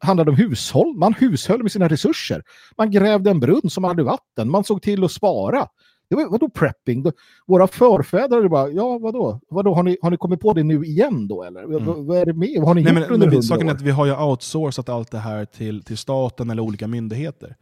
handlade om hushåll. Man hushöll med sina resurser. Man grävde en brunn som hade vatten. Man såg till att spara. Det var, vadå prepping? Våra förfäder bara, ja vadå? vadå har, ni, har ni kommit på det nu igen då eller? Mm. Vad, vad är det med? Vad har ni Nej, gjort men, under men, Saken är att vi har ju outsourcat allt det här till, till staten eller olika myndigheter.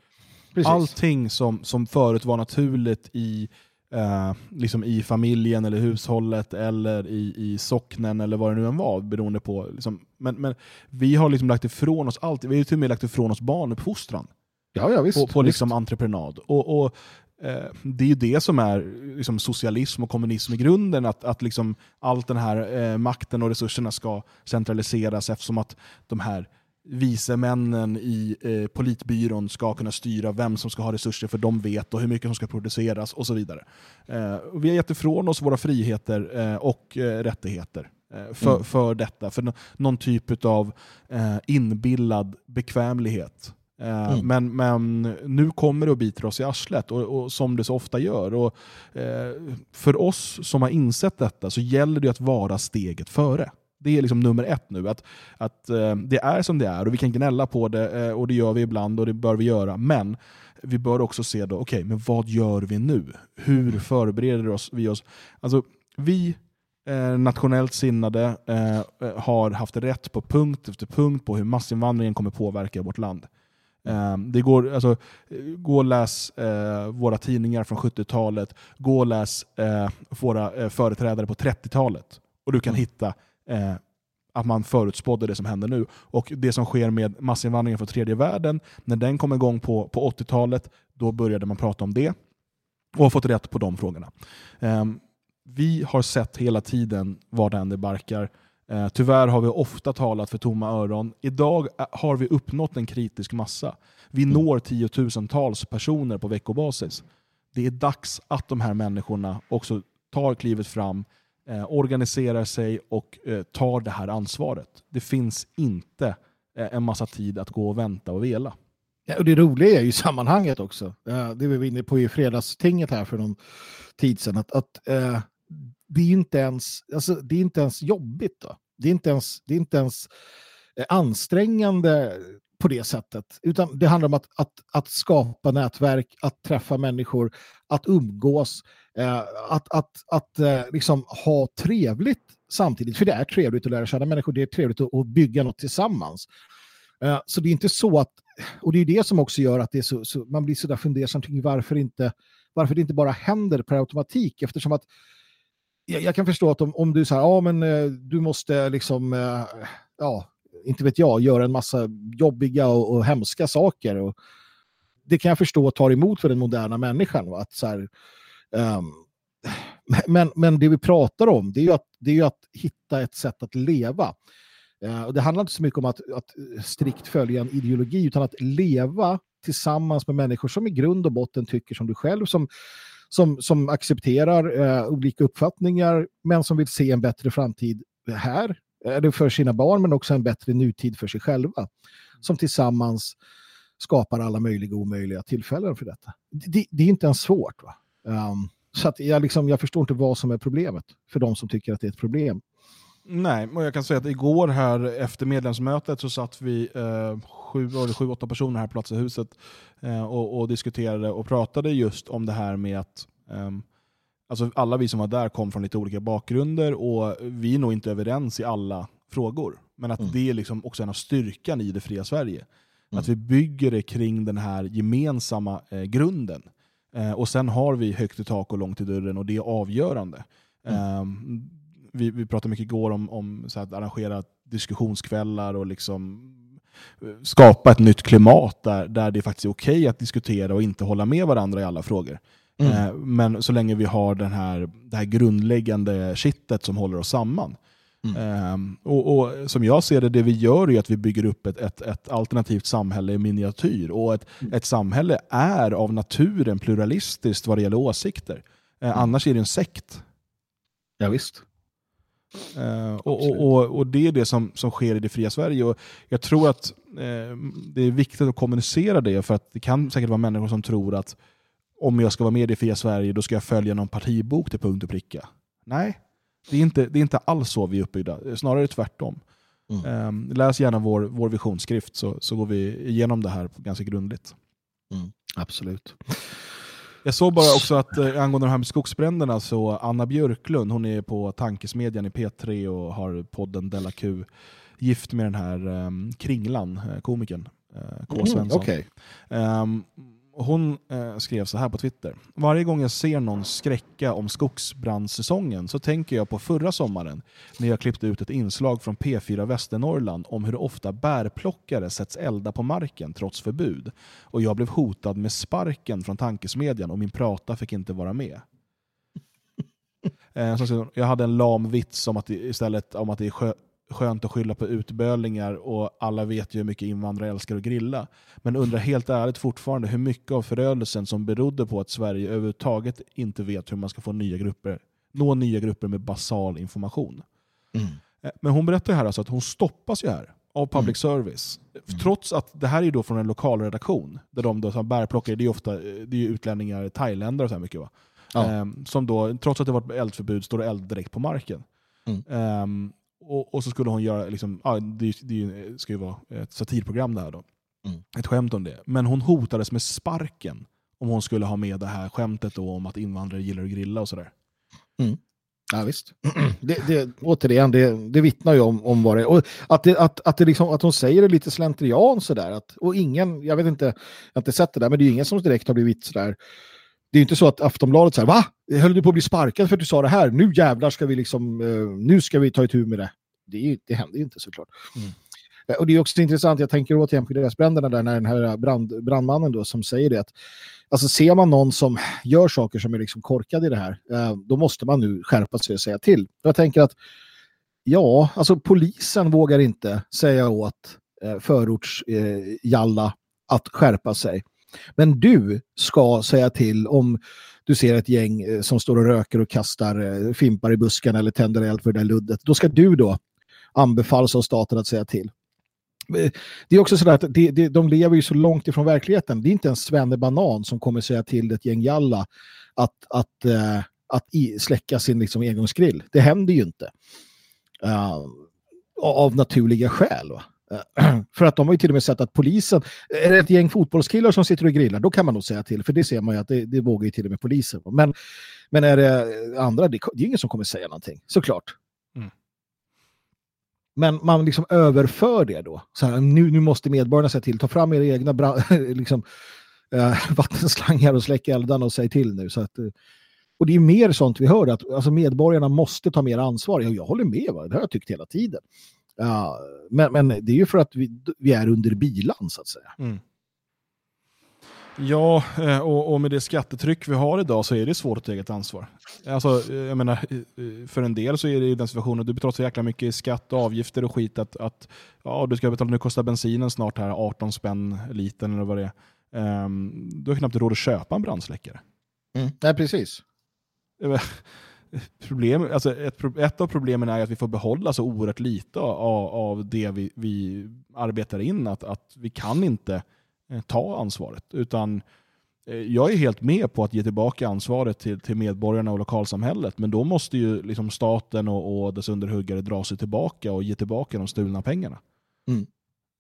Precis. Allting som, som förut var naturligt i eh, liksom i familjen eller hushållet eller i, i socknen eller vad det nu än var. Beroende på, liksom, men, men vi har liksom lagt ifrån oss allt. Vi har till och med lagt ifrån oss barnuppfostran. Ja, ja, visst, på, på liksom visst. entreprenad. Och, och eh, Det är ju det som är liksom, socialism och kommunism i grunden. Att, att liksom, allt den här eh, makten och resurserna ska centraliseras eftersom att de här vice männen i eh, politbyrån ska kunna styra vem som ska ha resurser för de vet och hur mycket som ska produceras och så vidare. Eh, vi har gett ifrån oss våra friheter eh, och eh, rättigheter eh, för, mm. för detta, för någon typ av eh, inbillad bekvämlighet. Mm. Men, men nu kommer det och biter oss i arslet, och, och som det så ofta gör. Och, för oss som har insett detta så gäller det att vara steget före. Det är liksom nummer ett nu. Att, att uh, det är som det är och vi kan gnälla på det uh, och det gör vi ibland och det bör vi göra. Men vi bör också se då, okej, okay, men vad gör vi nu? Hur förbereder oss, vi oss? Alltså, vi eh, nationellt sinnade eh, har haft rätt på punkt efter punkt på hur massinvandringen kommer påverka vårt land. Eh, det går, alltså, gå och läs eh, våra tidningar från 70-talet, gå och läs eh, våra företrädare på 30-talet och du kan mm. hitta eh, att man förutspådde det som händer nu. Och det som sker med massinvandringen från tredje världen, när den kom igång på, på 80-talet, då började man prata om det och har fått rätt på de frågorna. Eh, vi har sett hela tiden var det än det barkar. Eh, tyvärr har vi ofta talat för tomma öron. Idag eh, har vi uppnått en kritisk massa. Vi mm. når tiotusentals personer på veckobasis. Det är dags att de här människorna också tar klivet fram, eh, organiserar sig och eh, tar det här ansvaret. Det finns inte eh, en massa tid att gå och vänta och vela. Ja, och det roliga är ju sammanhanget också. Eh, det vi var inne på i fredagstinget här för någon tid sedan. Att, att eh, det, är inte ens, alltså, det är inte ens jobbigt. Då. Det är inte ens, det är inte ens eh, ansträngande på det sättet. Utan det handlar om att, att, att skapa nätverk, att träffa människor, att umgås, eh, att, att, att eh, liksom ha trevligt samtidigt. För det är trevligt att lära känna människor, det är trevligt att, att bygga något tillsammans. Eh, så det är inte så att, och det är det som också gör att det är så, så man blir så där fundersam kring varför, inte, varför det inte bara händer per automatik. Eftersom att jag, jag kan förstå att om, om du säger ja men eh, du måste liksom, eh, ja, inte vet jag, göra en massa jobbiga och, och hemska saker. Och det kan jag förstå tar emot för den moderna människan. Va? Att så här, um, men, men det vi pratar om det är ju att, det är att hitta ett sätt att leva. Uh, och det handlar inte så mycket om att, att strikt följa en ideologi utan att leva tillsammans med människor som i grund och botten tycker som du själv, som, som, som accepterar uh, olika uppfattningar men som vill se en bättre framtid här eller för sina barn men också en bättre nutid för sig själva. Som tillsammans skapar alla möjliga och omöjliga tillfällen för detta. Det, det är inte ens svårt. Va? Um, så att jag, liksom, jag förstår inte vad som är problemet för de som tycker att det är ett problem. Nej, och jag kan säga att igår här efter medlemsmötet så satt vi eh, sju, eller sju, åtta personer här på Platsahuset eh, och, och diskuterade och pratade just om det här med att ehm, alltså alla vi som var där kom från lite olika bakgrunder och vi är nog inte överens i alla frågor. Men att Mm. det är liksom också en av styrkan i det fria Sverige. Mm. Att vi bygger det kring den här gemensamma eh, grunden. Eh, och sen har vi högt i tak och långt i dörren och det är avgörande. Ehm, vi, vi pratade mycket igår om, om så att arrangera diskussionskvällar och liksom eh, skapa ett nytt klimat där, där det faktiskt är okej att diskutera och inte hålla med varandra i alla frågor. Mm. Eh, men så länge vi har den här, det här grundläggande kittet som håller oss samman. Ehm, och, och Som jag ser det, det vi gör är att vi bygger upp ett, ett, ett alternativt samhälle i miniatyr. Och ett, ett samhälle är av naturen pluralistiskt vad det gäller åsikter. Eh, Annars är det en sekt. Ja, visst. Eh, och, och, och, det är det som, som sker i det fria Sverige. Och jag tror att eh, det är viktigt att kommunicera det, för att det kan säkert vara människor som tror att om jag ska vara med i fria Sverige, då ska jag följa någon partibok till punkt och pricka. Nej, det är inte, det är inte alls så vi är uppbyggda. Snarare tvärtom. Mm. Eh, läs gärna vår, vår visionsskrift så, så går vi igenom det här ganska grundligt. Mm. Absolut. Jag såg bara också att eh, angående de här med skogsbränderna så Anna Björklund, hon är på Tankesmedjan i P3 och har podden Della Q, gift med den här um, Kringlan, eh, komikern eh, K. Mm, Svensson. okej. Ehm, hon eh, skrev så här på Twitter. Varje gång jag ser någon skräcka om skogsbrandsäsongen så tänker jag på förra sommaren när jag klippte ut ett inslag från P4 Västernorrland om hur ofta bärplockare sätts elda på marken trots förbud. Och jag blev hotad med sparken från tankesmedjan och min prata fick inte vara med. Eh, jag hade en lam vits om att det, istället om att det är skönt att skylla på utbölingar och alla vet ju hur mycket invandrare älskar att grilla. Men undrar helt ärligt fortfarande hur mycket av förödelsen som berodde på att Sverige överhuvudtaget inte vet hur man ska få nya grupper, nå nya grupper med basal information. Mm. Eh, Men hon berättar här alltså att hon stoppas ju här av public service. Trots att det här är då från en lokalredaktion. Där de då, som bärplockare, det är ofta det är utlänningar, thailändare och så här mycket va? Ja. Ehm, som då, trots att det var eldförbud, står det eld direkt på marken. Mm. Ehm, och, och så skulle hon göra, liksom, ja, det, det ska ju vara ett satirprogram det här då. Mm. Ett skämt om det. Men hon hotades med sparken om hon skulle ha med det här skämtet då om att invandrare gillar att grilla och sådär. Ja, visst. Det, det, återigen, det, det vittnar ju om, om vad det är. Och att, det, att, att, det liksom, att hon säger det lite slentrian sådär. Att, och ingen, jag vet inte, jag har inte sett det där, men det är ju ingen som direkt har blivit sådär. Det är ju inte så att Aftonbladet säger va? Höll du på att bli sparkad för att du sa det här? Nu jävlar ska vi liksom, eh, nu ska vi ta itu med det. Det, är ju, det händer ju inte såklart. Eh, Och det är också intressant, jag tänker återigen på gräsbränderna där när den här brand, brandmannen då som säger det att alltså ser man någon som gör saker som är liksom korkade i det här, eh, då måste man nu skärpa sig och säga till. Jag tänker att ja, alltså polisen vågar inte säga åt eh, förortsjalla eh, Jalla att skärpa sig. Men du ska säga till om du ser ett gäng eh, som står och röker och kastar eh, fimpar i buskarna eller tänder eld för det där luddet. Då ska du då anbefallas av staten att säga till. Eh, det är också så att det, det, de lever ju så långt ifrån verkligheten. Det är inte en svennebanan som kommer säga till ett gäng jalla att, att, att i, släcka sin liksom, engångsgrill. Det händer ju inte. Av naturliga skäl. Va? Eh, För att de har ju till och med sett att polisen, är det ett gäng fotbollskillar som sitter och grillar, då kan man nog säga till. För det ser man ju att det, det vågar ju till och med polisen. Men, men är det andra, det, det är ingen som kommer säga någonting, såklart. Mm. Men man liksom överför det då. Så här, nu, nu måste medborgarna säga till, ta fram era egna liksom, eh, vattenslangar och släck eldarna och säg till nu. Så att, eh, och det är mer sånt vi hör, att alltså, medborgarna måste ta mer ansvar. Jag, jag håller med, va? det har jag tyckt hela tiden. Ja, men, men det är ju för att vi, vi är under bilan så att säga. Mm. Ja, eh, och, och med det skattetryck vi har idag så är det svårt att ta eget ansvar. Alltså, eh, jag menar, eh, för en del så är det i den situationen, du betalar så jäkla mycket i skatt och avgifter och skit att, att ja, du ska betala, nu kostar bensinen snart här 18 spänn litern eller vad det är. Um, du har knappt råd att köpa en brandsläckare. Mm. Nej, precis. Problem, alltså ett, ett av problemen är att vi får behålla så oerhört lite av, av det vi, vi arbetar in, att, att vi kan inte eh, ta ansvaret. Utan eh, jag är helt med på att ge tillbaka ansvaret till, till medborgarna och lokalsamhället, men då måste ju liksom staten och, och dess underhuggare dra sig tillbaka och ge tillbaka de stulna pengarna. Mm.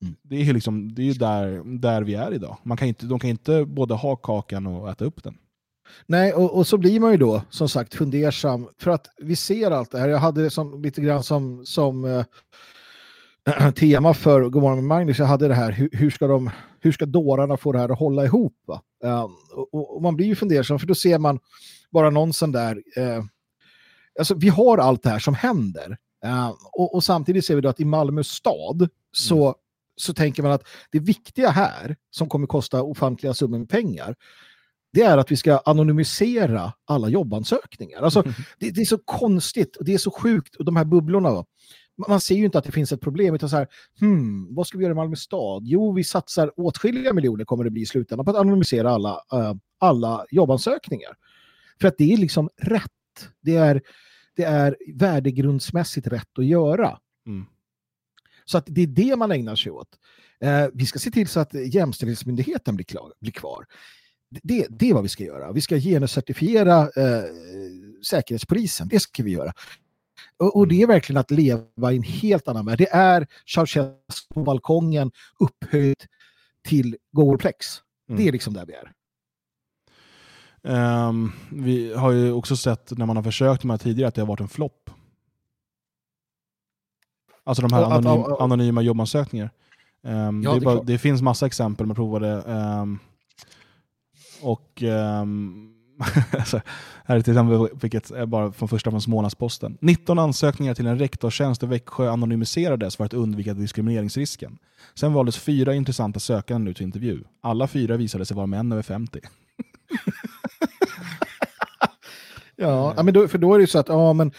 Mm. Det är ju liksom, det är ju där, där vi är idag. Man kan inte, de kan inte både ha kakan och äta upp den. Nej, och, och så blir man ju då som sagt fundersam för att vi ser allt det här. Jag hade som, lite grann som, som eh, tema för Godmorgon med Magnus. Jag hade det här, hur, hur, ska, de, hur ska dårarna få det här att hålla ihop? Eh, och, och, man blir ju fundersam för då ser man bara någon sån där... Eh, alltså, vi har allt det här som händer. Eh, och, och samtidigt ser vi då att i Malmö stad så, så tänker man att det viktiga här, som kommer kosta ofantliga summor med pengar, det är att vi ska anonymisera alla jobbansökningar. Alltså, det, det är så konstigt och det är så sjukt, och de här bubblorna. Då. Man ser ju inte att det finns ett problem, utan så här, hmm, vad ska vi göra i Malmö stad? Jo, vi satsar åtskilliga miljoner kommer det bli i slutändan på att anonymisera alla, eh, alla jobbansökningar. För att det är liksom rätt. Det är, det är värdegrundsmässigt rätt att göra. Mm. Så att det är det man ägnar sig åt. Eh, vi ska se till så att Jämställdhetsmyndigheten blir, klar, blir kvar. Det, det är vad vi ska göra. Vi ska genuscertifiera eh, Säkerhetspolisen. Det ska vi göra. Och, och det är verkligen att leva i en helt annan värld. Det är Ceausescu på balkongen upphöjt till Googleplex. Mm. Det är liksom där vi är. Ehm, vi har ju också sett när man har försökt med det här tidigare att det har varit en flopp. Alltså de här anonym, anonyma jobbansökningar. Ehm, Ja, det, det bara, det finns massa exempel man provade. ehm, och um, alltså, här är till exempel vilket är bara från första från Smålandsposten. 19 ansökningar till en rektorstjänst i Växjö anonymiserades för att undvika diskrimineringsrisken. Sen valdes fyra intressanta sökande nu till intervju. Alla fyra visade sig vara män över 50. Ja, ja men då, för då är det ju så att ja, men,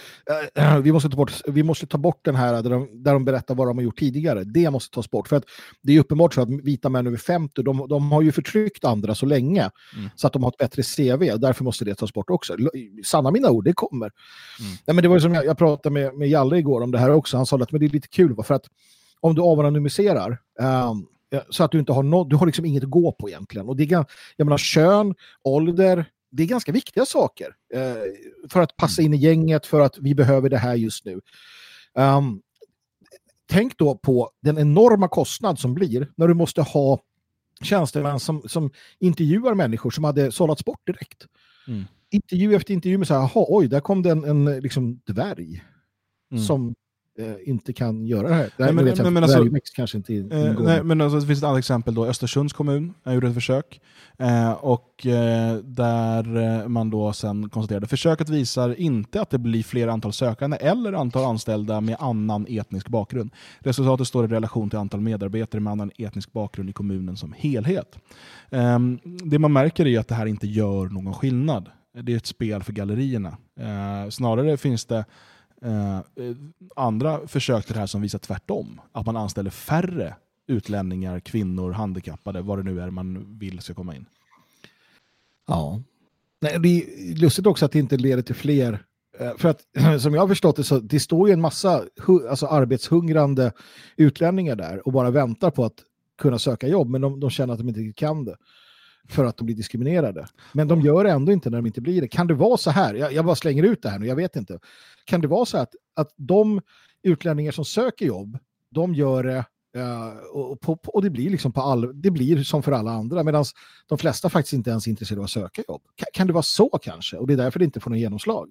äh, vi, måste ta bort, vi måste ta bort den här där de, där de berättar vad de har gjort tidigare. Det måste tas bort. För att det är uppenbart så att vita män över 50, de, de har ju förtryckt andra så länge Mm. så att de har ett bättre CV. Därför måste det tas bort också. Sanna mina ord, det kommer. Nej, men det var ju som jag, jag pratade med, med Jalle igår om det här också. Han sa att men det är lite kul, för att om du avanonymiserar eh, så att du inte har något, du har liksom inget att gå på egentligen. Och det är, jag menar kön, ålder, det är ganska viktiga saker eh, för att passa in i gänget, för att vi behöver det här just nu. Ehm, tänk då på den enorma kostnad som blir när du måste ha tjänstemän som, som intervjuar människor som hade sållats bort direkt. Mm. Intervju efter intervju med så här, "Jaha, oj, där kom det en, en liksom, dvärg Mm. som eh, inte kan göra det här. Det Nej, här men- vet jag men- alltså- kanske inte Eh, nej, men alltså, det finns ett annat exempel då. Östersunds kommun gjorde ett försök. Eh, och eh, där eh, man då sen konstaterade försöket visar inte att det blir fler antal sökande eller antal anställda med annan etnisk bakgrund. Resultatet står i relation till antal medarbetare med annan etnisk bakgrund i kommunen som helhet. Eh, det man märker är att det här inte gör någon skillnad. Det är ett spel för gallerierna. Eh, snarare finns det eh, andra försök till det här som visar tvärtom. Att man anställer färre utlänningar, kvinnor, handikappade, vad det nu är man vill ska komma in. Ja. Nej, det är lustigt också att det inte leder till fler. Eh, för att som jag har förstått det så det står ju en massa alltså arbetshungrande utlänningar där och bara väntar på att kunna söka jobb, men de, de känner att de inte kan det för att de blir diskriminerade. Men de gör det ändå inte när de inte blir det. Kan det vara så här, jag, jag bara slänger ut det här nu, jag vet inte. Kan det vara så att, att de utlänningar som söker jobb, de gör det Uh, och, på, på, och det blir liksom på all, det blir som för alla andra, medan de flesta faktiskt inte ens är intresserade av att söka jobb. Kan, kan det vara så kanske? Och det är därför det inte får någon genomslag.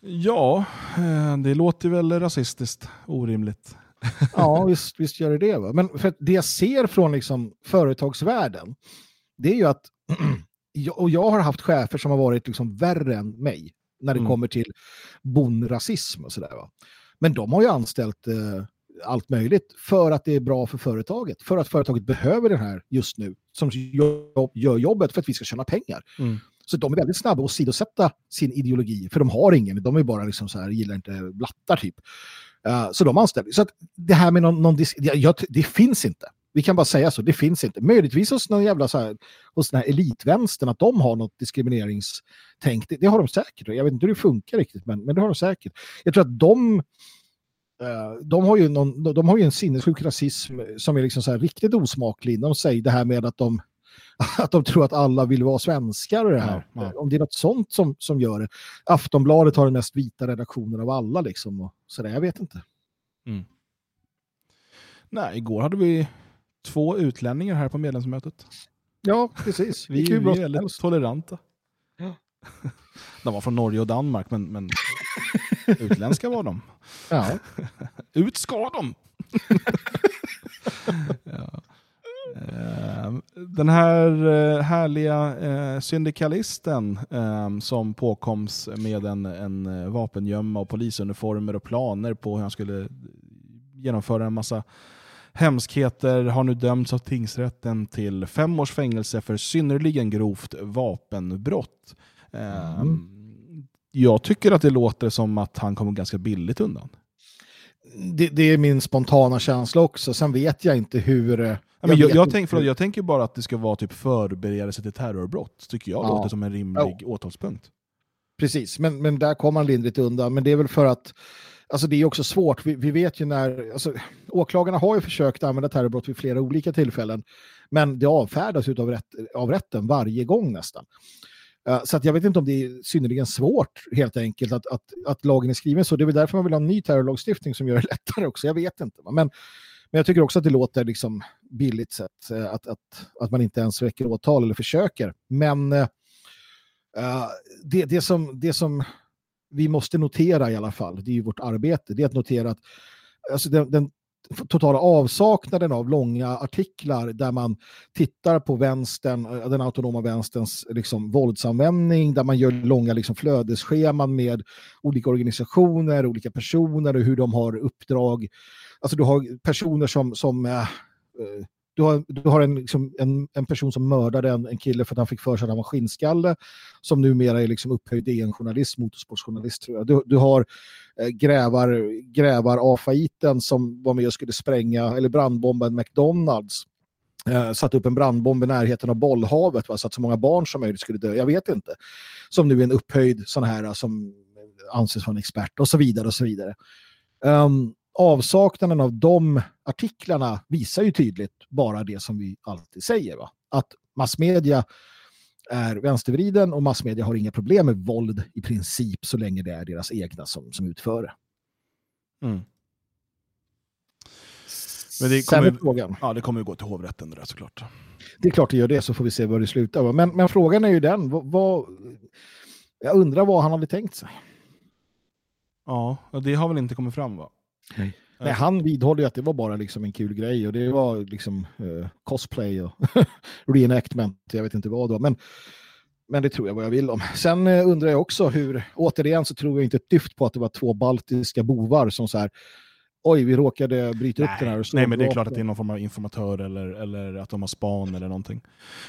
Ja, eh, det låter väl rasistiskt orimligt. Ja, visst, visst gör det det. Va? Men för det jag ser från liksom företagsvärlden, det är ju att, och jag har haft chefer som har varit liksom värre än mig när det Mm. kommer till bonrasism och sådär. Men de har ju anställt eh, allt möjligt för att det är bra för företaget. För att företaget behöver den här just nu, som gör jobbet för att vi ska tjäna pengar. Mm. Så de är väldigt snabba att sidosätta sin ideologi, för de har ingen, de är bara liksom så här, gillar inte blattar typ. Eh, så de anställde. Så att det här med någon, någon jag, det finns inte. Vi kan bara säga så, det finns inte. Möjligtvis hos någon jävla så här, hos den här elitvänstern att de har något diskrimineringstänk. Det, det har de säkert. Jag vet inte hur det funkar riktigt, men, men det har de säkert. Jag tror att de eh, de har, ju någon, de har ju en sinnessjuk rasism som är liksom så här riktigt osmaklig. De säger det här med att de, att de tror att alla vill vara svenskar och det här. Ja, ja. Om det är något sånt som, som gör det. Aftonbladet har den mest vita redaktionen av alla liksom. Och så där, jag vet inte. Nej, igår hade vi två utlänningar här på medlemsmötet. Ja, precis. Vi, Det är vi är väldigt toleranta. Ja. De var från Norge och Danmark, men, men utländska var de. Ja. Ut ska de! ja. Eh, Den här eh, härliga eh, syndikalisten eh, som påkoms med en, en eh, vapengömma och polisuniformer och planer på hur han skulle genomföra en massa hemskheter har nu dömts av tingsrätten till fem års fängelse för synnerligen grovt vapenbrott. Eh, Jag tycker att det låter som att han kommer ganska billigt undan. Det, det är min spontana känsla också. Sen vet jag inte hur... Ja, men jag, jag, tänk, förlåt, jag tänker bara att det ska vara typ förberedelse till terrorbrott. tycker jag Ja. låter som en rimlig åtalspunkt. Precis, men, men där kommer han lindrigt undan. Men det är väl för att alltså det är också svårt. Vi, vi vet ju när... Alltså, åklagarna har ju försökt använda terrorbrott vid flera olika tillfällen. Men det avfärdas utav rätt, av rätten varje gång nästan. Eh, Så att jag vet inte om det är synnerligen svårt helt enkelt att, att, att lagen är skriven så. Det är väl därför man vill ha en ny terrorlagstiftning som gör det lättare också. Jag vet inte. va. Men, men jag tycker också att det låter liksom billigt sett eh, att, att, att man inte ens väcker åtal eller försöker. Men uh, det, det, som, det som vi måste notera i alla fall, det är ju vårt arbete, det är att notera att alltså den, den totala avsaknaden av långa artiklar där man tittar på vänstern, den autonoma vänsterns liksom, våldsanvändning, där man gör långa liksom, flödesscheman med olika organisationer, olika personer och hur de har uppdrag. Alltså du har personer som, som eh, eh, du har, du har en, liksom, en, en person som mördade en, en kille för att han fick för sig att han var skinnskalle, som numera är liksom upphöjd DN-journalist, motorsportsjournalist tror jag. Du, du har eh, grävar, grävar afaiten som var med och skulle spränga eller brandbomba en McDonalds. Eh, satte upp en brandbomb i närheten av bollhavet va, så att så många barn som möjligt skulle dö. Jag vet inte. Som nu är en upphöjd sån här eh, som anses vara en expert och så vidare och så vidare. Um, avsaknaden av de artiklarna visar ju tydligt bara det som vi alltid säger. Va? Att massmedia är vänstervriden och massmedia har inga problem med våld i princip så länge det är deras egna som, som utför det. Mm. Men det kommer, frågan. ja, det kommer ju gå till hovrätten det där såklart. Det är klart det gör det så får vi se var det slutar. va? Men, men frågan är ju den, vad, vad, jag undrar vad han hade tänkt sig. Ja, det har väl inte kommit fram va? Nej. Nej, han vidhåller ju att det var bara liksom en kul grej och det var liksom eh, cosplay och reenactment, jag vet inte vad då. Men, men det tror jag vad jag vill om. Sen eh, undrar jag också hur, återigen så tror jag inte ett dyft på att det var två baltiska bovar som så här, oj vi råkade bryta upp den här. och Nej, men det är vapen." klart att det är någon form av informatör eller, eller att de har span eller någonting.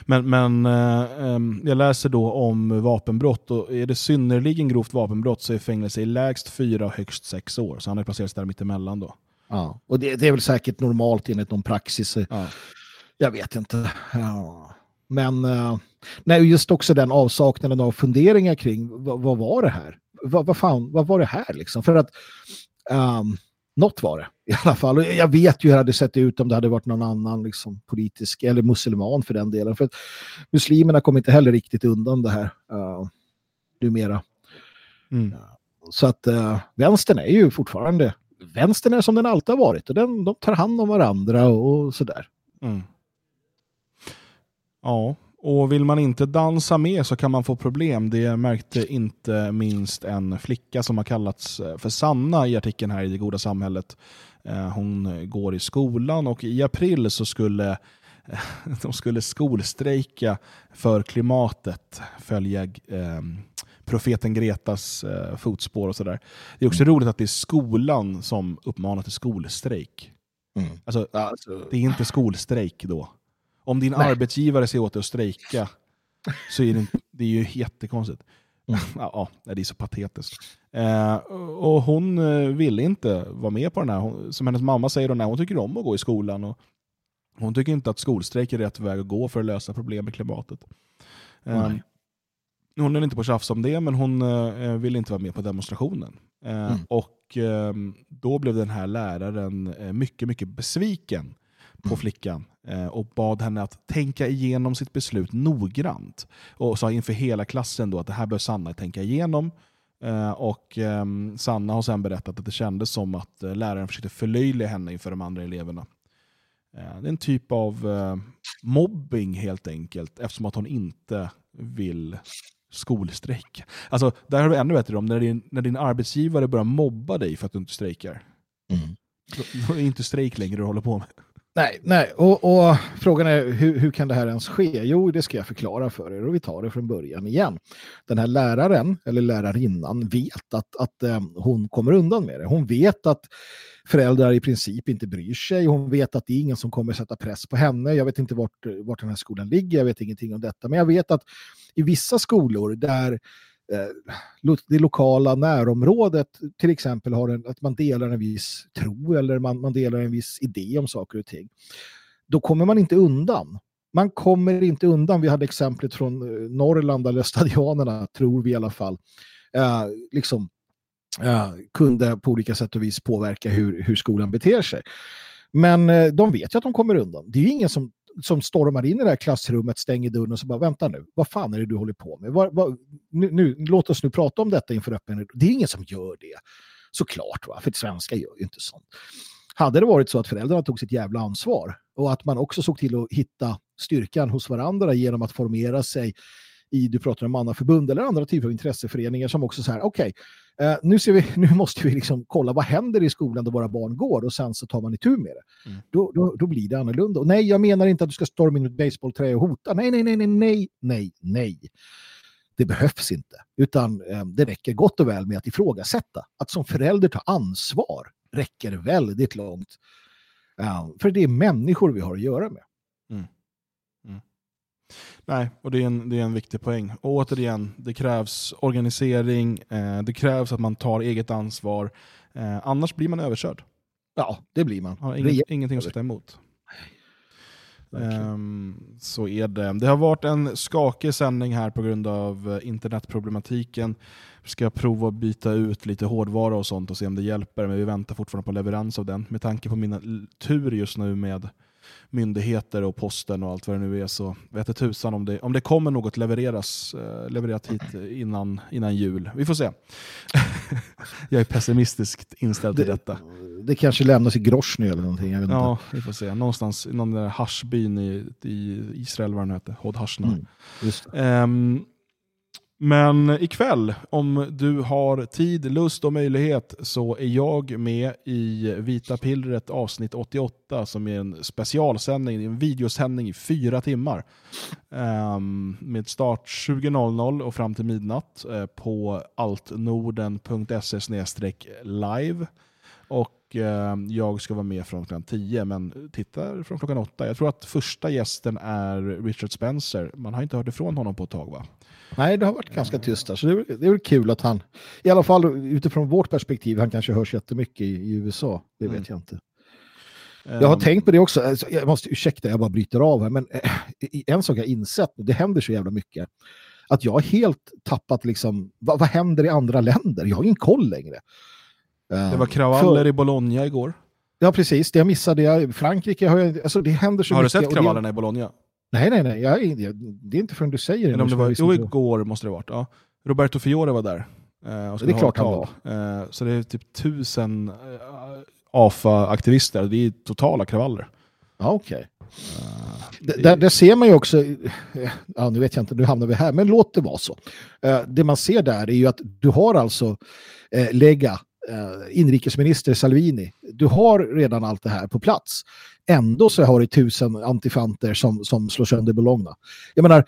Men, men eh, em, jag läser då om vapenbrott och är det synnerligen grovt vapenbrott så är fängelse i lägst fyra och högst sex år. Så han har placerats där mittemellan då. Ja, och det, det är väl säkert normalt enligt någon praxis. Ja. Jag vet inte. Ja. Men eh, nej, just också den avsaknaden av funderingar kring vad, vad var det här? Vad, vad fan, vad var det här liksom? För att um, något var det i alla fall. Och jag vet ju hur det hade sett ut om det hade varit någon annan liksom, politisk eller musliman för den delen. För att muslimerna kommer inte heller riktigt undan det här uh, numera. Mm. Så att uh, vänstern är ju fortfarande vänstern är som den alltid har varit och den, de tar hand om varandra och sådär. Mm. Ja, och vill man inte dansa med så kan man få problem. Det märkte inte minst en flicka som har kallats eh, för Sanna i artikeln här i Det goda samhället. Eh, Hon går i skolan och i april så skulle de skulle skolstrejka för klimatet, följa eh, profeten Gretas eh, fotspår och sådär. Det är också roligt att det är skolan som uppmanar till skolstrejk. Alltså, det är inte skolstrejk då. Om din Nej. arbetsgivare säger åt dig att strejka så är det, det är ju jättekonstigt. Mm. Ja, det är så patetiskt. Eh, och hon eh, ville inte vara med på den här. Hon, som hennes mamma säger, då, hon tycker om att gå i skolan. Och Hon tycker inte att skolstrejk är rätt väg att gå för att lösa problem med klimatet. Um, hon är inte på att tjafsa om det, men hon eh, vill inte vara med på demonstrationen. Eh, Mm. Och ehm, då blev den här läraren eh, mycket, mycket besviken på Mm. flickan eh, och bad henne att tänka igenom sitt beslut noggrant. Och sa inför hela klassen då att det här bör Sanna tänka igenom. Eh, Och ehm, Sanna har sen berättat att det kändes som att eh, läraren försökte förlöjliga henne inför de andra eleverna. Det är en typ av mobbing helt enkelt eftersom att hon inte vill skolstrejka. Alltså, där har du ännu bättre om när din, när din arbetsgivare börjar mobba dig för att du inte strejkar. Mm. Då, är inte strejk längre du håller på med. Nej, nej. Och, och frågan är hur, hur kan det här ens ske? Jo, det ska jag förklara för er och vi tar det från början igen. Den här läraren, eller lärarinnan, vet att, att eh, hon kommer undan med det. Hon vet att föräldrar i princip inte bryr sig. Hon vet att det är ingen som kommer sätta press på henne. Jag vet inte vart, vart den här skolan ligger, jag vet ingenting om detta. Men jag vet att i vissa skolor där Eh, det lokala närområdet till exempel har en, att man delar en viss tro eller man, man delar en viss idé om saker och ting. Då kommer man inte undan. Man kommer inte undan. Vi hade exemplet från eh, Norrland där stadianerna, tror vi i alla fall, eh, liksom eh, kunde på olika sätt och vis påverka hur, hur skolan beter sig. Men eh, de vet ju att de kommer undan. Det är ju ingen som, som stormar in i det här klassrummet, stänger dörren och så bara vänta nu, vad fan är det du håller på med? Var, var, nu, nu, låt oss nu prata om detta inför öppen Det är ingen som gör det. Såklart, va? för svenskar gör ju inte sånt. Hade det varit så att föräldrarna tog sitt jävla ansvar och att man också såg till att hitta styrkan hos varandra genom att formera sig i, du pratar om mannaförbund eller andra typer av intresseföreningar som också så här, okej, eh, nu, ser vi, nu måste vi liksom kolla vad händer i skolan då våra barn går och sen så tar man itu med det. Mm. Då, då, då blir det annorlunda. Och nej, jag menar inte att du ska storma in i ett baseballträ och hota. Nej, nej, nej, nej, nej, nej, nej. Det behövs inte, utan eh, det räcker gott och väl med att ifrågasätta. Att som förälder ta ansvar räcker väldigt långt. Ja, för det är människor vi har att göra med. Nej, och det är, en, det är en viktig poäng. Och återigen, det krävs organisering, eh, det krävs att man tar eget ansvar. Eh, annars blir man överkörd. Ja, det blir man. Har inget, ingenting att sätta emot. Ehm, så är det. Det har varit en skakig sändning här på grund av eh, internetproblematiken. Vi ska prova att byta ut lite hårdvara och sånt och se om det hjälper, men vi väntar fortfarande på leverans av den. Med tanke på min tur just nu med myndigheter och posten och allt vad det nu är så vet jag tusan om det, om det kommer något levereras, eh, levererat hit innan, innan jul. Vi får se. jag är pessimistiskt inställd till Det- detta. Det kanske lämnas i Grosny eller någonting. Jag vet inte. Ja, vi får se. Någonstans i någon där haschbyn i, i Israel, vad den heter. Hod Hashna. Mm. Ehm, men ikväll, om du har tid, lust och möjlighet, så är jag med i Vita Pillret avsnitt 88 som är en specialsändning, en videosändning i fyra timmar. Ehm, med start 20.00 och fram till midnatt eh, på altnorden.se live. Och ehm, jag ska vara med från klockan 10, men tittar från klockan 8. Jag tror att första gästen är Richard Spencer. Man har inte hört ifrån honom på ett tag va? Nej, det har varit ganska tyst där. Så det är, det är väl kul att han, i alla fall utifrån vårt perspektiv, han kanske hörs jättemycket i, i USA. Det vet Mm. jag inte. Jag har Ehm, tänkt på det också. Alltså, jag måste ursäkta, jag bara bryter av här. Men i- en sak jag har insett, det händer så jävla mycket, att jag har helt tappat liksom, vad, vad händer i andra länder? Jag har ingen koll längre. Eh, Det var kravaller för- i Bologna igår. Ja, precis. Det jag missade, jag, Frankrike har jag, alltså det händer så Har du mycket. sett och det- kravallerna i Bologna? Nej, nej, nej. Jag, jag, det är inte förrän du säger det. Eller om det var, visste jo, igår måste det ha varit. Ja. Roberto Fiore var där. eh, Det är klart han tal. Eh, Så det är typ tusen eh, AFA-aktivister. Det är totala kravaller. Ja, okej. Eh, D- Där, där ser man ju också, ja nu vet jag inte, nu hamnar vi här, men låt det vara så. Eh, Det man ser där är ju att du har alltså eh, Lega, eh, inrikesminister Salvini, du har redan allt det här på plats. Ändå så har du tusen antifanter som, som slår sönder Bologna. Jag menar,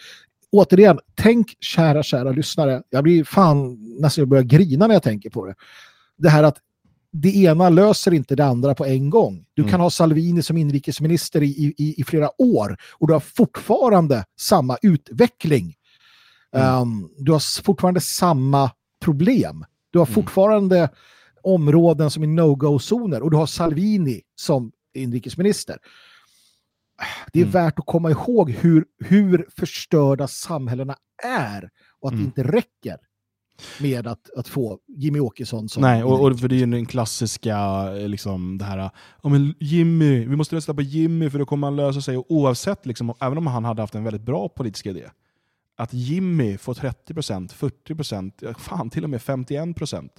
återigen, tänk kära, kära lyssnare, jag blir fan nästan jag börjar grina när jag tänker på det. Det här att det ena löser inte det andra på en gång. Du kan Mm. ha Salvini som inrikesminister i, i, i flera år och du har fortfarande samma utveckling. Mm. Um, du har fortfarande samma problem. Du har Mm. fortfarande områden som är no-go-zoner och du har Salvini som inrikesminister. Det är Mm. värt att komma ihåg hur, hur förstörda samhällena är och att Mm. det inte räcker med att, att få Jimmy Åkesson som... Nej, och, och för det är ju den klassiska, eh, liksom det här, ja men Jimmy, vi måste rösta på Jimmy för då kommer han lösa sig. Och oavsett, liksom, även om han hade haft en väldigt bra politisk idé, att Jimmy får 30%, 40%, ja, fan till och med 51%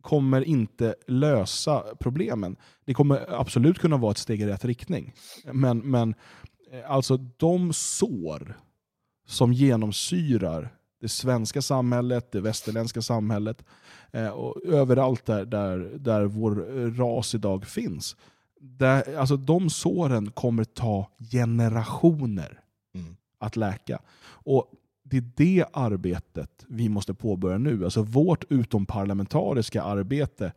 kommer inte lösa problemen. Det kommer absolut kunna vara ett steg i rätt riktning. Men, men eh, alltså de sår som genomsyrar det svenska samhället, det västerländska samhället eh, och överallt där, där, där vår eh, ras idag finns. Där, alltså de såren kommer ta generationer Mm. att läka. Och det är det arbetet vi måste påbörja nu. Alltså vårt utomparlamentariska arbete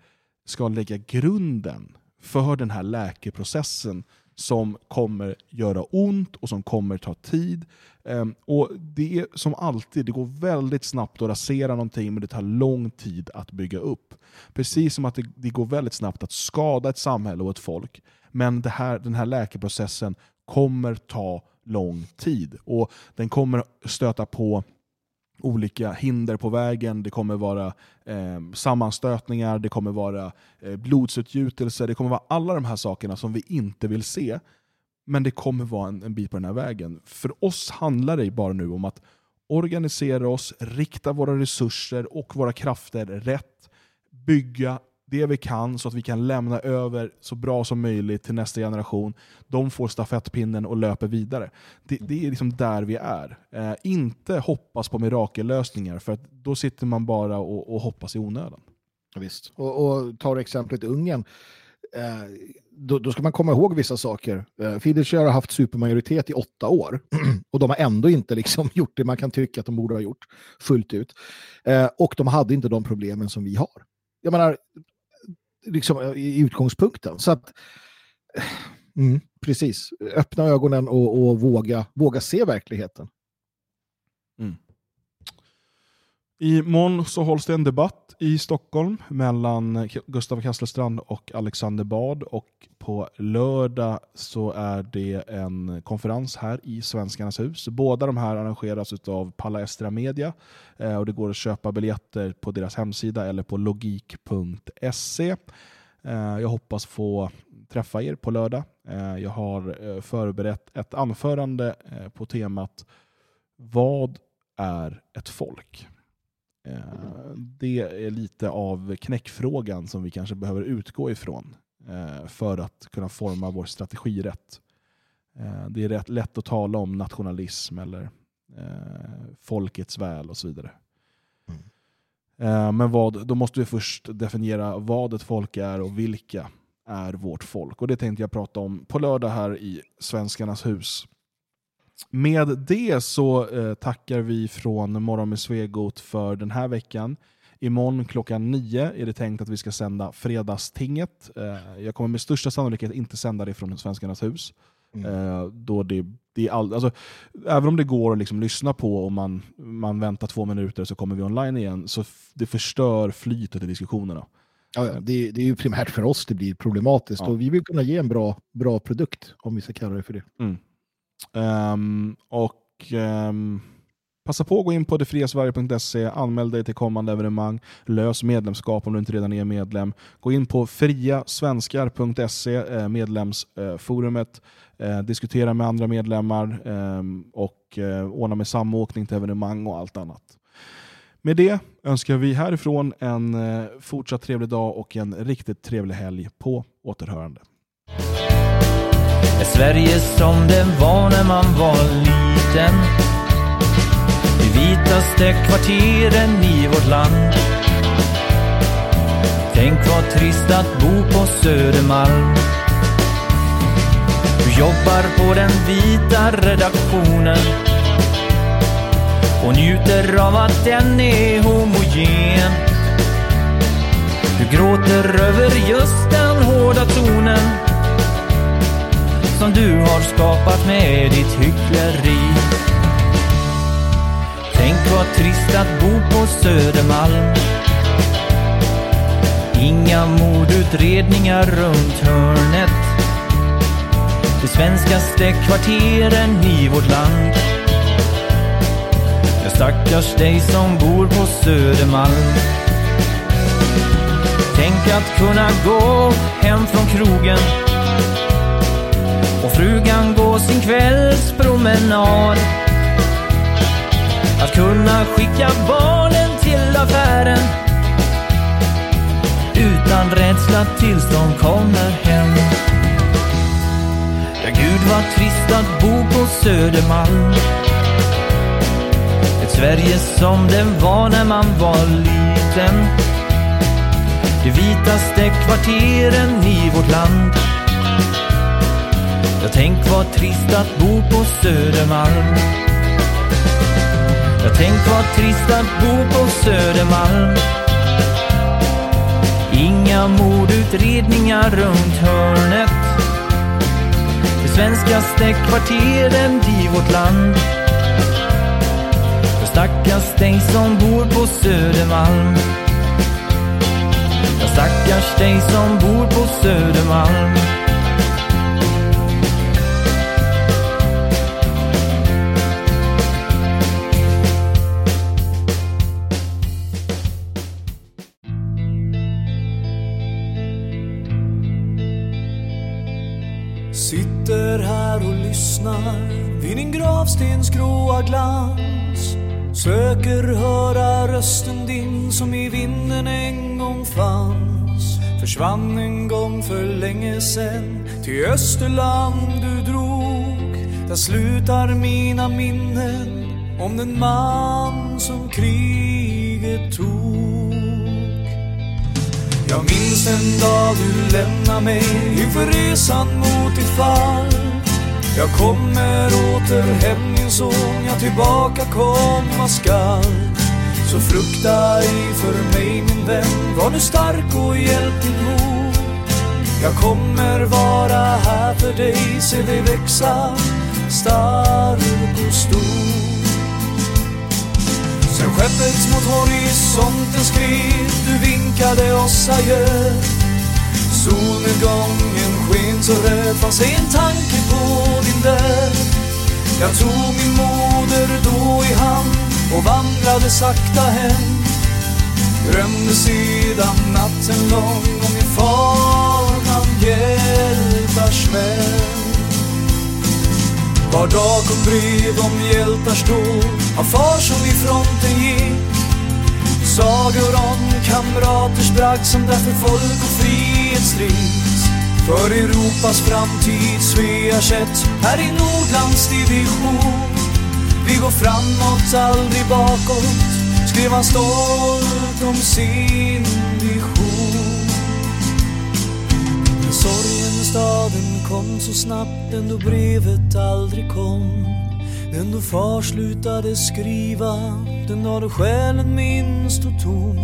ska lägga grunden för den här läkeprocessen som kommer göra ont och som kommer ta tid. Ehm, och Det är som alltid, det går väldigt snabbt att rasera någonting men det tar lång tid att bygga upp. Precis som att det, det går väldigt snabbt att skada ett samhälle och ett folk. Men det här, den här läkeprocessen kommer ta lång tid. Och Den kommer stöta på olika hinder på vägen. Det kommer vara eh, sammanstötningar, det kommer vara eh, blodsutgjutelse, det kommer vara alla de här sakerna som vi inte vill se. Men det kommer vara en, en bit på den här vägen. För oss handlar det bara nu om att organisera oss, rikta våra resurser och våra krafter rätt, bygga det vi kan så att vi kan lämna över så bra som möjligt till nästa generation. De får stafettpinnen och löper vidare. Det, det är liksom där vi är. Eh, inte hoppas på mirakellösningar för att då sitter man bara och, och hoppas i onödan. Visst. Och, och tar du exemplet Ungern, eh, då, då ska man komma ihåg vissa saker. Eh, Fidesz har haft supermajoritet i åtta år och de har ändå inte liksom gjort det man kan tycka att de borde ha gjort fullt ut. Eh, och de hade inte de problemen som vi har. Jag menar, liksom eh, i utgångspunkten. Så att, eh, mm, precis, öppna ögonen och, och våga, våga se verkligheten. Mm. Imorgon så hålls det en debatt i Stockholm mellan Gustav Kasselstrand och Alexander Bard och på lördag så är det en konferens här i Svenskarnas hus. Båda de här arrangeras av Palaestra Media eh, och det går att köpa biljetter på deras hemsida eller på logik.se. Eh, jag hoppas få träffa er på lördag. Eh, jag har förberett ett anförande på temat Vad är ett folk? Det är lite av knäckfrågan som vi kanske behöver utgå ifrån eh, för att kunna forma vår strategi rätt. Eh, Det är rätt lätt att tala om nationalism eller eh, folkets väl och så vidare. Eh, Men vad, då måste vi först definiera vad ett folk är och vilka är vårt folk. Och Det tänkte jag prata om på lördag här i Svenskarnas hus. Med det så eh, tackar vi från Morgon med Svegot för den här veckan. Imorgon klockan nio är det tänkt att vi ska sända Fredagstinget. Eh, jag kommer med största sannolikhet inte sända det från Svenskarnas hus. Eh, då det, det är all, alltså, även om det går att liksom lyssna på och man, man väntar två minuter så kommer vi online igen, så det förstör flytet i diskussionerna. Ja, det, det är ju primärt för oss det blir problematiskt Ja. och vi vill kunna ge en bra, bra produkt om vi ska kalla det för det. Um, och um, passa på att gå in på detfriasverige.se, anmäl dig till kommande evenemang, lös medlemskap om du inte redan är medlem. Gå in på friasvenskar.se, eh, medlemsforumet, eh, diskutera med andra medlemmar ehm, och eh, ordna med samåkning till evenemang och allt annat. Med det önskar vi härifrån en fortsatt trevlig dag och en riktigt trevlig helg på återhörande. Är Sverige som det var när man var liten? De vitaste kvarteren i vårt land. Tänk vad trist att bo på Södermalm. Du jobbar på den vita redaktionen och njuter av att den är homogen. Du gråter över just den hårda tonen som du har skapat med ditt hyckleri. Tänk vad trist att bo på Södermalm. Inga mordutredningar runt hörnet. de svenskaste kvarteren i vårt land. Jag stackars dig som bor på Södermalm. Tänk att kunna gå hem från krogen och frugan går sin kvällspromenad. Att kunna skicka barnen till affären utan rädsla tills de kommer hem. Ja, Gud vad trist att bo på Södermalm. Ett Sverige som det var när man var liten. De vitaste kvarteren i vårt land. Jag tänk vad trist att bo på Södermalm. Jag tänk vad trist att bo på Södermalm. Inga mordutredningar runt hörnet. De svenskaste kvarteren i vårt land. För stackars dig som bor på Södermalm. Stackars dig som bor på Södermalm. Söker höra rösten din som i vinden en gång fanns. Försvann en gång för länge sen till Österland du drog. Där slutar mina minnen om den man som kriget tog. Jag minns den dag du lämnade mig inför resan mot ditt fall. Jag kommer åter hem min son, jag tillbaka komma skall. Så frukta ej för mig min vän, var nu stark och hjälp din mor. Jag kommer vara här för dig, se dig växa stark och stor. Sen skeppet mot horisonten skred, du vinkade oss adjö. Solnedgången sken så röd, fanns en tanke på din död. Jag tog min moder då i hand och vandrade sakta hem. Drömde sedan natten lång om min far, han hjältars vän. Var dag kom brev om hjältars dåd av far som i fronten gick. Sagor om kamraters bragd som därför folk och frihet. För Europas framtid Svea kätt här i Nordlands division. Vi går framåt, aldrig bakåt, skrev han stolt om sin vision. Men sorgen i staden kom så snabbt den då brevet aldrig kom. Den då far slutade skriva, den dag då själen minst stod tom.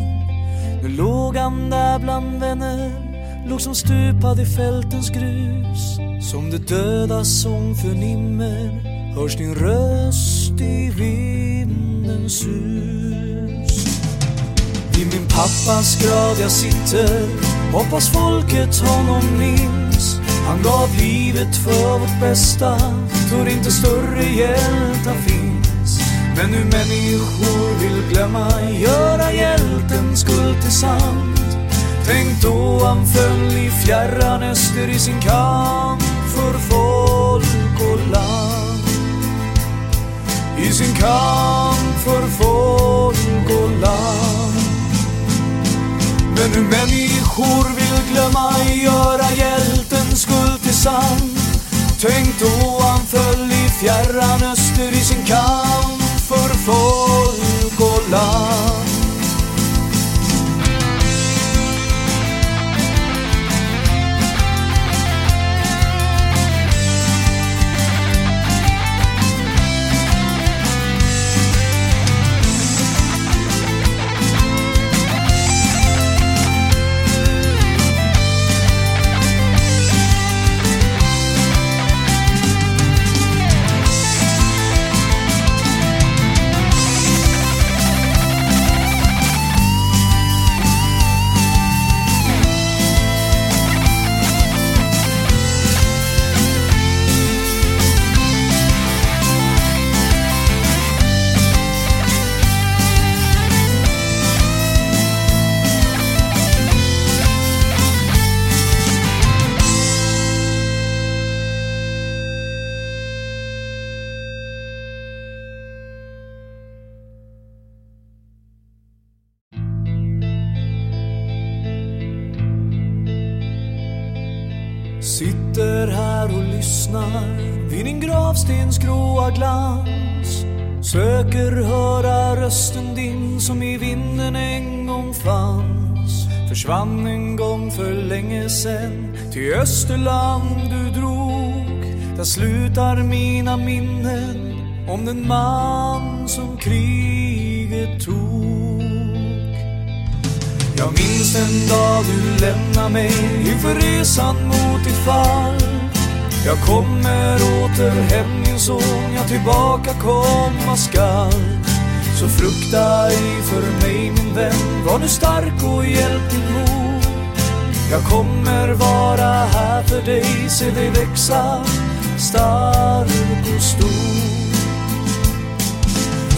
Nu låg han där bland vänner, låg som stupad i fältens grus. Som det dödas sång förnimmer, hörs din röst i vindens sus. I min pappas grav jag sitter, hoppas folket honom minns. Han gav livet för vårt bästa, tror inte större hjältar finns. Men nu människor vill glömma, göra hjältens skuld till sans. Tänk då han föll i fjärran öster i sin kamp för folk och land. I sin kamp för folk och land. Men nu människor vill glömma, göra hjältens skuld till sand. Tänk då han föll i fjärran öster i sin kamp för folk och land. Söker höra rösten din som i vinden en gång fanns. Försvann en gång för länge sen till Österland du drog. Där slutar mina minnen om den man som kriget tog. Jag minns den dag du lämnade mig inför resan mot ditt fall. Jag kommer åter hem min son, jag tillbaka komma skall. Så frukta ej för mig min vän, var nu stark och hjälp din mor. Jag kommer vara här för dig, se dig växa stark och stor.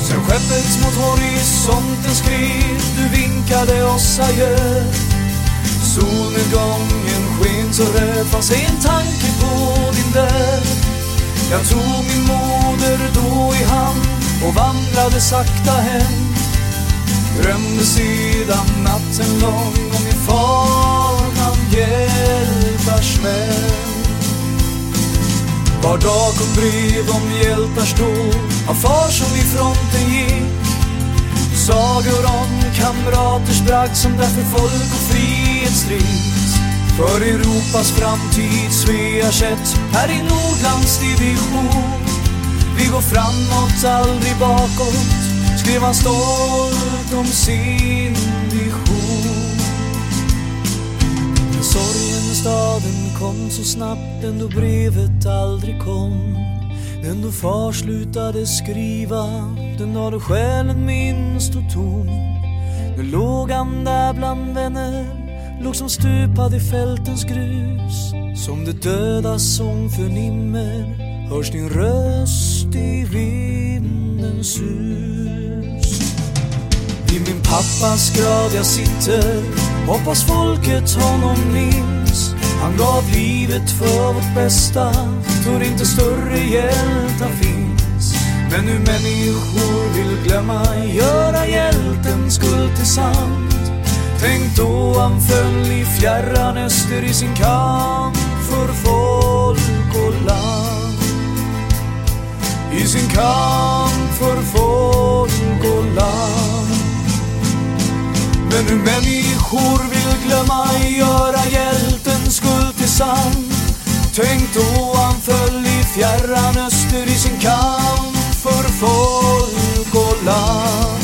Sen skeppet mot horisonten skred, du vinkade oss adjö. Solnedgången så röd, fanns en tanke på din död. Jag tog min moder då i hand och vandrade sakta hem. Drömde sedan natten lång om min far han hjältars män. Var dag kom brev om hjältars dåd av far som i fronten gick. Sagor om kamraters bragd som där för folk och frihet för Europas framtid Svea kätt här i Nordlands division. Vi går framåt, aldrig bakåt skrev han stolt om sin vision. Men sorgen i staden kom så snabbt den då brevet aldrig kom. Den då far slutade skriva Den dag då själen min stod tom. Nu låg han där bland vänner Låg som stupad i fältens grus. Som det dödas sång förnimmer Hörs din röst i vindens sus. Vid min pappas grav jag sitter Hoppas folket honom minns. Han gav livet för vårt bästa Tror inte större hjältar finns. Men nu människor vill glömma Göra hjältens skuld till sand. Tänk då han föll i fjärran öster i sin kamp för folk och land. I sin kamp för folk och land. Men nu människor vill glömma göra hjältens skuld till sann. Tänk då han föll i fjärran öster i sin kamp för folk och land.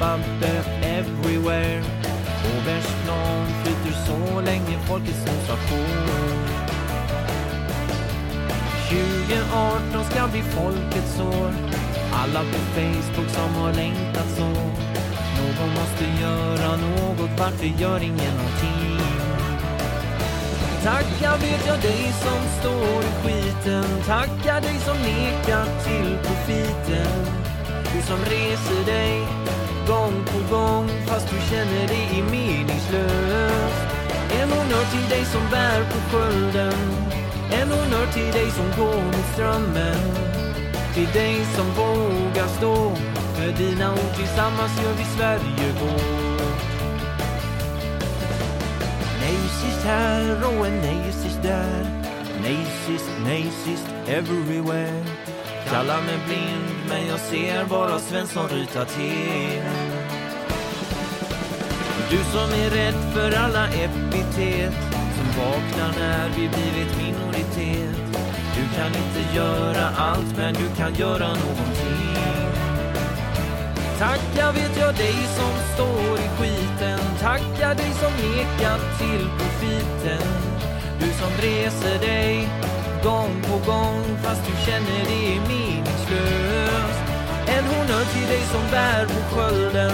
Babbe, everywhere. Åbergsplan flyter så länge folkets sensation. 2018 ska bli folkets år. Alla på Facebook som har längtat så. Någon måste göra något, varför gör ingen någonting? Tacka vet jag dig som står i skiten Tacka dig som nekar till profiten Du som reser dig gång på gång fast du känner dig är meningslös En honnör till dig som bär på skölden En honnör till dig som går mot strömmen. Till dig som vågar stå För dina ord tillsammans gör vi Sverige vårt Nej sist här och en nej sist där. Nej sist, nej sist everywhere. Kallar mig blind men jag ser bara Svensson ryta till. Du som är rädd för alla epitet Som vaknar när vi blivit minoritet. Du kan inte göra allt men du kan göra någonting. Tacka vet jag dig som står i skiten. Tacka dig som nekat till profiten. Du som reser dig gång på gång fast du känner det är meningslöst. En honnör till dig som bär på skölden.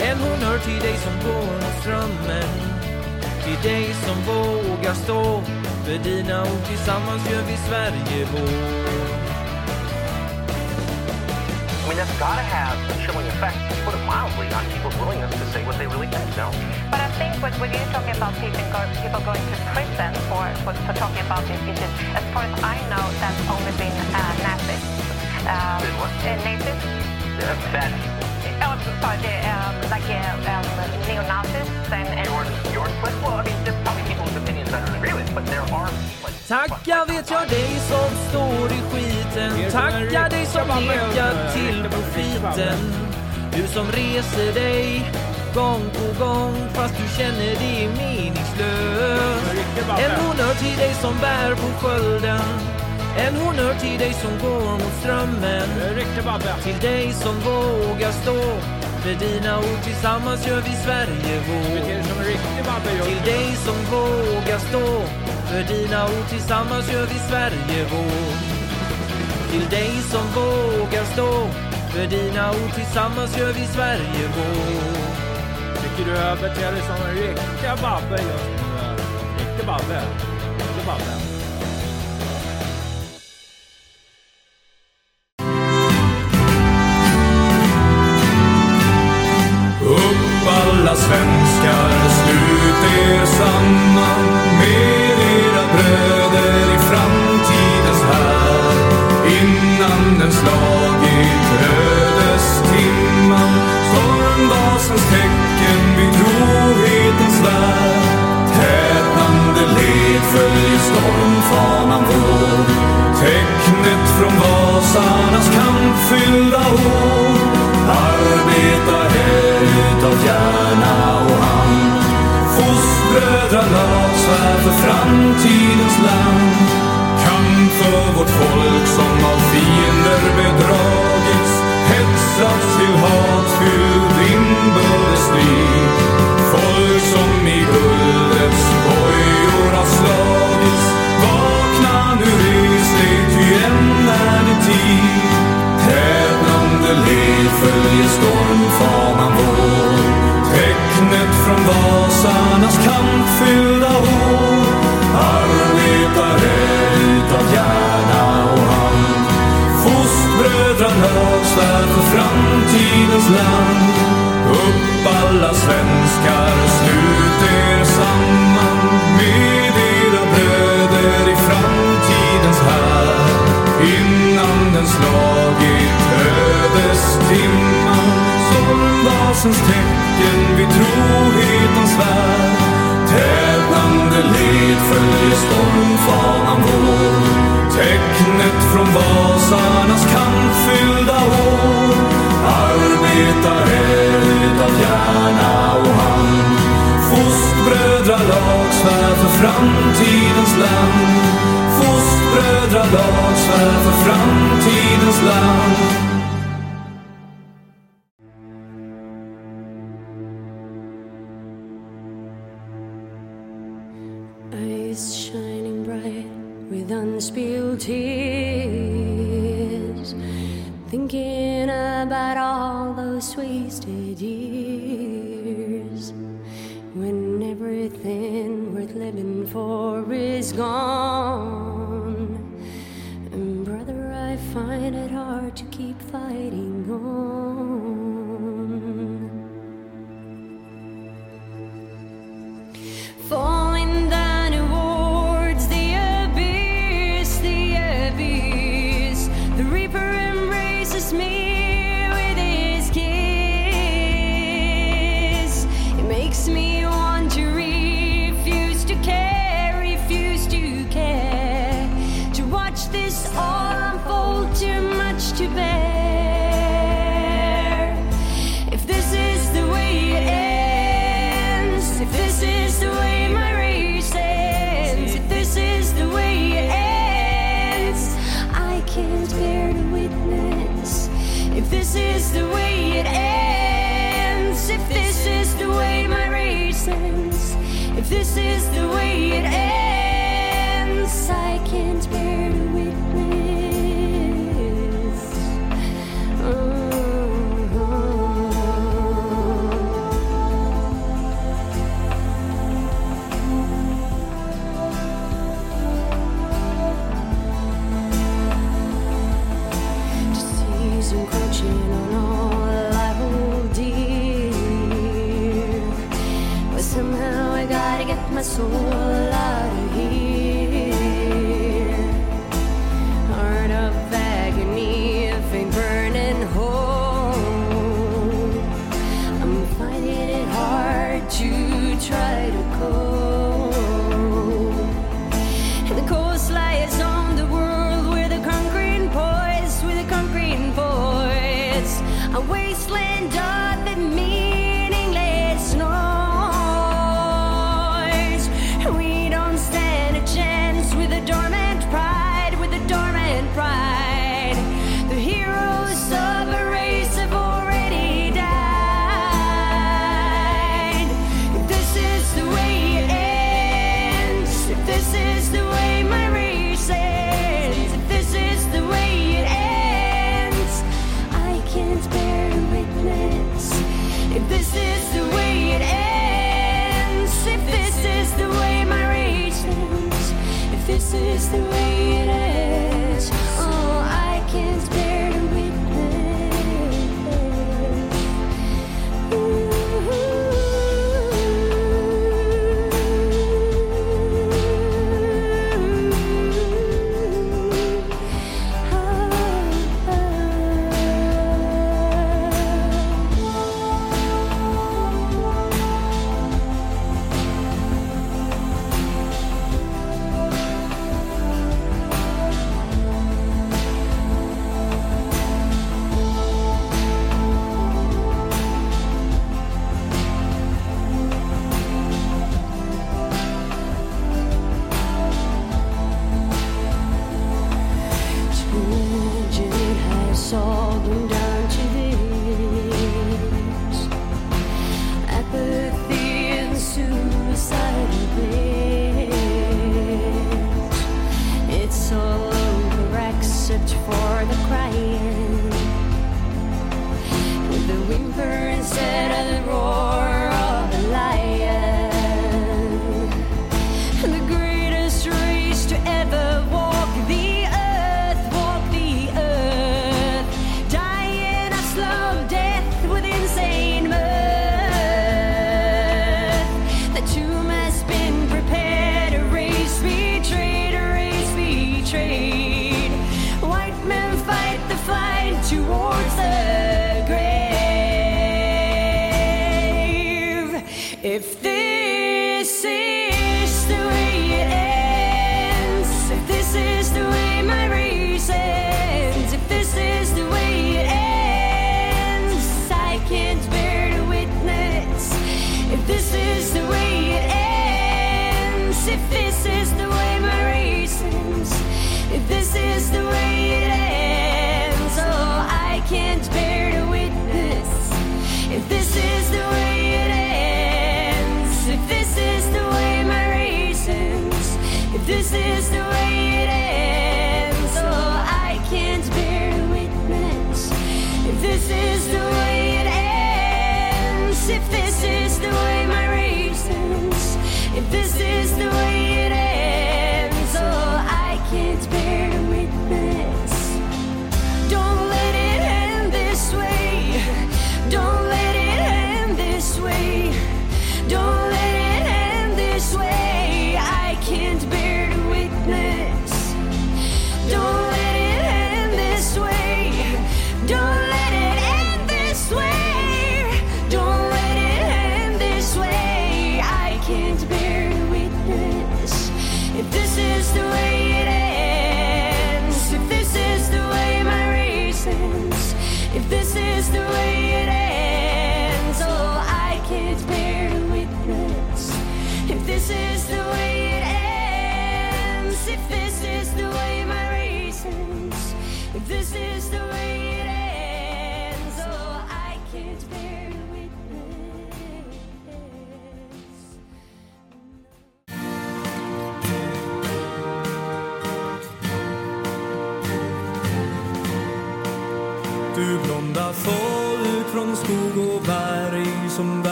En honnör till dig som går mot strömmen. Till dig som vågar stå För dina ord tillsammans gör vi Sverige vår. That's got to have a chilling effect, to put it mildly, on people's willingness to say what they really think, no? But I think what, when you're talking about people, go, people going to prison for, for, for talking about these issues, as far as I know, that's only been uh, Nazis. Um, Been what? uh, Nazis. Yeah, bad. Oh, sorry, the, um, like uh, um, neo-Nazis and, and Yours, yours, well, I mean, there's probably people's opinions I don't agree with, but there are, Tacka vet jag dig som står i skiten. Tacka dig som nekar till profiten. Du som reser dig gång på gång fast du känner det är meningslöst. En honnör till dig som bär på skölden. En honnör till dig som går mot strömmen. Till dig som vågar stå För dina ord. Tillsammans gör vi Sverige vår. Till dig som vågar stå för dina ord tillsammans gör vi Sverige vår Till dig som vågar stå För dina ord tillsammans gör vi Sverige vår Tycker du jag beter dig som en riktig babbe just nu? Eh, riktig babbe. Riktig babbe.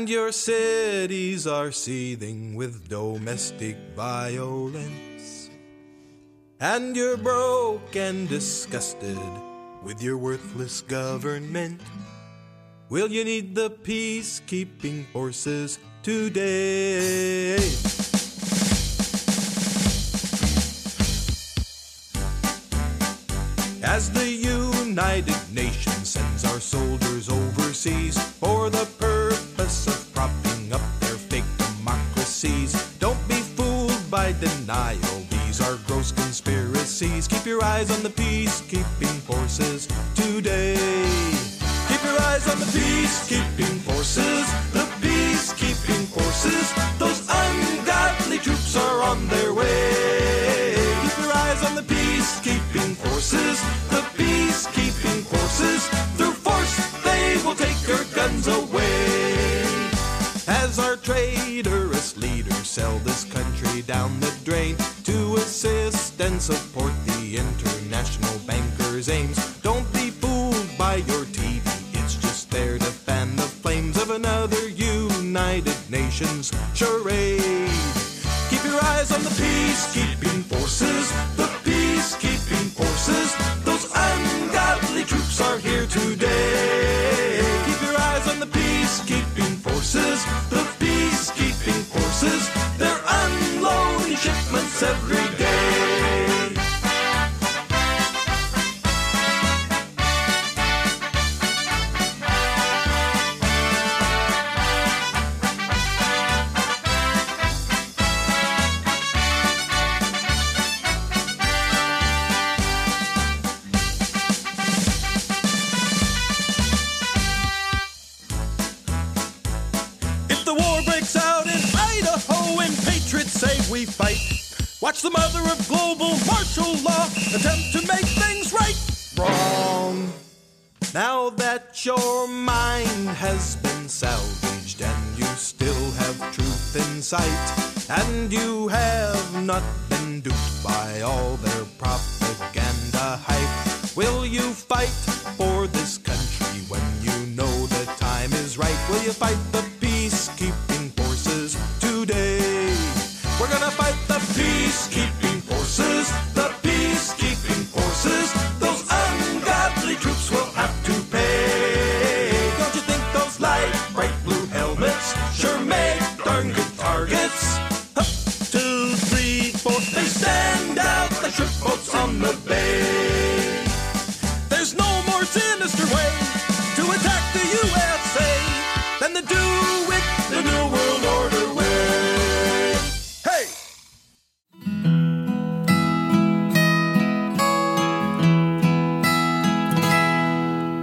and your cities are seething with domestic violence. And you're broke and disgusted with your worthless government. Will you need the peacekeeping forces today? As the United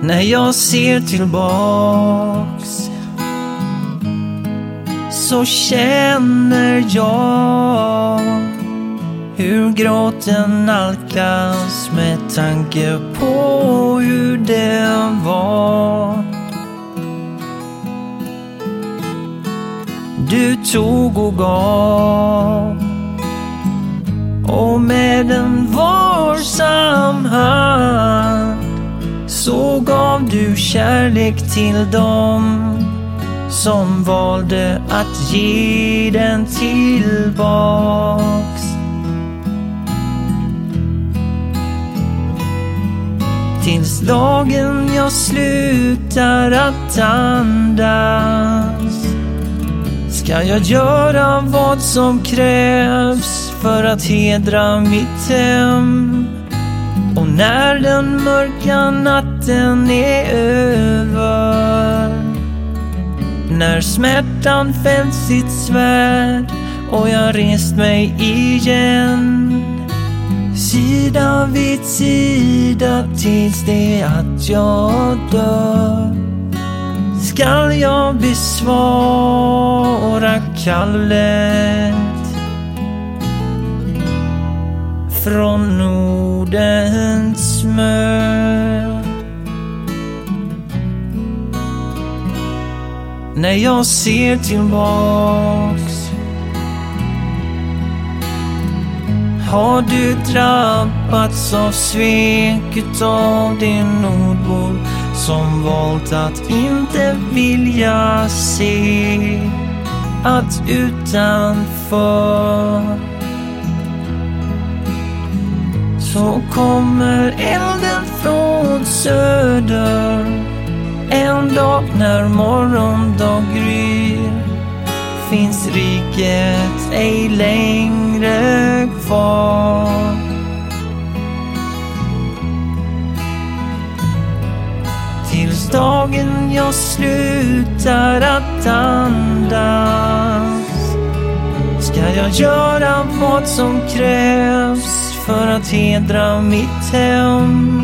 När jag ser tillbaks så känner jag hur gråten nalkas med tanke på hur det var. Du tog och gav och med en varsam hand så gav du kärlek till dem som valde att ge den tillbaks. Tills dagen jag slutar att andas ska jag göra vad som krävs för att hedra mitt hem. När den mörka natten är över. När smärtan fällt sitt svärd och jag rest mig igen. Sida vid sida tills det att jag dör. Skall jag besvara kallet från Nordens mö när jag ser tillbaks Har du drabbats av svek utav din nordbor som valt att inte vilja se att utanför så kommer elden från söder. En dag när morgondag gryr. Finns riket ej längre kvar. Tills dagen jag slutar att andas ska jag göra vad som krävs för att hedra mitt hem.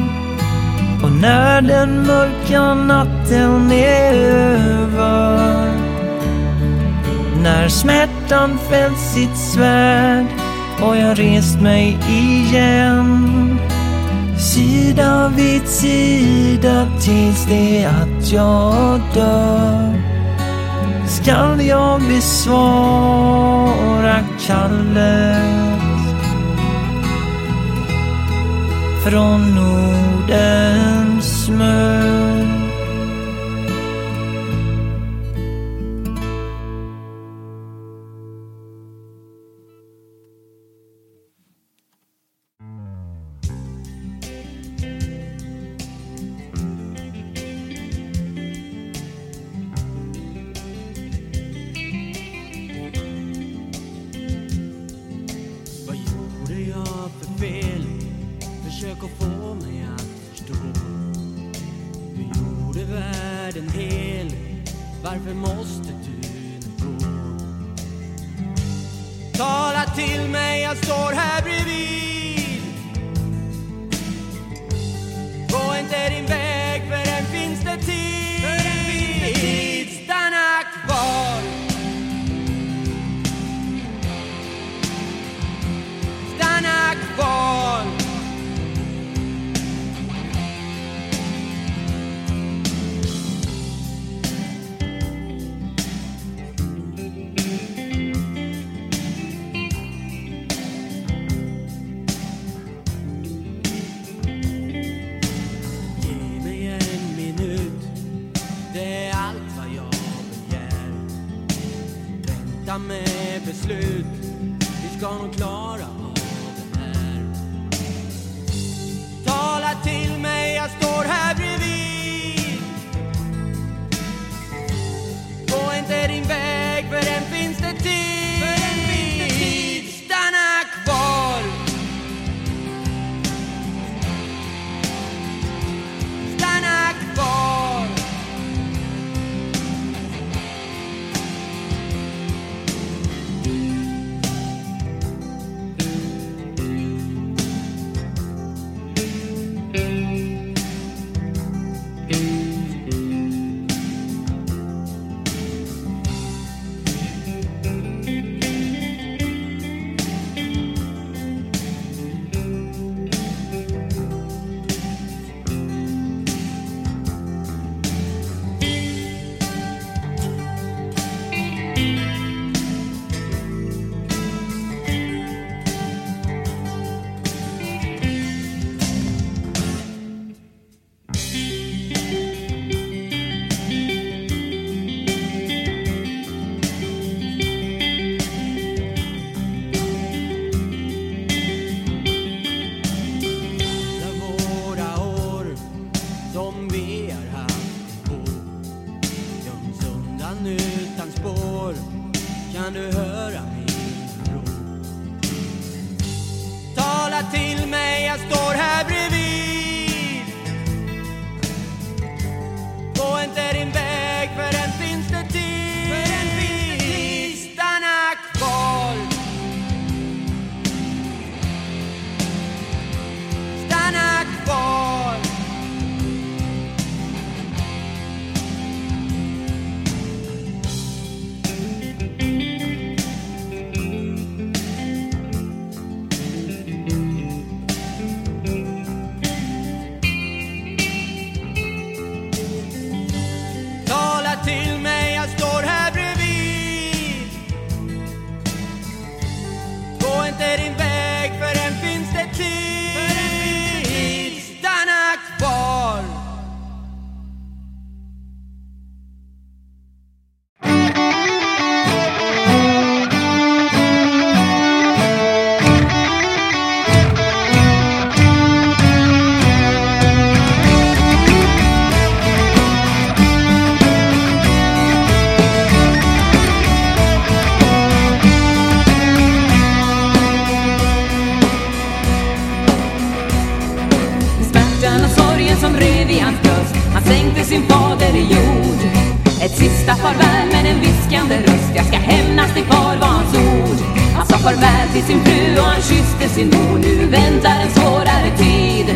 Och när den mörka natten är över När smärtan fällt sitt svärd och jag rest mig igen. Sida vid sida tills det att jag dör. Skall jag besvara kallet från Nordens mö sin mor Nu väntar en svårare tid.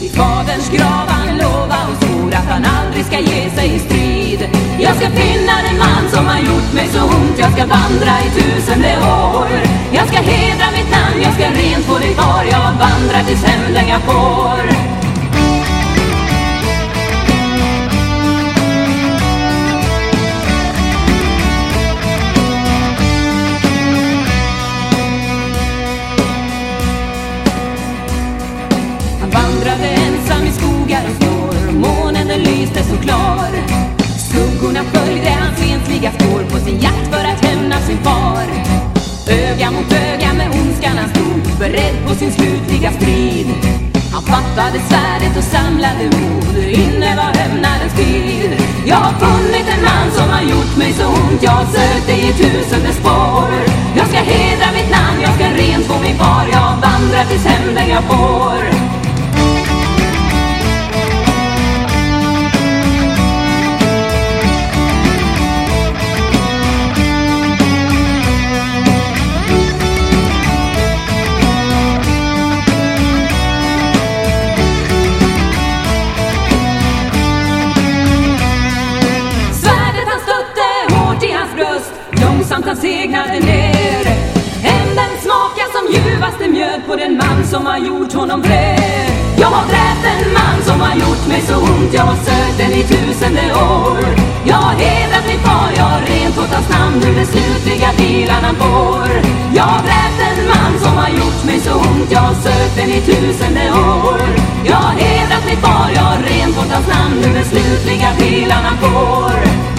I faderns grav han lova och svor Att han aldrig ska ge sig i strid. Jag ska finna den man som har gjort mig så ont. Jag ska vandra i tusende år. Jag ska hedra mitt namn, jag ska rent få dig kvar. Jag vandrar tills hämnden jag får. Hans spår På sin jakt för att hämna sin far. Öga mot öga med ondskan han stod Beredd på sin slutliga strid. Han fattade svärdet och samlade mod Inne var hämnadens tid. Jag har funnit en man som har gjort mig så ont Jag har sökt dig i tusende spår. Jag ska hedra mitt namn, jag ska rent få min far Jag vandrar tills hämnden jag får. Han segnade ner Änden smakar som ljuvaste mjöd På den man som har gjort honom vred Jag har dräpt en man som har gjort mig så ont. Jag har sökt den i tusende år. Jag har hedrat min far, jag har rent åt hans namn Nu den slutliga vilan han får Jag har dräpt en man som har gjort mig så ont. Jag har sökt den i tusende år. Jag har hedrat min far, jag har rent åt hans namn Nu den slutliga vilan han får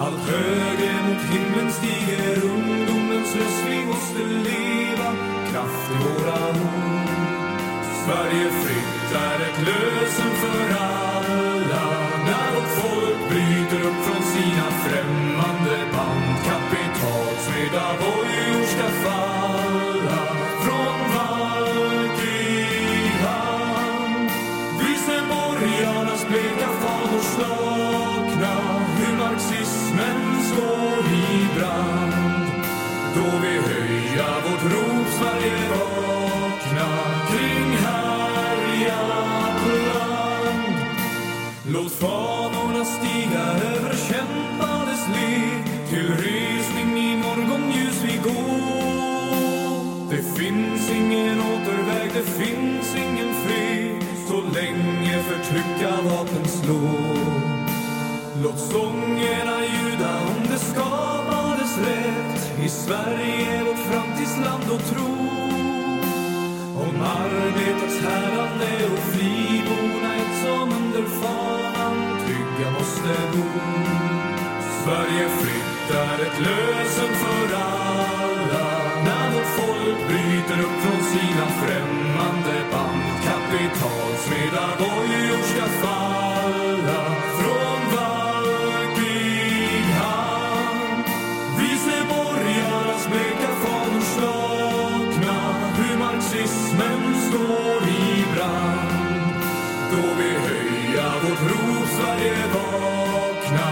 Allt högre mot himlen stiger ungdomens röst. Vi måste leva, kraft i våra ord. Sverige fritt är ett lösen för alla. När vårt folk bryter upp från sina främlingar Upprop Sverige vakna kring härjat land. Låt fanorna stiga över kämpades led. Till resning i morgonljus vi går. Det finns ingen återväg, det finns ingen fred. Så länge förtrycka vapen. Låt sångerna ljuda om det skapades rätt i Sverige land och tro om arbetets härande och friborna ett som under fanan. Trygga måste bo. Sverige fritt är ett lösen för alla. När vårt folk bryter upp från sina främmande band. Kapitalsmedar bojor ska falla. står i brand. Då vi höja vårt rop Sverige vakna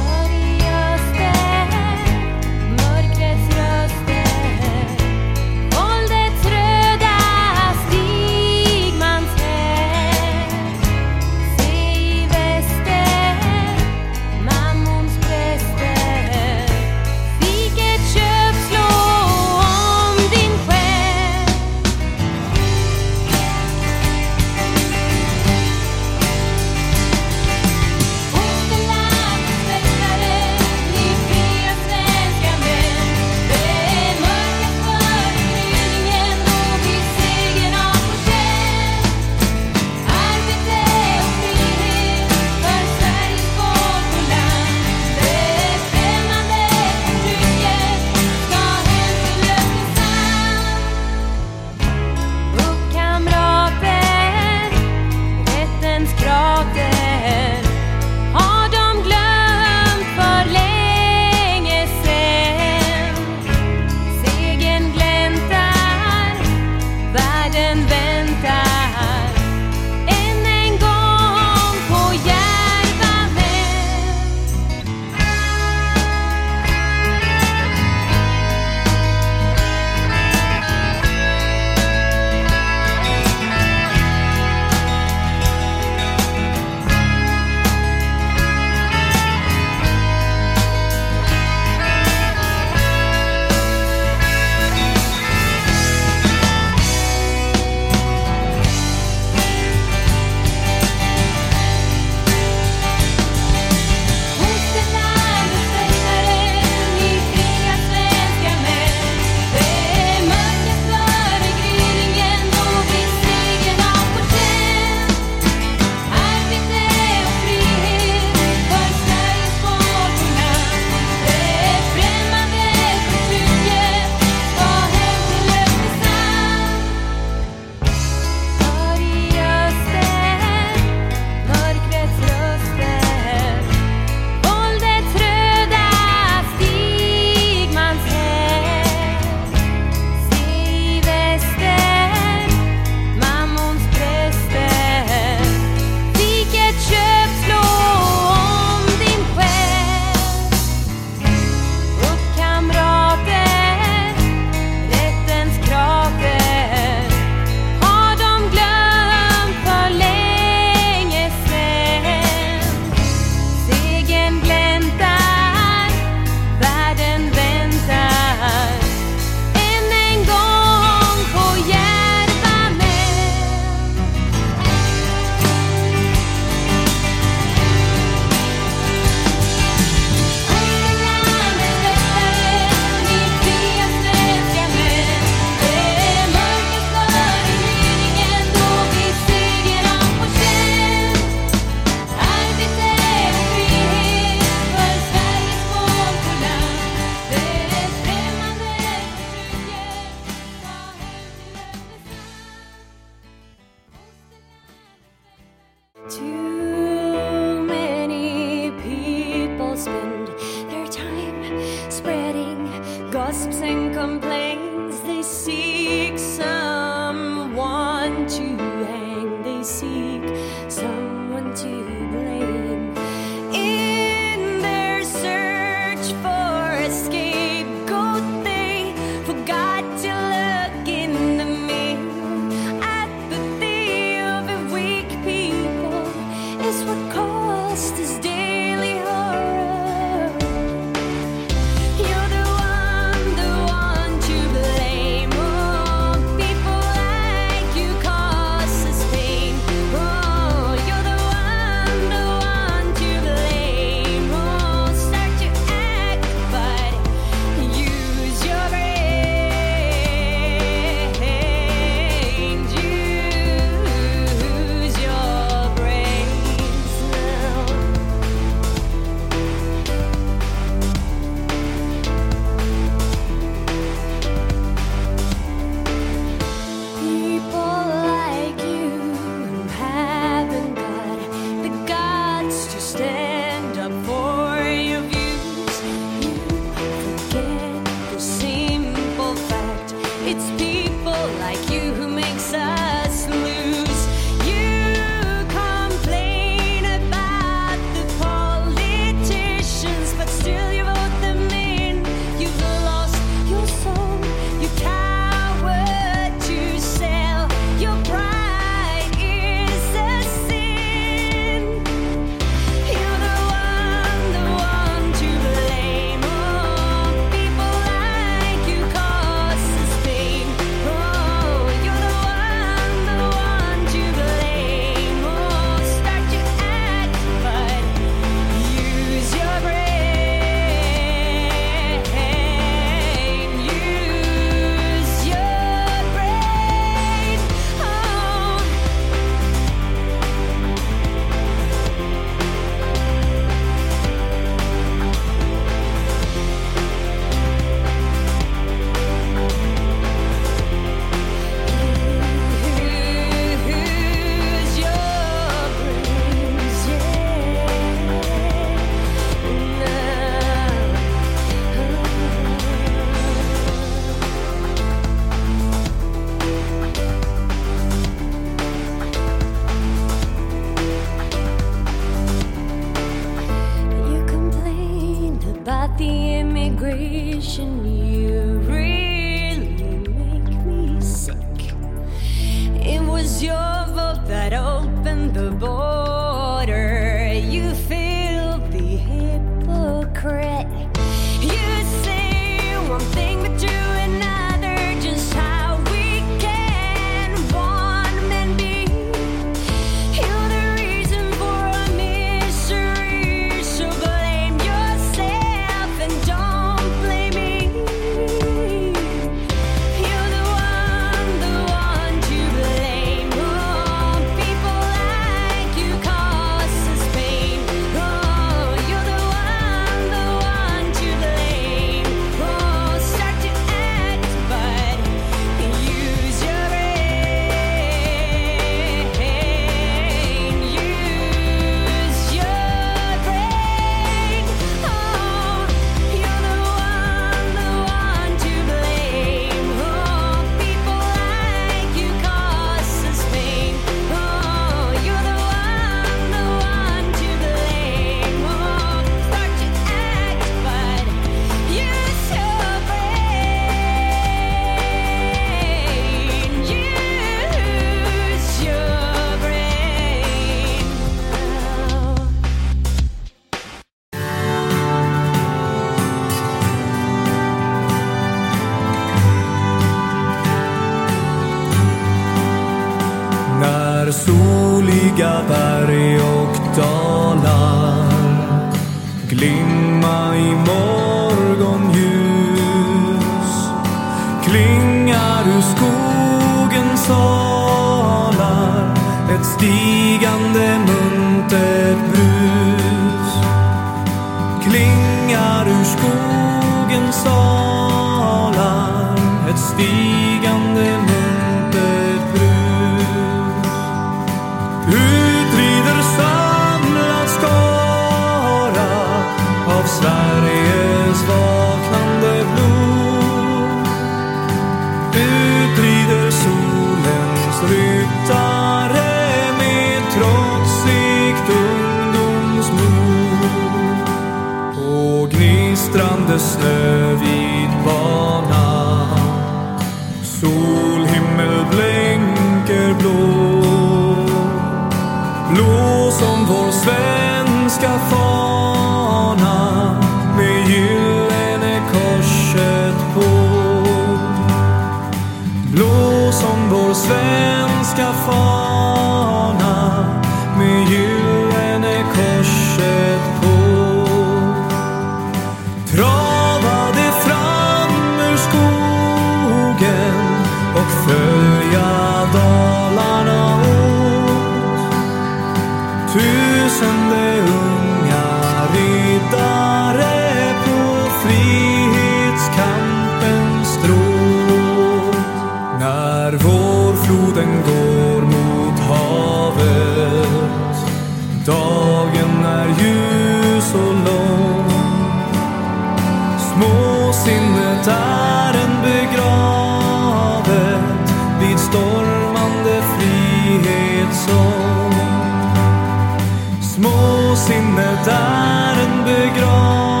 Småsinnet är en begravet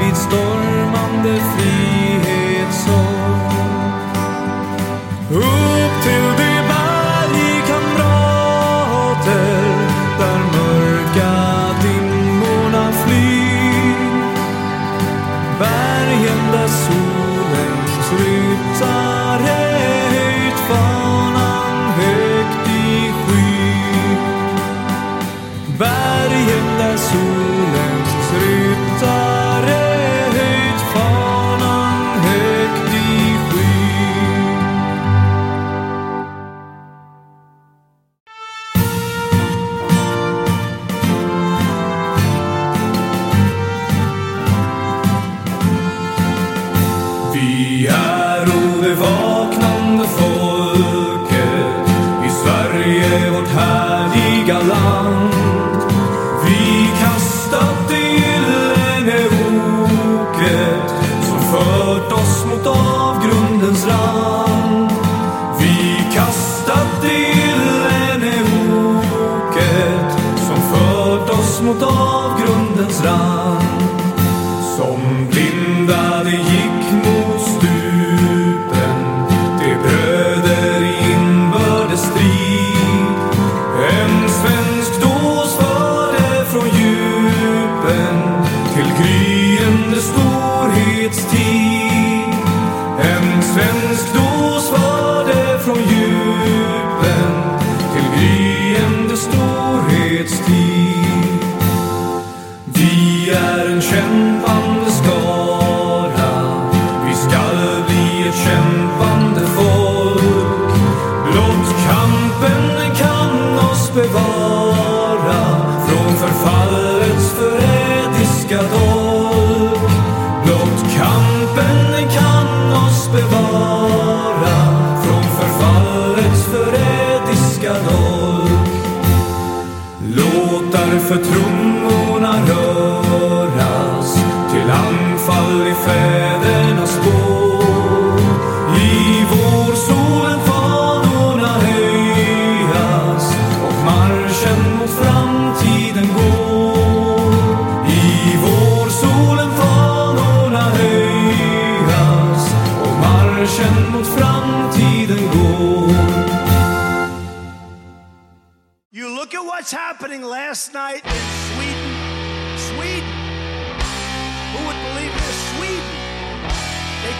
vid stormande frid.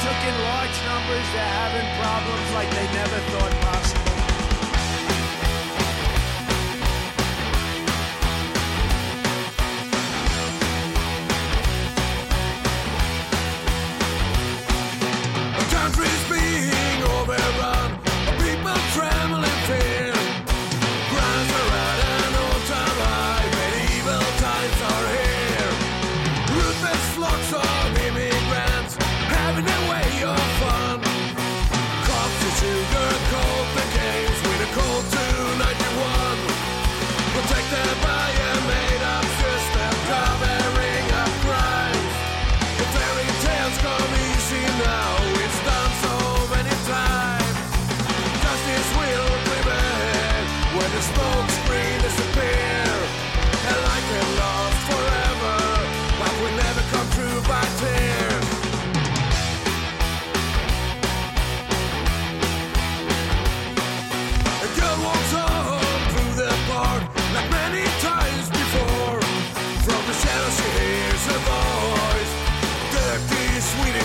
took in large numbers. They're having problems like they never thought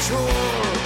Sure.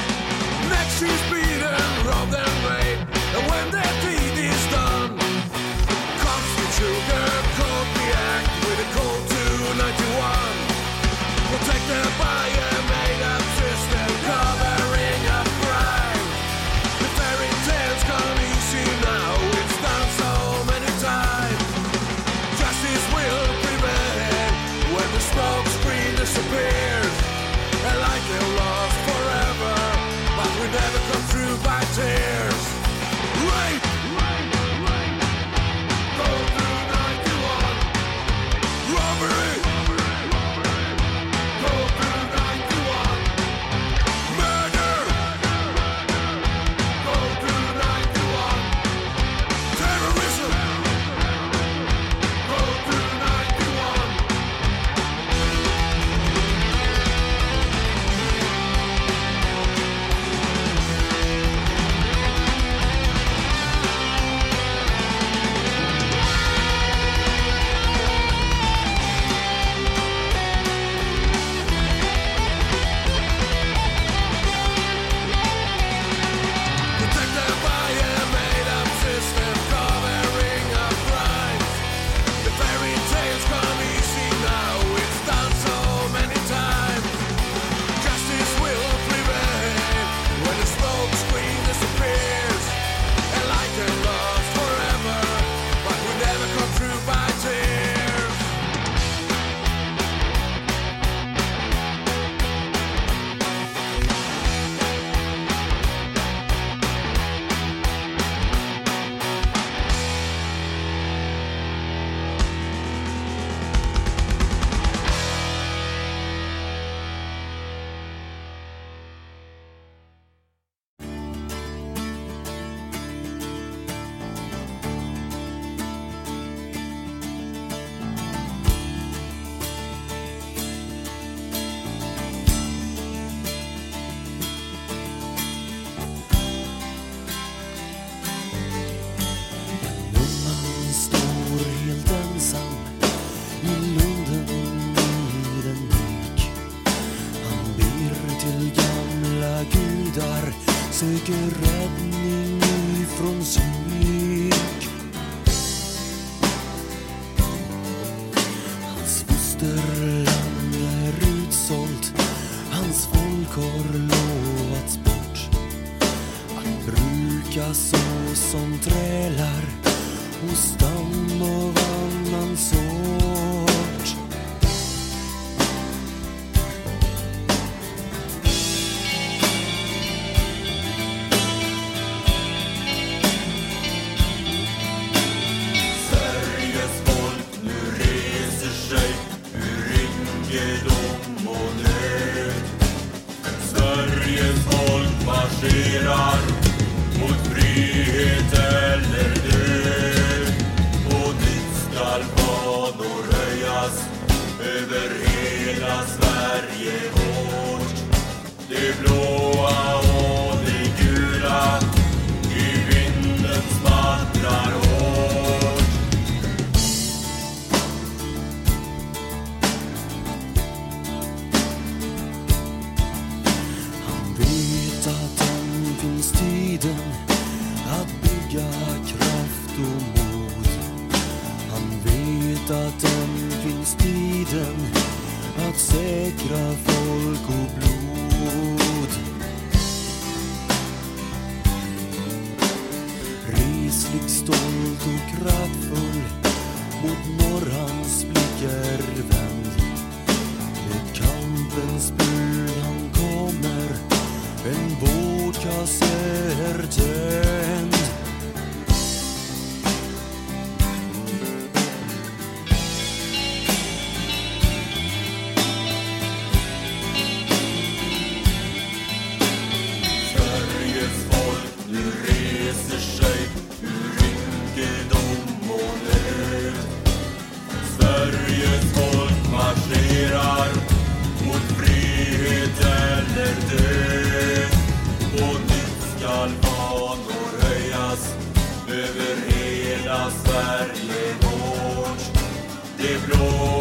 Det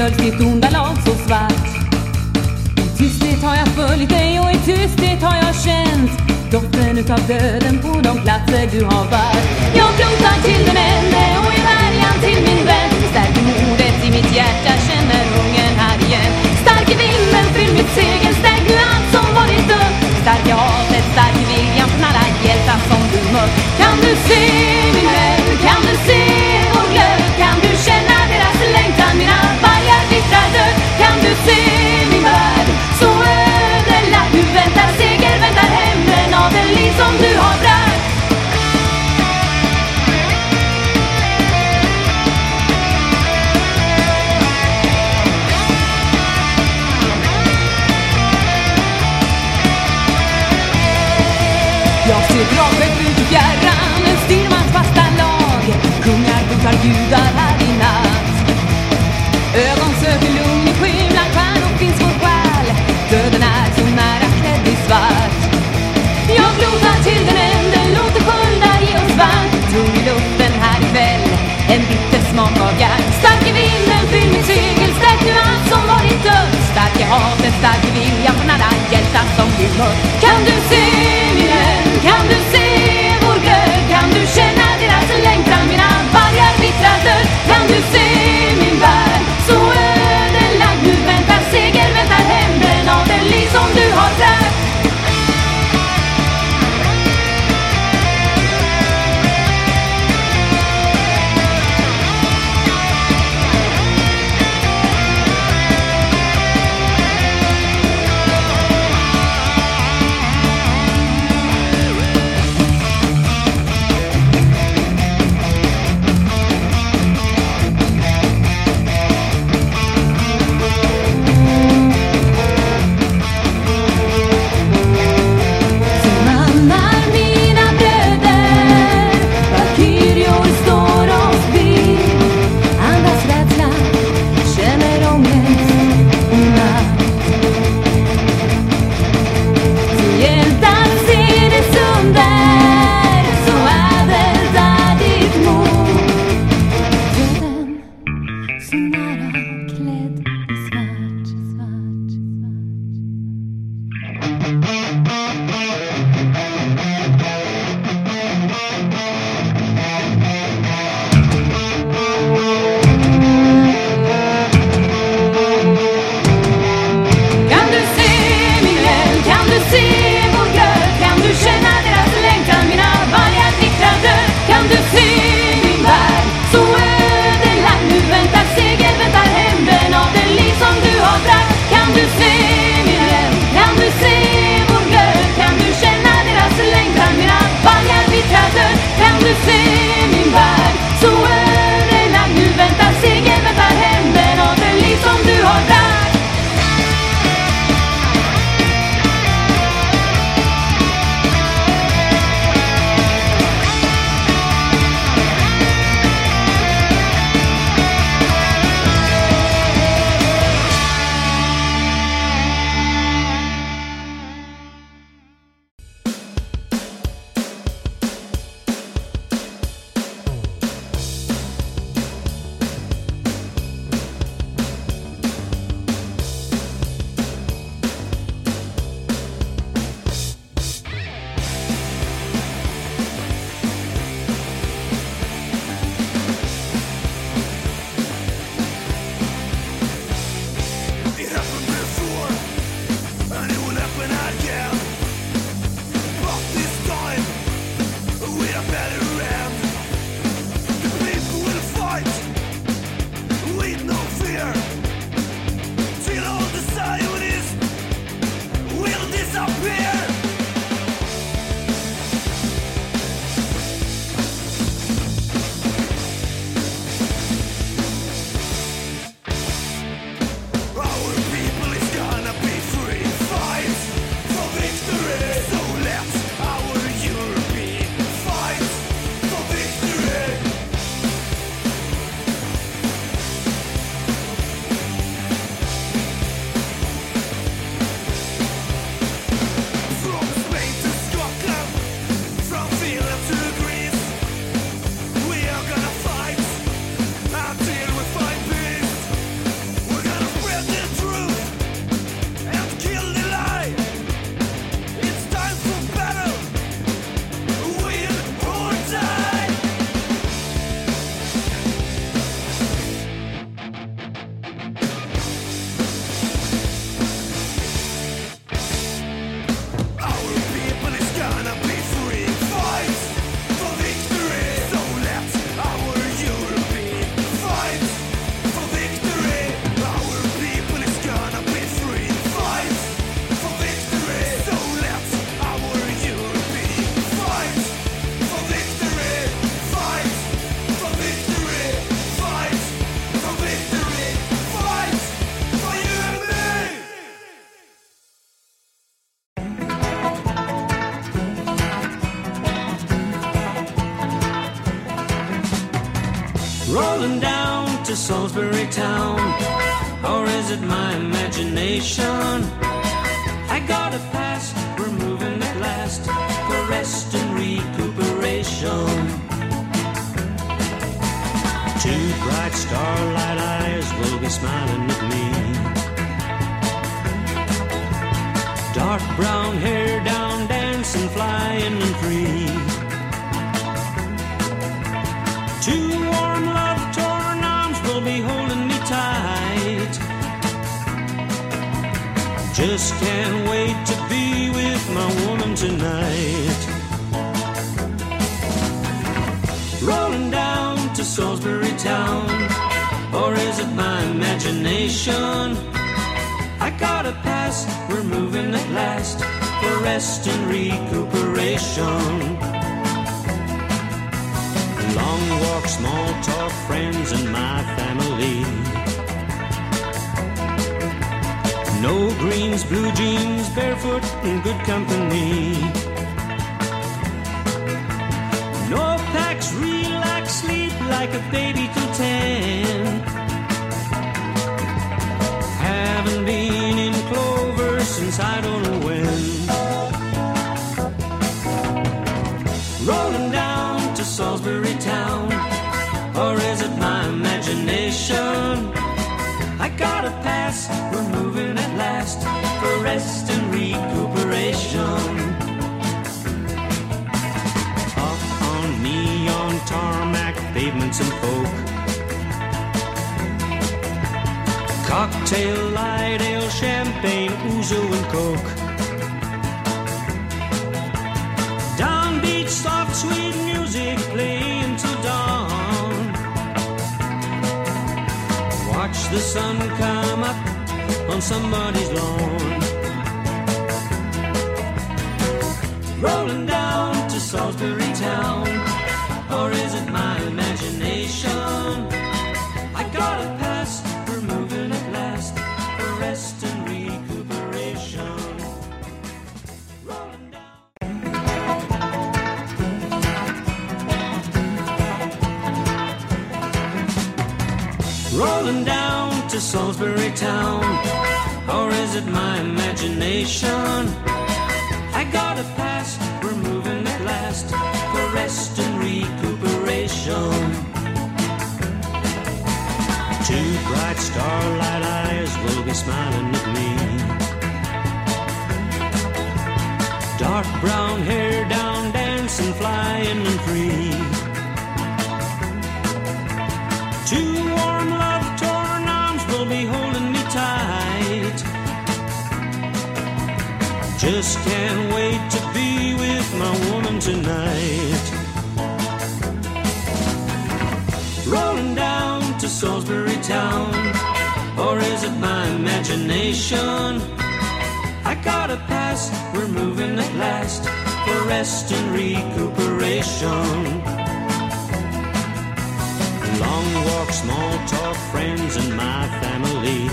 döljs ditt onda lag så svart. I tysthet har jag följt dig och i tysthet har jag känt doften utav döden på de platser du har varit. tar gudar här i natt. Ögon söker lugn i skimlar, stjärnor finns vår själ. Döden är så nära klädd i svart. Jag blodar till den änden, låter skölda ge oss värn. Tung i luften här ikväll, en bitter smak av järn. Stark i vinden, fyll mitt segel, stärk nu allt som varit dött. Stark i hatet, stark i viljan från alla hjältar som du mött. Kan du se min vän? Kan du se every town? Or is it my imagination? can't wait to be with my woman tonight. Rolling down to Salisbury Town, or is it my imagination? I gotta pass, we're moving at last for rest and recuperation long walk, small talk, friends, and my family. No greens, blue jeans, barefoot in good company. No packs, relax, sleep like a baby till ten. Haven't been in clover since I don't know when. Recuperation. Up on neon tarmac pavements and folk. Cocktail, light ale, champagne, ouzo and coke. Downbeat, soft, sweet music playing till dawn. Watch the sun come up on somebody's lawn. Rolling down to Salisbury town, or is it my imagination? I got a pass, we're moving at last for rest and recuperation. Rolling down to Salisbury town, or is it my imagination? Brown hair down, dancing, flying and free. Two warm, love torn arms will be holding me tight. Just can't wait to be with my woman tonight. Rolling down to Salisbury town, or is it my imagination? Moving at last for rest and recuperation. Long walk, small talk, friends and my family.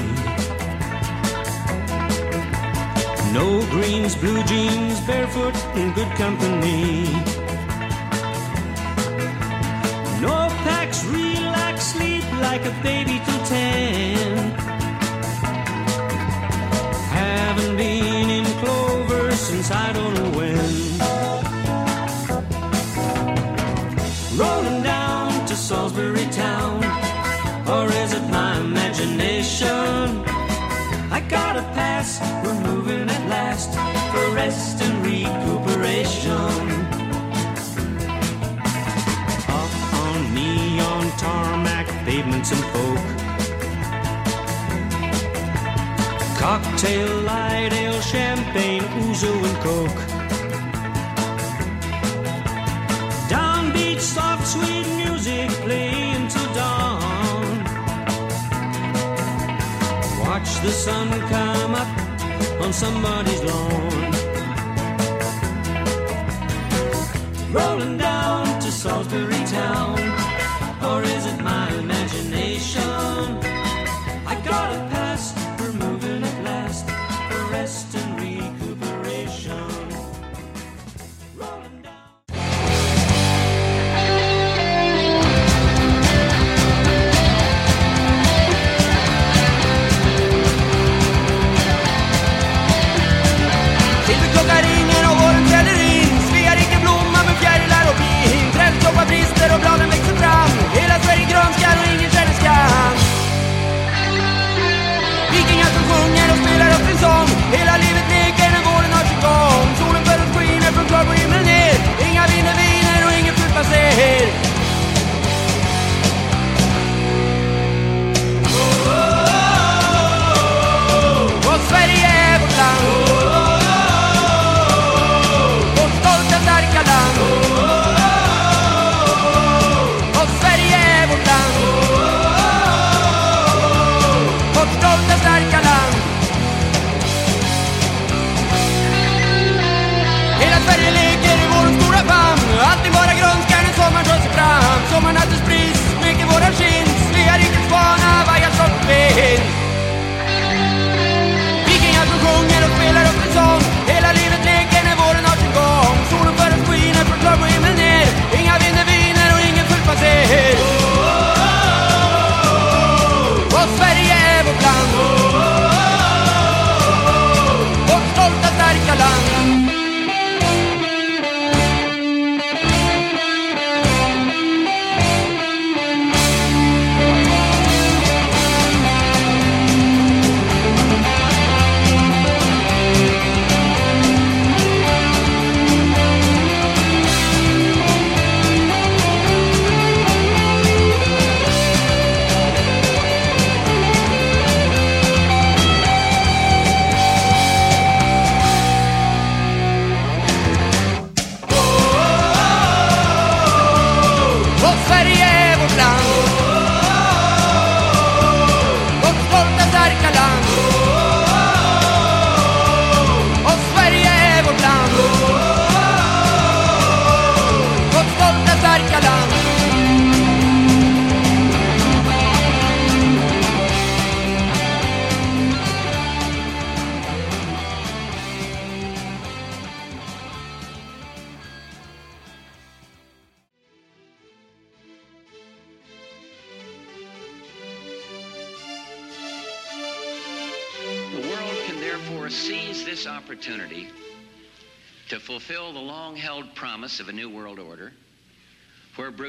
No greens, blue jeans, barefoot in good company. No packs, relax, sleep like a baby till ten. Town, or is it my imagination? I got a pass, we're moving at last for rest and recuperation. Up on neon tarmac pavements and folk. Cocktail, light ale, champagne, ouzo and coke. Downbeat, soft, sweet music playing The sun come up on somebody's lawn. Rolling down to Salisbury town, or is it my imagination? I got a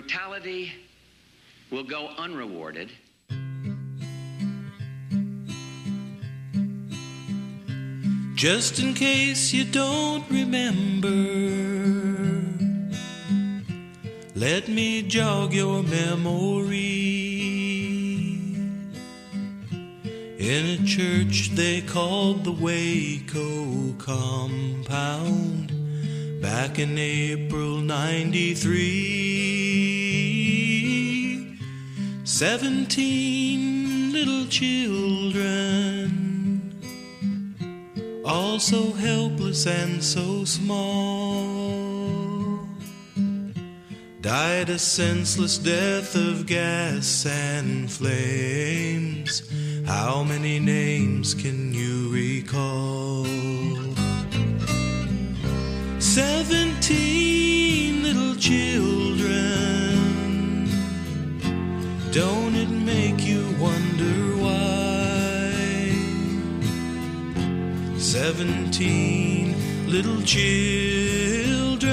brutality will go unrewarded. Just in case you don't remember, let me jog your memory. In a church they called the Waco Compound back in April 93. Seventeen little children all so helpless and so small, died a senseless death of gas and flames. How many names can you recall? Seventeen little children. Don't it make you wonder why? Seventeen little children.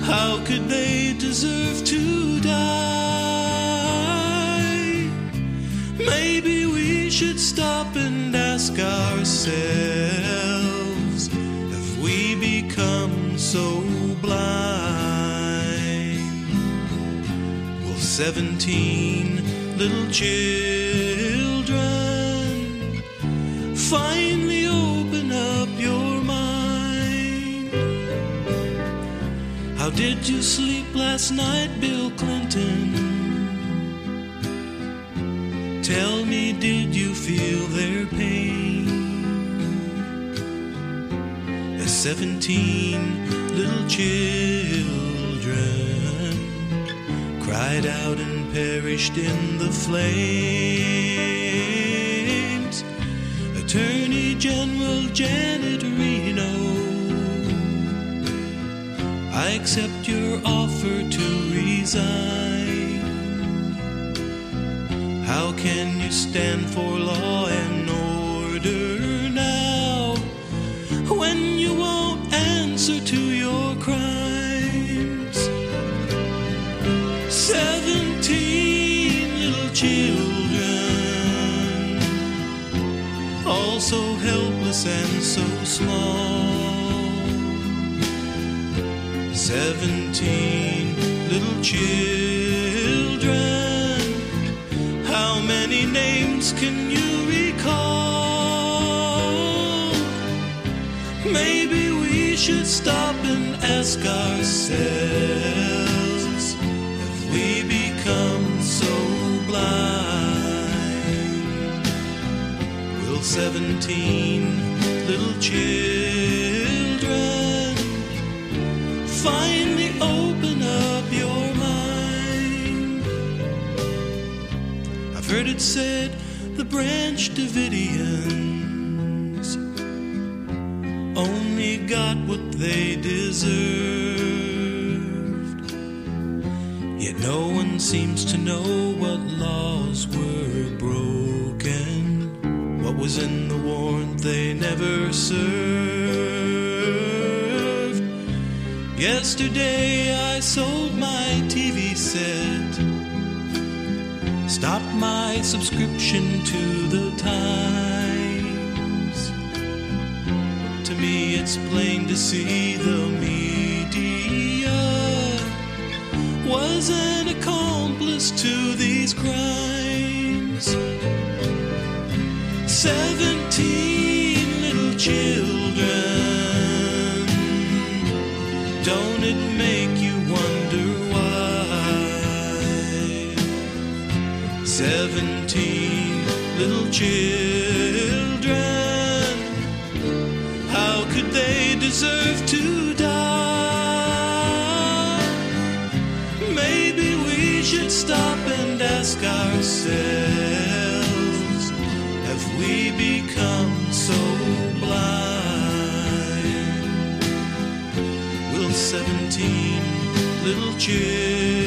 How could they deserve to die? Maybe we should stop and ask ourselves Have we become so seventeen little children finally open up your mind? How did you sleep last night, Bill Clinton? Tell me, did you feel their pain? As seventeen little children cried out and perished in the flames. Attorney General Janet Reno, I accept your offer to resign. How can you stand for law and order now when you won't answer to your crimes? And so small. Seventeen little children. How many names can you recall? Maybe we should stop and ask ourselves Have we become so blind? Will seventeen little children finally open up your mind? I've heard it said the Branch Davidians only got what they deserved. Yet no one seems to know what laws was in the warrant they never served. Yesterday I sold my TV set. Stop my subscription to the Times. To me, it's plain to see the media was an accomplice to these crimes. Seventeen little children. Don't it make you wonder why? Seventeen little children. Seventeen little children